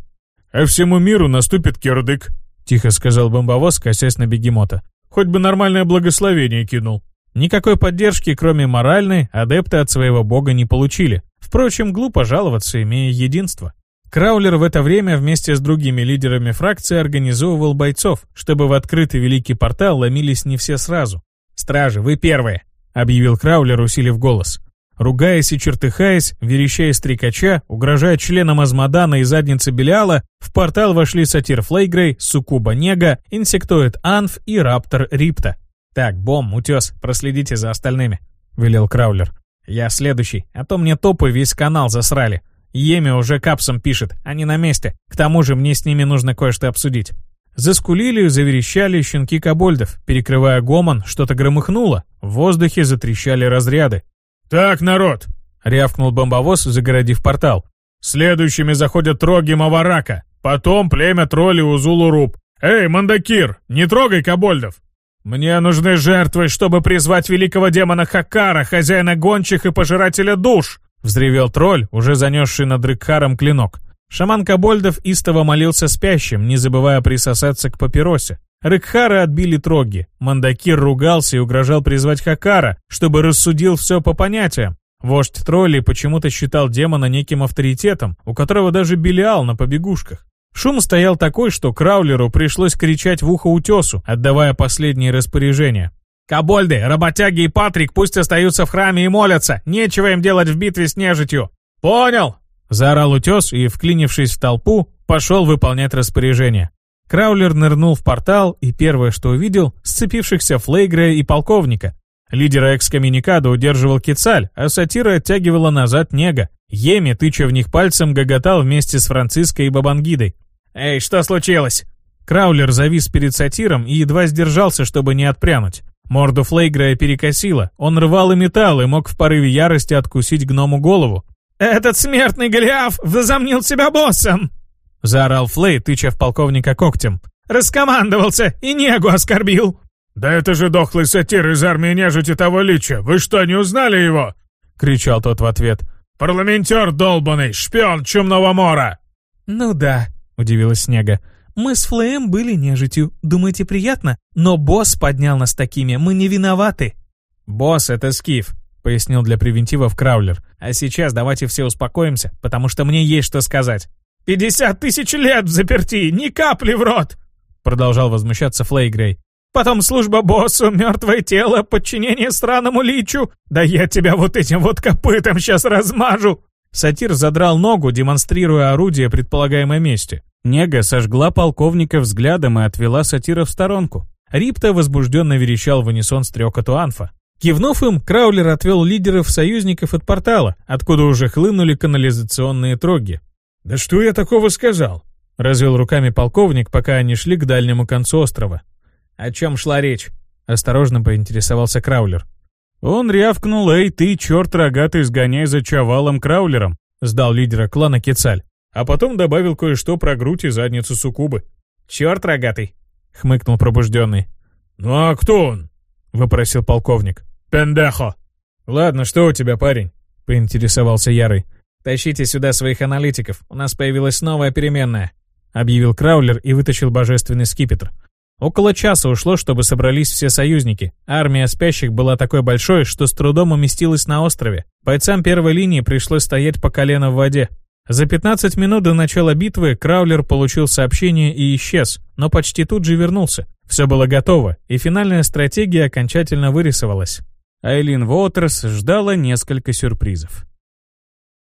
«А всему миру наступит кирдык», — тихо сказал бомбовоз, косясь на бегемота. «Хоть бы нормальное благословение кинул». Никакой поддержки, кроме моральной, адепты от своего бога не получили. Впрочем, глупо жаловаться, имея единство. Краулер в это время вместе с другими лидерами фракции организовывал бойцов, чтобы в открытый великий портал ломились не все сразу. «Стражи, вы первые!» — объявил Краулер, усилив голос. Ругаясь и чертыхаясь, верещая стрекача, угрожая членам Азмодана и задницы Белиала, в портал вошли сатир Флейгрей, Сукуба Нега, инсектоид Анф и Раптор Рипта. «Так, Бом, Утес, проследите за остальными», — велел Краулер. «Я следующий, а то мне топы весь канал засрали. Еми уже капсом пишет, они на месте. К тому же мне с ними нужно кое-что обсудить». Заскулили, заверещали щенки кобольдов, перекрывая гомон, что-то громыхнуло, в воздухе затрещали разряды. «Так, народ!» — рявкнул бомбовоз, загородив портал. «Следующими заходят троги Маварака, потом племя тролли Узулуруб. Эй, Мандакир, не трогай кобольдов! Мне нужны жертвы, чтобы призвать великого демона Хакара, хозяина гончих и пожирателя душ!» — взревел тролль, уже занесший над Рыкхаром клинок. Шаман Кобольдов истово молился спящим, не забывая присосаться к папиросе. Рыкхара отбили троги. Мандакир ругался и угрожал призвать Хакара, чтобы рассудил все по понятиям. Вождь троллей почему-то считал демона неким авторитетом, у которого даже Белиал на побегушках. Шум стоял такой, что Краулеру пришлось кричать в ухо утесу, отдавая последние распоряжения. «Кобольды, работяги и Патрик пусть остаются в храме и молятся, нечего им делать в битве с нежитью!» «Понял!» Заорал утес и, вклинившись в толпу, пошел выполнять распоряжение. Краулер нырнул в портал и первое, что увидел, сцепившихся Флейгрея и полковника. Лидера экскоммуникада удерживал Кицаль, а сатира оттягивала назад Нега. Еми, тыча в них пальцем, гоготал вместе с Франциской и Бабангидой. «Эй, что случилось?» Краулер завис перед сатиром и едва сдержался, чтобы не отпрянуть. Морду Флейгрея перекосило, он рвал и металл и мог в порыве ярости откусить гному голову. «Этот смертный Голиаф возомнил себя боссом!» — заорал Флей, тыча в полковника когтем. «Раскомандовался и негу оскорбил!» «Да это же дохлый сатир из армии нежити того лича! Вы что, не узнали его?» — кричал тот в ответ. «Парламентер долбанный, шпион чумного мора!» «Ну да», — удивилась Снега. «Мы с Флеем были нежитью. Думаете, приятно? Но босс поднял нас такими, мы не виноваты». «Босс — это Скиф», пояснил для превентивов Краулер. «А сейчас давайте все успокоимся, потому что мне есть что сказать». «Пятьдесят тысяч лет в заперти, ни капли в рот!» Продолжал возмущаться Флейгрей. «Потом служба боссу, мертвое тело, подчинение странному личу. Да я тебя вот этим вот копытом сейчас размажу!» Сатир задрал ногу, демонстрируя орудие предполагаемой мести. Нега сожгла полковника взглядом и отвела сатира в сторонку. Рипта возбужденно верещал в унисон стрекоту Анфа. Кивнув им, Краулер отвел лидеров союзников от портала, откуда уже хлынули канализационные троги. «Да что я такого сказал?» — развел руками полковник, пока они шли к дальнему концу острова. «О чем шла речь?» — осторожно поинтересовался Краулер. Он рявкнул, «Эй, ты, черт рогатый, сгоняй за Чавалом Краулером!» — сдал лидера клана Кецаль. А потом добавил кое-что про грудь и задницу Сукубы. «Черт рогатый!» — хмыкнул пробужденный. «Ну а кто он?» — выпросил полковник. «Пендехо!» «Ладно, что у тебя, парень?» — поинтересовался Ярый. «Тащите сюда своих аналитиков, у нас появилась новая переменная», — объявил Краулер и вытащил божественный скипетр. Около часа ушло, чтобы собрались все союзники. Армия спящих была такой большой, что с трудом уместилась на острове. Бойцам первой линии пришлось стоять по колено в воде. За 15 минут до начала битвы Краулер получил сообщение и исчез, но почти тут же вернулся. Все было готово, и финальная стратегия окончательно вырисовалась. Айлин Уотерс ждала несколько сюрпризов.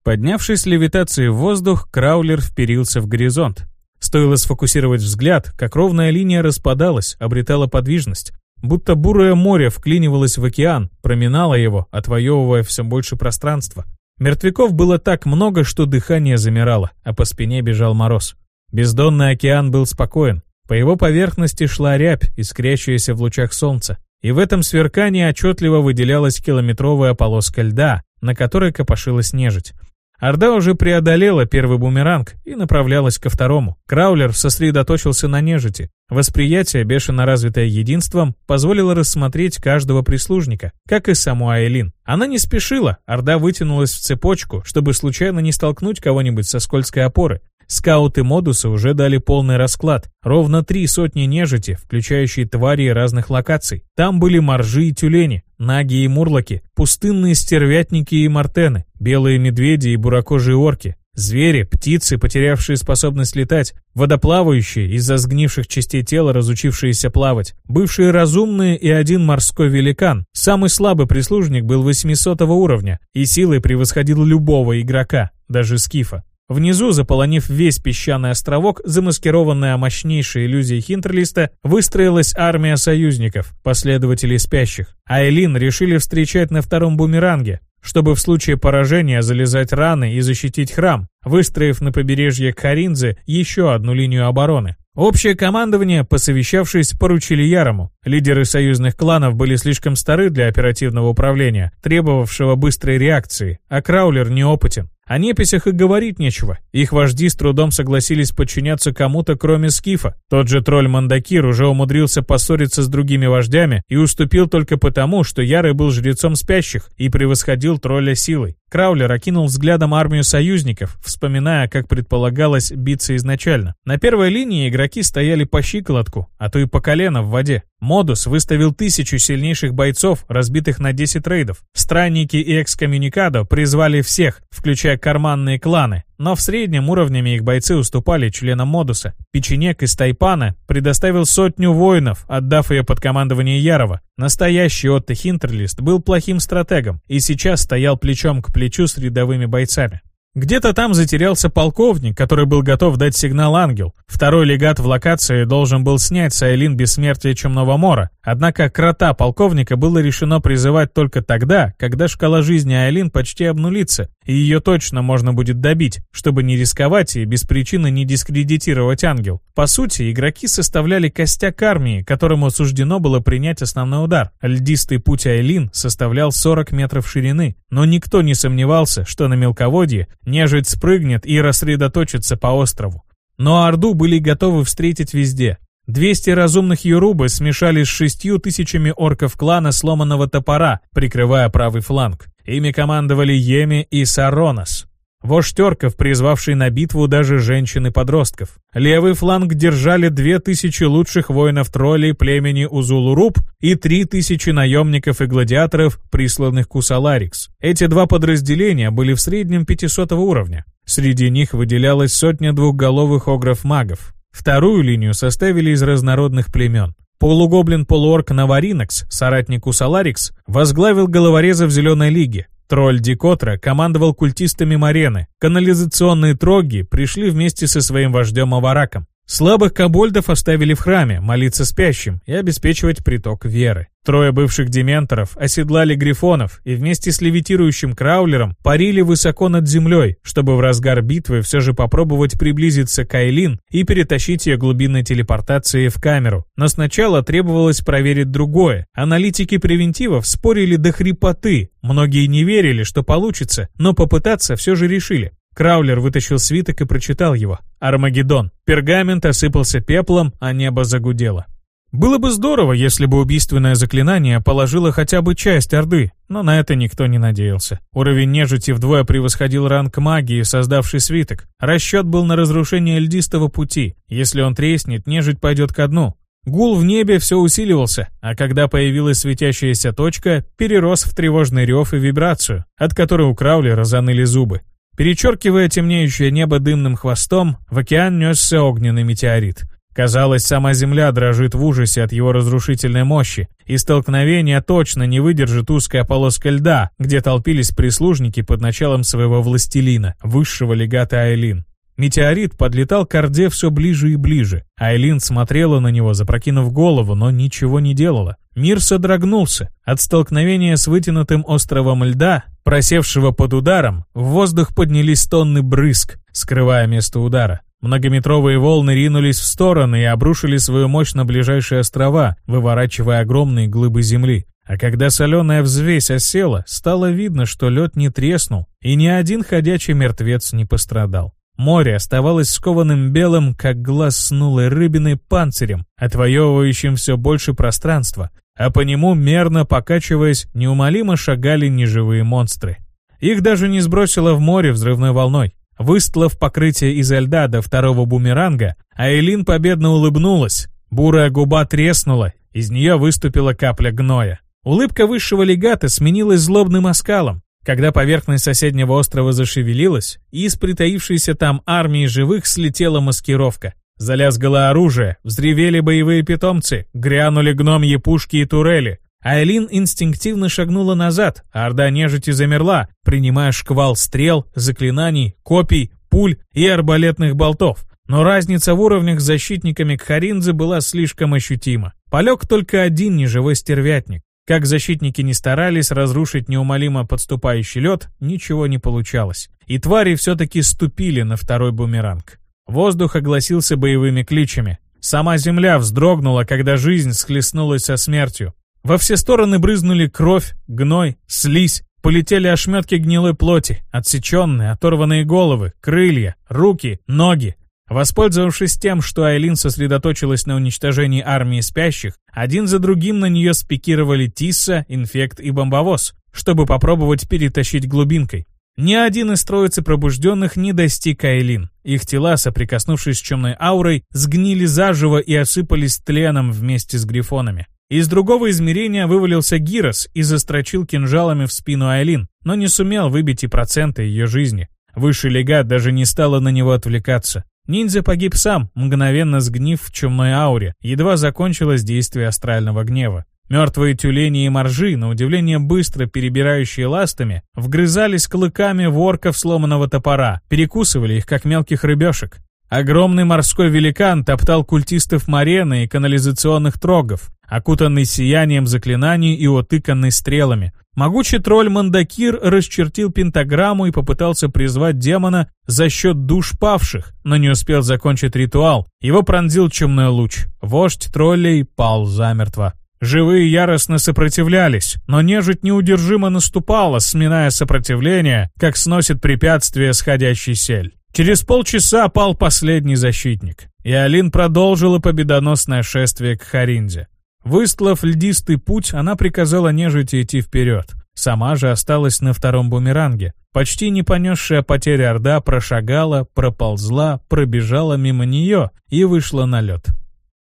Поднявшись с левитации в воздух, Краулер вперился в горизонт. Стоило сфокусировать взгляд, как ровная линия распадалась, обретала подвижность. Будто бурое море вклинивалось в океан, проминало его, отвоевывая все больше пространства. Мертвяков было так много, что дыхание замирало, а по спине бежал мороз. Бездонный океан был спокоен. По его поверхности шла рябь, искрящаяся в лучах солнца. И в этом сверкании отчетливо выделялась километровая полоска льда, на которой копошилась нежить. Орда уже преодолела первый бумеранг и направлялась ко второму. Краулер сосредоточился на нежити. Восприятие, бешено развитое единством, позволило рассмотреть каждого прислужника, как и саму Айлин. Она не спешила, Орда вытянулась в цепочку, чтобы случайно не столкнуть кого-нибудь со скользкой опоры. Скауты Модуса уже дали полный расклад. Ровно три сотни нежити, включающие твари разных локаций. Там были моржи и тюлени, наги и мурлоки, пустынные стервятники и мартены, белые медведи и буракожие орки, звери, птицы, потерявшие способность летать, водоплавающие, из-за сгнивших частей тела разучившиеся плавать, бывшие разумные и один морской великан. Самый слабый прислужник был 800 уровня и силой превосходил любого игрока, даже скифа. Внизу, заполонив весь песчаный островок, замаскированная мощнейшей иллюзией Хинтерлиста, выстроилась армия союзников, последователей спящих. Айлин решили встречать на втором бумеранге, чтобы в случае поражения залезать раны и защитить храм, выстроив на побережье Каринзы еще одну линию обороны. Общее командование, посовещавшись, поручили Ярому. Лидеры союзных кланов были слишком стары для оперативного управления, требовавшего быстрой реакции, а Краулер неопытен. О неписях и говорить нечего. Их вожди с трудом согласились подчиняться кому-то, кроме Скифа. Тот же тролль Мандакир уже умудрился поссориться с другими вождями и уступил только потому, что Ярый был жрецом спящих и превосходил тролля силой. Краулер окинул взглядом армию союзников, вспоминая, как предполагалось биться изначально. На первой линии игроки стояли по щиколотку, а то и по колено в воде. Модус выставил тысячу сильнейших бойцов, разбитых на 10 рейдов. Странники и экскоммуникадо призвали всех, включая карманные кланы, но в среднем уровнями их бойцы уступали членам Модуса. Печенек из Тайпана предоставил сотню воинов, отдав ее под командование Ярова. Настоящий Отто Хинтерлист был плохим стратегом и сейчас стоял плечом к плечу с рядовыми бойцами. Где-то там затерялся полковник, который был готов дать сигнал «Ангел». Второй легат в локации должен был снять с Айлин бессмертие Чумного Мора, однако крота полковника было решено призывать только тогда, когда шкала жизни Айлин почти обнулится, и ее точно можно будет добить, чтобы не рисковать и без причины не дискредитировать ангел. По сути, игроки составляли костяк армии, которому суждено было принять основной удар. Льдистый путь Айлин составлял 40 метров ширины, но никто не сомневался, что на мелководье нежить спрыгнет и рассредоточится по острову. Но Орду были готовы встретить везде. 200 разумных Юрубы смешались с шестью тысячами орков клана сломанного топора, прикрывая правый фланг. Ими командовали Еми и Саронос. Вождь орков, призвавший на битву даже женщин и подростков. Левый фланг держали две тысячи лучших воинов-троллей племени Узулуруп и три тысячи наемников и гладиаторов, присланных Кусаларикс. Эти два подразделения были в среднем 500 уровня. Среди них выделялась сотня двухголовых огров-магов. Вторую линию составили из разнородных племен. Полугоблин-полуорк Наваринакс, соратник Усаларикс, возглавил головорезов Зеленой Лиги. Тролль Дикотра командовал культистами Марены. Канализационные троги пришли вместе со своим вождем Авараком. Слабых кобольдов оставили в храме, молиться спящим и обеспечивать приток веры. Трое бывших дементоров оседлали грифонов и вместе с левитирующим краулером парили высоко над землей, чтобы в разгар битвы все же попробовать приблизиться к Айлин и перетащить ее глубинной телепортации в камеру. Но сначала требовалось проверить другое. Аналитики превентивов спорили до хрипоты. Многие не верили, что получится, но попытаться все же решили. Краулер вытащил свиток и прочитал его. «Армагеддон». Пергамент осыпался пеплом, а небо загудело. Было бы здорово, если бы убийственное заклинание положило хотя бы часть Орды, но на это никто не надеялся. Уровень нежити вдвое превосходил ранг магии, создавший свиток. Расчет был на разрушение льдистого пути. Если он треснет, нежить пойдет ко дну. Гул в небе все усиливался, а когда появилась светящаяся точка, перерос в тревожный рев и вибрацию, от которой у Краулера заныли зубы. Перечеркивая темнеющее небо дымным хвостом, в океан несся огненный метеорит. Казалось, сама Земля дрожит в ужасе от его разрушительной мощи, и столкновение точно не выдержит узкая полоска льда, где толпились прислужники под началом своего властелина, высшего легата Айлин. Метеорит подлетал к Орде все ближе и ближе. Айлин смотрела на него, запрокинув голову, но ничего не делала. Мир содрогнулся. От столкновения с вытянутым островом льда просевшего под ударом, в воздух поднялись тонны брызг, скрывая место удара. Многометровые волны ринулись в стороны и обрушили свою мощь на ближайшие острова, выворачивая огромные глыбы земли. А когда соленая взвесь осела, стало видно, что лед не треснул, и ни один ходячий мертвец не пострадал. Море оставалось скованным белым, как глаз снулой рыбиной панцирем, отвоевывающим все больше пространства, а по нему, мерно покачиваясь, неумолимо шагали неживые монстры. Их даже не сбросило в море взрывной волной. Выстлав покрытие изо льда до второго бумеранга, Айлин победно улыбнулась. Бурая губа треснула, из нее выступила капля гноя. Улыбка высшего легата сменилась злобным оскалом, когда поверхность соседнего острова зашевелилась, из притаившейся там армии живых слетела маскировка. Залязгало оружие, взревели боевые питомцы, грянули гномьи пушки и турели. Айлин инстинктивно шагнула назад, а орда нежити замерла, принимая шквал стрел, заклинаний, копий, пуль и арбалетных болтов. Но разница в уровнях с защитниками Кхаринзы была слишком ощутима. Полег только один неживой стервятник. Как защитники не старались разрушить неумолимо подступающий лед, ничего не получалось. И твари все-таки ступили на второй бумеранг. Воздух огласился боевыми кличами. Сама земля вздрогнула, когда жизнь схлестнулась со смертью. Во все стороны брызнули кровь, гной, слизь, полетели ошметки гнилой плоти, отсеченные, оторванные головы, крылья, руки, ноги. Воспользовавшись тем, что Айлин сосредоточилась на уничтожении армии спящих, один за другим на нее спикировали Тисса, Инфект и Бомбовоз, чтобы попробовать перетащить глубинкой. Ни один из троицы пробужденных не достиг Айлин. Их тела, соприкоснувшись с темной аурой, сгнили заживо и осыпались тленом вместе с грифонами. Из другого измерения вывалился Гирос и застрочил кинжалами в спину Айлин, но не сумел выбить и проценты ее жизни. Высший легат даже не стала на него отвлекаться. Ниндзя погиб сам, мгновенно сгнив в чумной ауре, едва закончилось действие астрального гнева. Мертвые тюлени и моржи, на удивление быстро перебирающие ластами, вгрызались клыками в орков сломанного топора, перекусывали их, как мелких рыбешек. Огромный морской великан топтал культистов Марены и канализационных трогов, окутанный сиянием заклинаний и утыканный стрелами. Могучий тролль Мандакир расчертил пентаграмму и попытался призвать демона за счет душ павших, но не успел закончить ритуал. Его пронзил чумной луч. Вождь троллей пал замертво. Живые яростно сопротивлялись, но нежить неудержимо наступала, сминая сопротивление, как сносит препятствие сходящий сель. Через полчаса пал последний защитник, и Алин продолжила победоносное шествие к Харинде. Выстлав льдистый путь, она приказала нежити идти вперед. Сама же осталась на втором бумеранге. Почти не понесшая потери Орда прошагала, проползла, пробежала мимо нее и вышла на лед.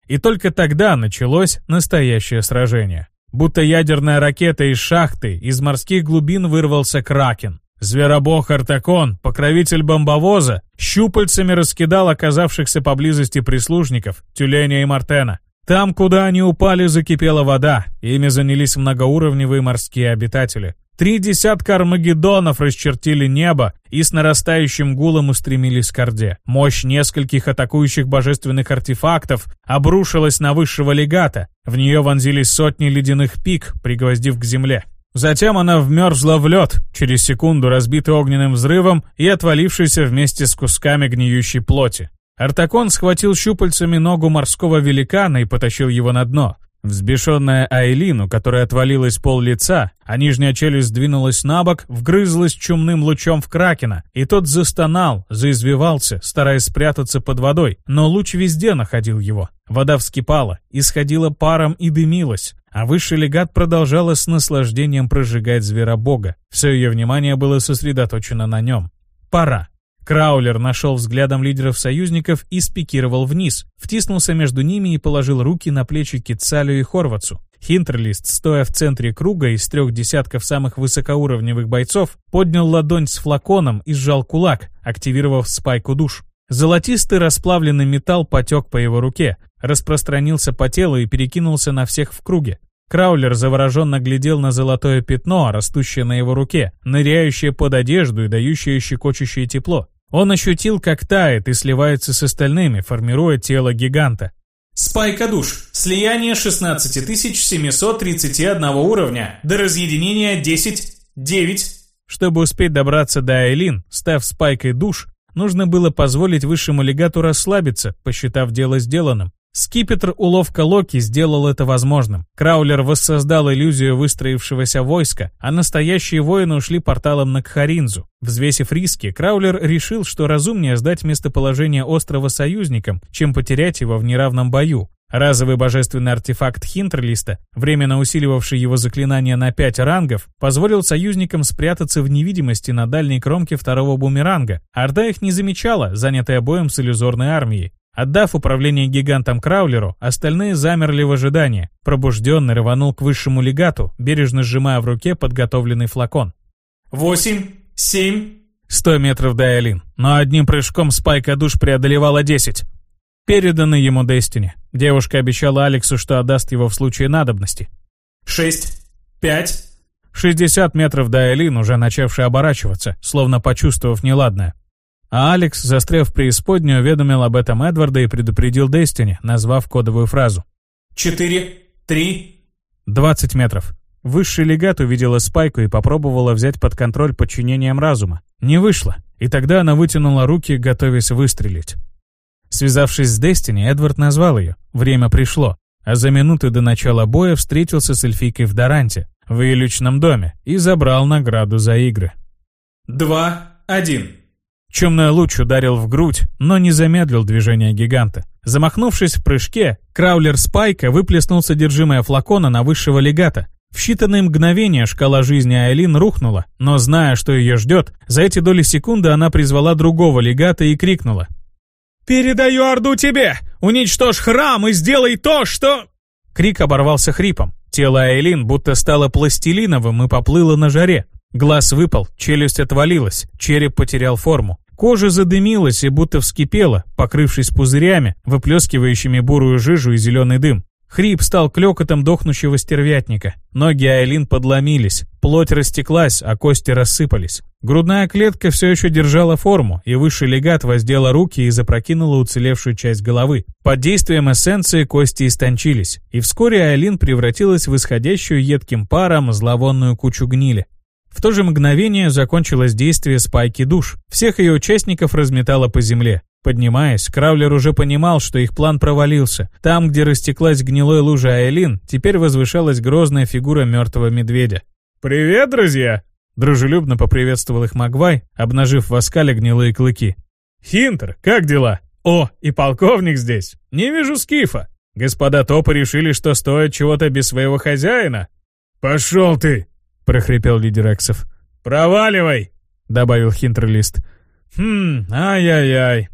И только тогда началось настоящее сражение. Будто ядерная ракета из шахты, из морских глубин вырвался Кракен. Зверобог Артакон, покровитель бомбовоза, щупальцами раскидал оказавшихся поблизости прислужников, тюленя и мартена. Там, куда они упали, закипела вода, ими занялись многоуровневые морские обитатели. Три десятка армагеддонов расчертили небо и с нарастающим гулом устремились к Орде. Мощь нескольких атакующих божественных артефактов обрушилась на высшего легата. В нее вонзились сотни ледяных пик, пригвоздив к земле. Затем она вмерзла в лед, через секунду разбитый огненным взрывом и отвалившийся вместе с кусками гниющей плоти. Артакон схватил щупальцами ногу морского великана и потащил его на дно. Взбешенная Айлин, у которой отвалилась пол лица, а нижняя челюсть сдвинулась на бок, вгрызлась чумным лучом в Кракена, и тот застонал, заизвивался, стараясь спрятаться под водой, но луч везде находил его. Вода вскипала, исходила паром и дымилась, а высший легат продолжала с наслаждением прожигать зверобога. Все ее внимание было сосредоточено на нем. Пора. Краулер нашел взглядом лидеров союзников и спикировал вниз, втиснулся между ними и положил руки на плечи Кицалю и Хорватсу. Хинтерлист, стоя в центре круга из трех десятков самых высокоуровневых бойцов, поднял ладонь с флаконом и сжал кулак, активировав спайку душ. Золотистый расплавленный металл потек по его руке, распространился по телу и перекинулся на всех в круге. Краулер завороженно глядел на золотое пятно, растущее на его руке, ныряющее под одежду и дающее щекочущее тепло. Он ощутил, как тает и сливается с остальными, формируя тело гиганта. Спайка душ. Слияние 16731 уровня. До разъединения 10, 9. Чтобы успеть добраться до Айлин, став спайкой душ, нужно было позволить высшему легату расслабиться, посчитав дело сделанным. Скипетр уловка Локи сделал это возможным. Краулер воссоздал иллюзию выстроившегося войска, а настоящие воины ушли порталом на Кхаринзу. Взвесив риски, Краулер решил, что разумнее сдать местоположение острова союзникам, чем потерять его в неравном бою. Разовый божественный артефакт Хинтерлиста, временно усиливавший его заклинание на пять рангов, позволил союзникам спрятаться в невидимости на дальней кромке второго бумеранга. Орда их не замечала, занятая боем с иллюзорной армией. Отдав управление гигантом Краулеру, остальные замерли в ожидании. Пробужденный рванул к высшему легату, бережно сжимая в руке подготовленный флакон. «Восемь, семь...» Сто метров до Элин, но одним прыжком спайка душ преодолевала десять. Переданы ему Дестини. Девушка обещала Алексу, что отдаст его в случае надобности. «Шесть, пять...» Шестьдесят метров до Элин, уже начавший оборачиваться, словно почувствовав неладное. А Алекс, застряв в преисподней, уведомил об этом Эдварда и предупредил Дестини, назвав кодовую фразу. «Четыре, три...» «Двадцать метров». Высший легат увидела Спайку и попробовала взять под контроль подчинением разума. Не вышло, и тогда она вытянула руки, готовясь выстрелить. Связавшись с Дестини, Эдвард назвал ее. Время пришло. А за минуты до начала боя встретился с эльфийкой в Даранте, в ее личном доме, и забрал награду за игры. «Два, один...» Чумной луч ударил в грудь, но не замедлил движение гиганта. Замахнувшись в прыжке, краулер Спайка выплеснул содержимое флакона на высшего легата. В считанные мгновения шкала жизни Айлин рухнула, но зная, что ее ждет, за эти доли секунды она призвала другого легата и крикнула. «Передаю Орду тебе! Уничтожь храм и сделай то, что...» Крик оборвался хрипом. Тело Айлин будто стало пластилиновым и поплыло на жаре. Глаз выпал, челюсть отвалилась, череп потерял форму. Кожа задымилась и будто вскипела, покрывшись пузырями, выплескивающими бурую жижу и зеленый дым. Хрип стал клёкотом дохнущего стервятника. Ноги Айлин подломились, плоть растеклась, а кости рассыпались. Грудная клетка все еще держала форму, и высший легат воздела руки и запрокинула уцелевшую часть головы. Под действием эссенции кости истончились, и вскоре Айлин превратилась в исходящую едким паром зловонную кучу гнили. В то же мгновение закончилось действие спайки душ. Всех ее участников разметало по земле. Поднимаясь, Краулер уже понимал, что их план провалился. Там, где растеклась гнилой лужа Айлин, теперь возвышалась грозная фигура мертвого медведя. «Привет, друзья!» Дружелюбно поприветствовал их Магвай, обнажив в оскале гнилые клыки. «Хинтер, как дела? О, и полковник здесь. Не вижу скифа. Господа топы решили, что стоит чего-то без своего хозяина. Пошел ты!» — прохрипел лидер Эксов. «Проваливай!» — добавил Хинтерлист. «Хм, ай-яй-яй!»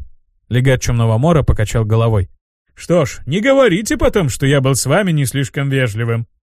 Легат Чумного Мора покачал головой. «Что ж, не говорите потом, что я был с вами не слишком вежливым».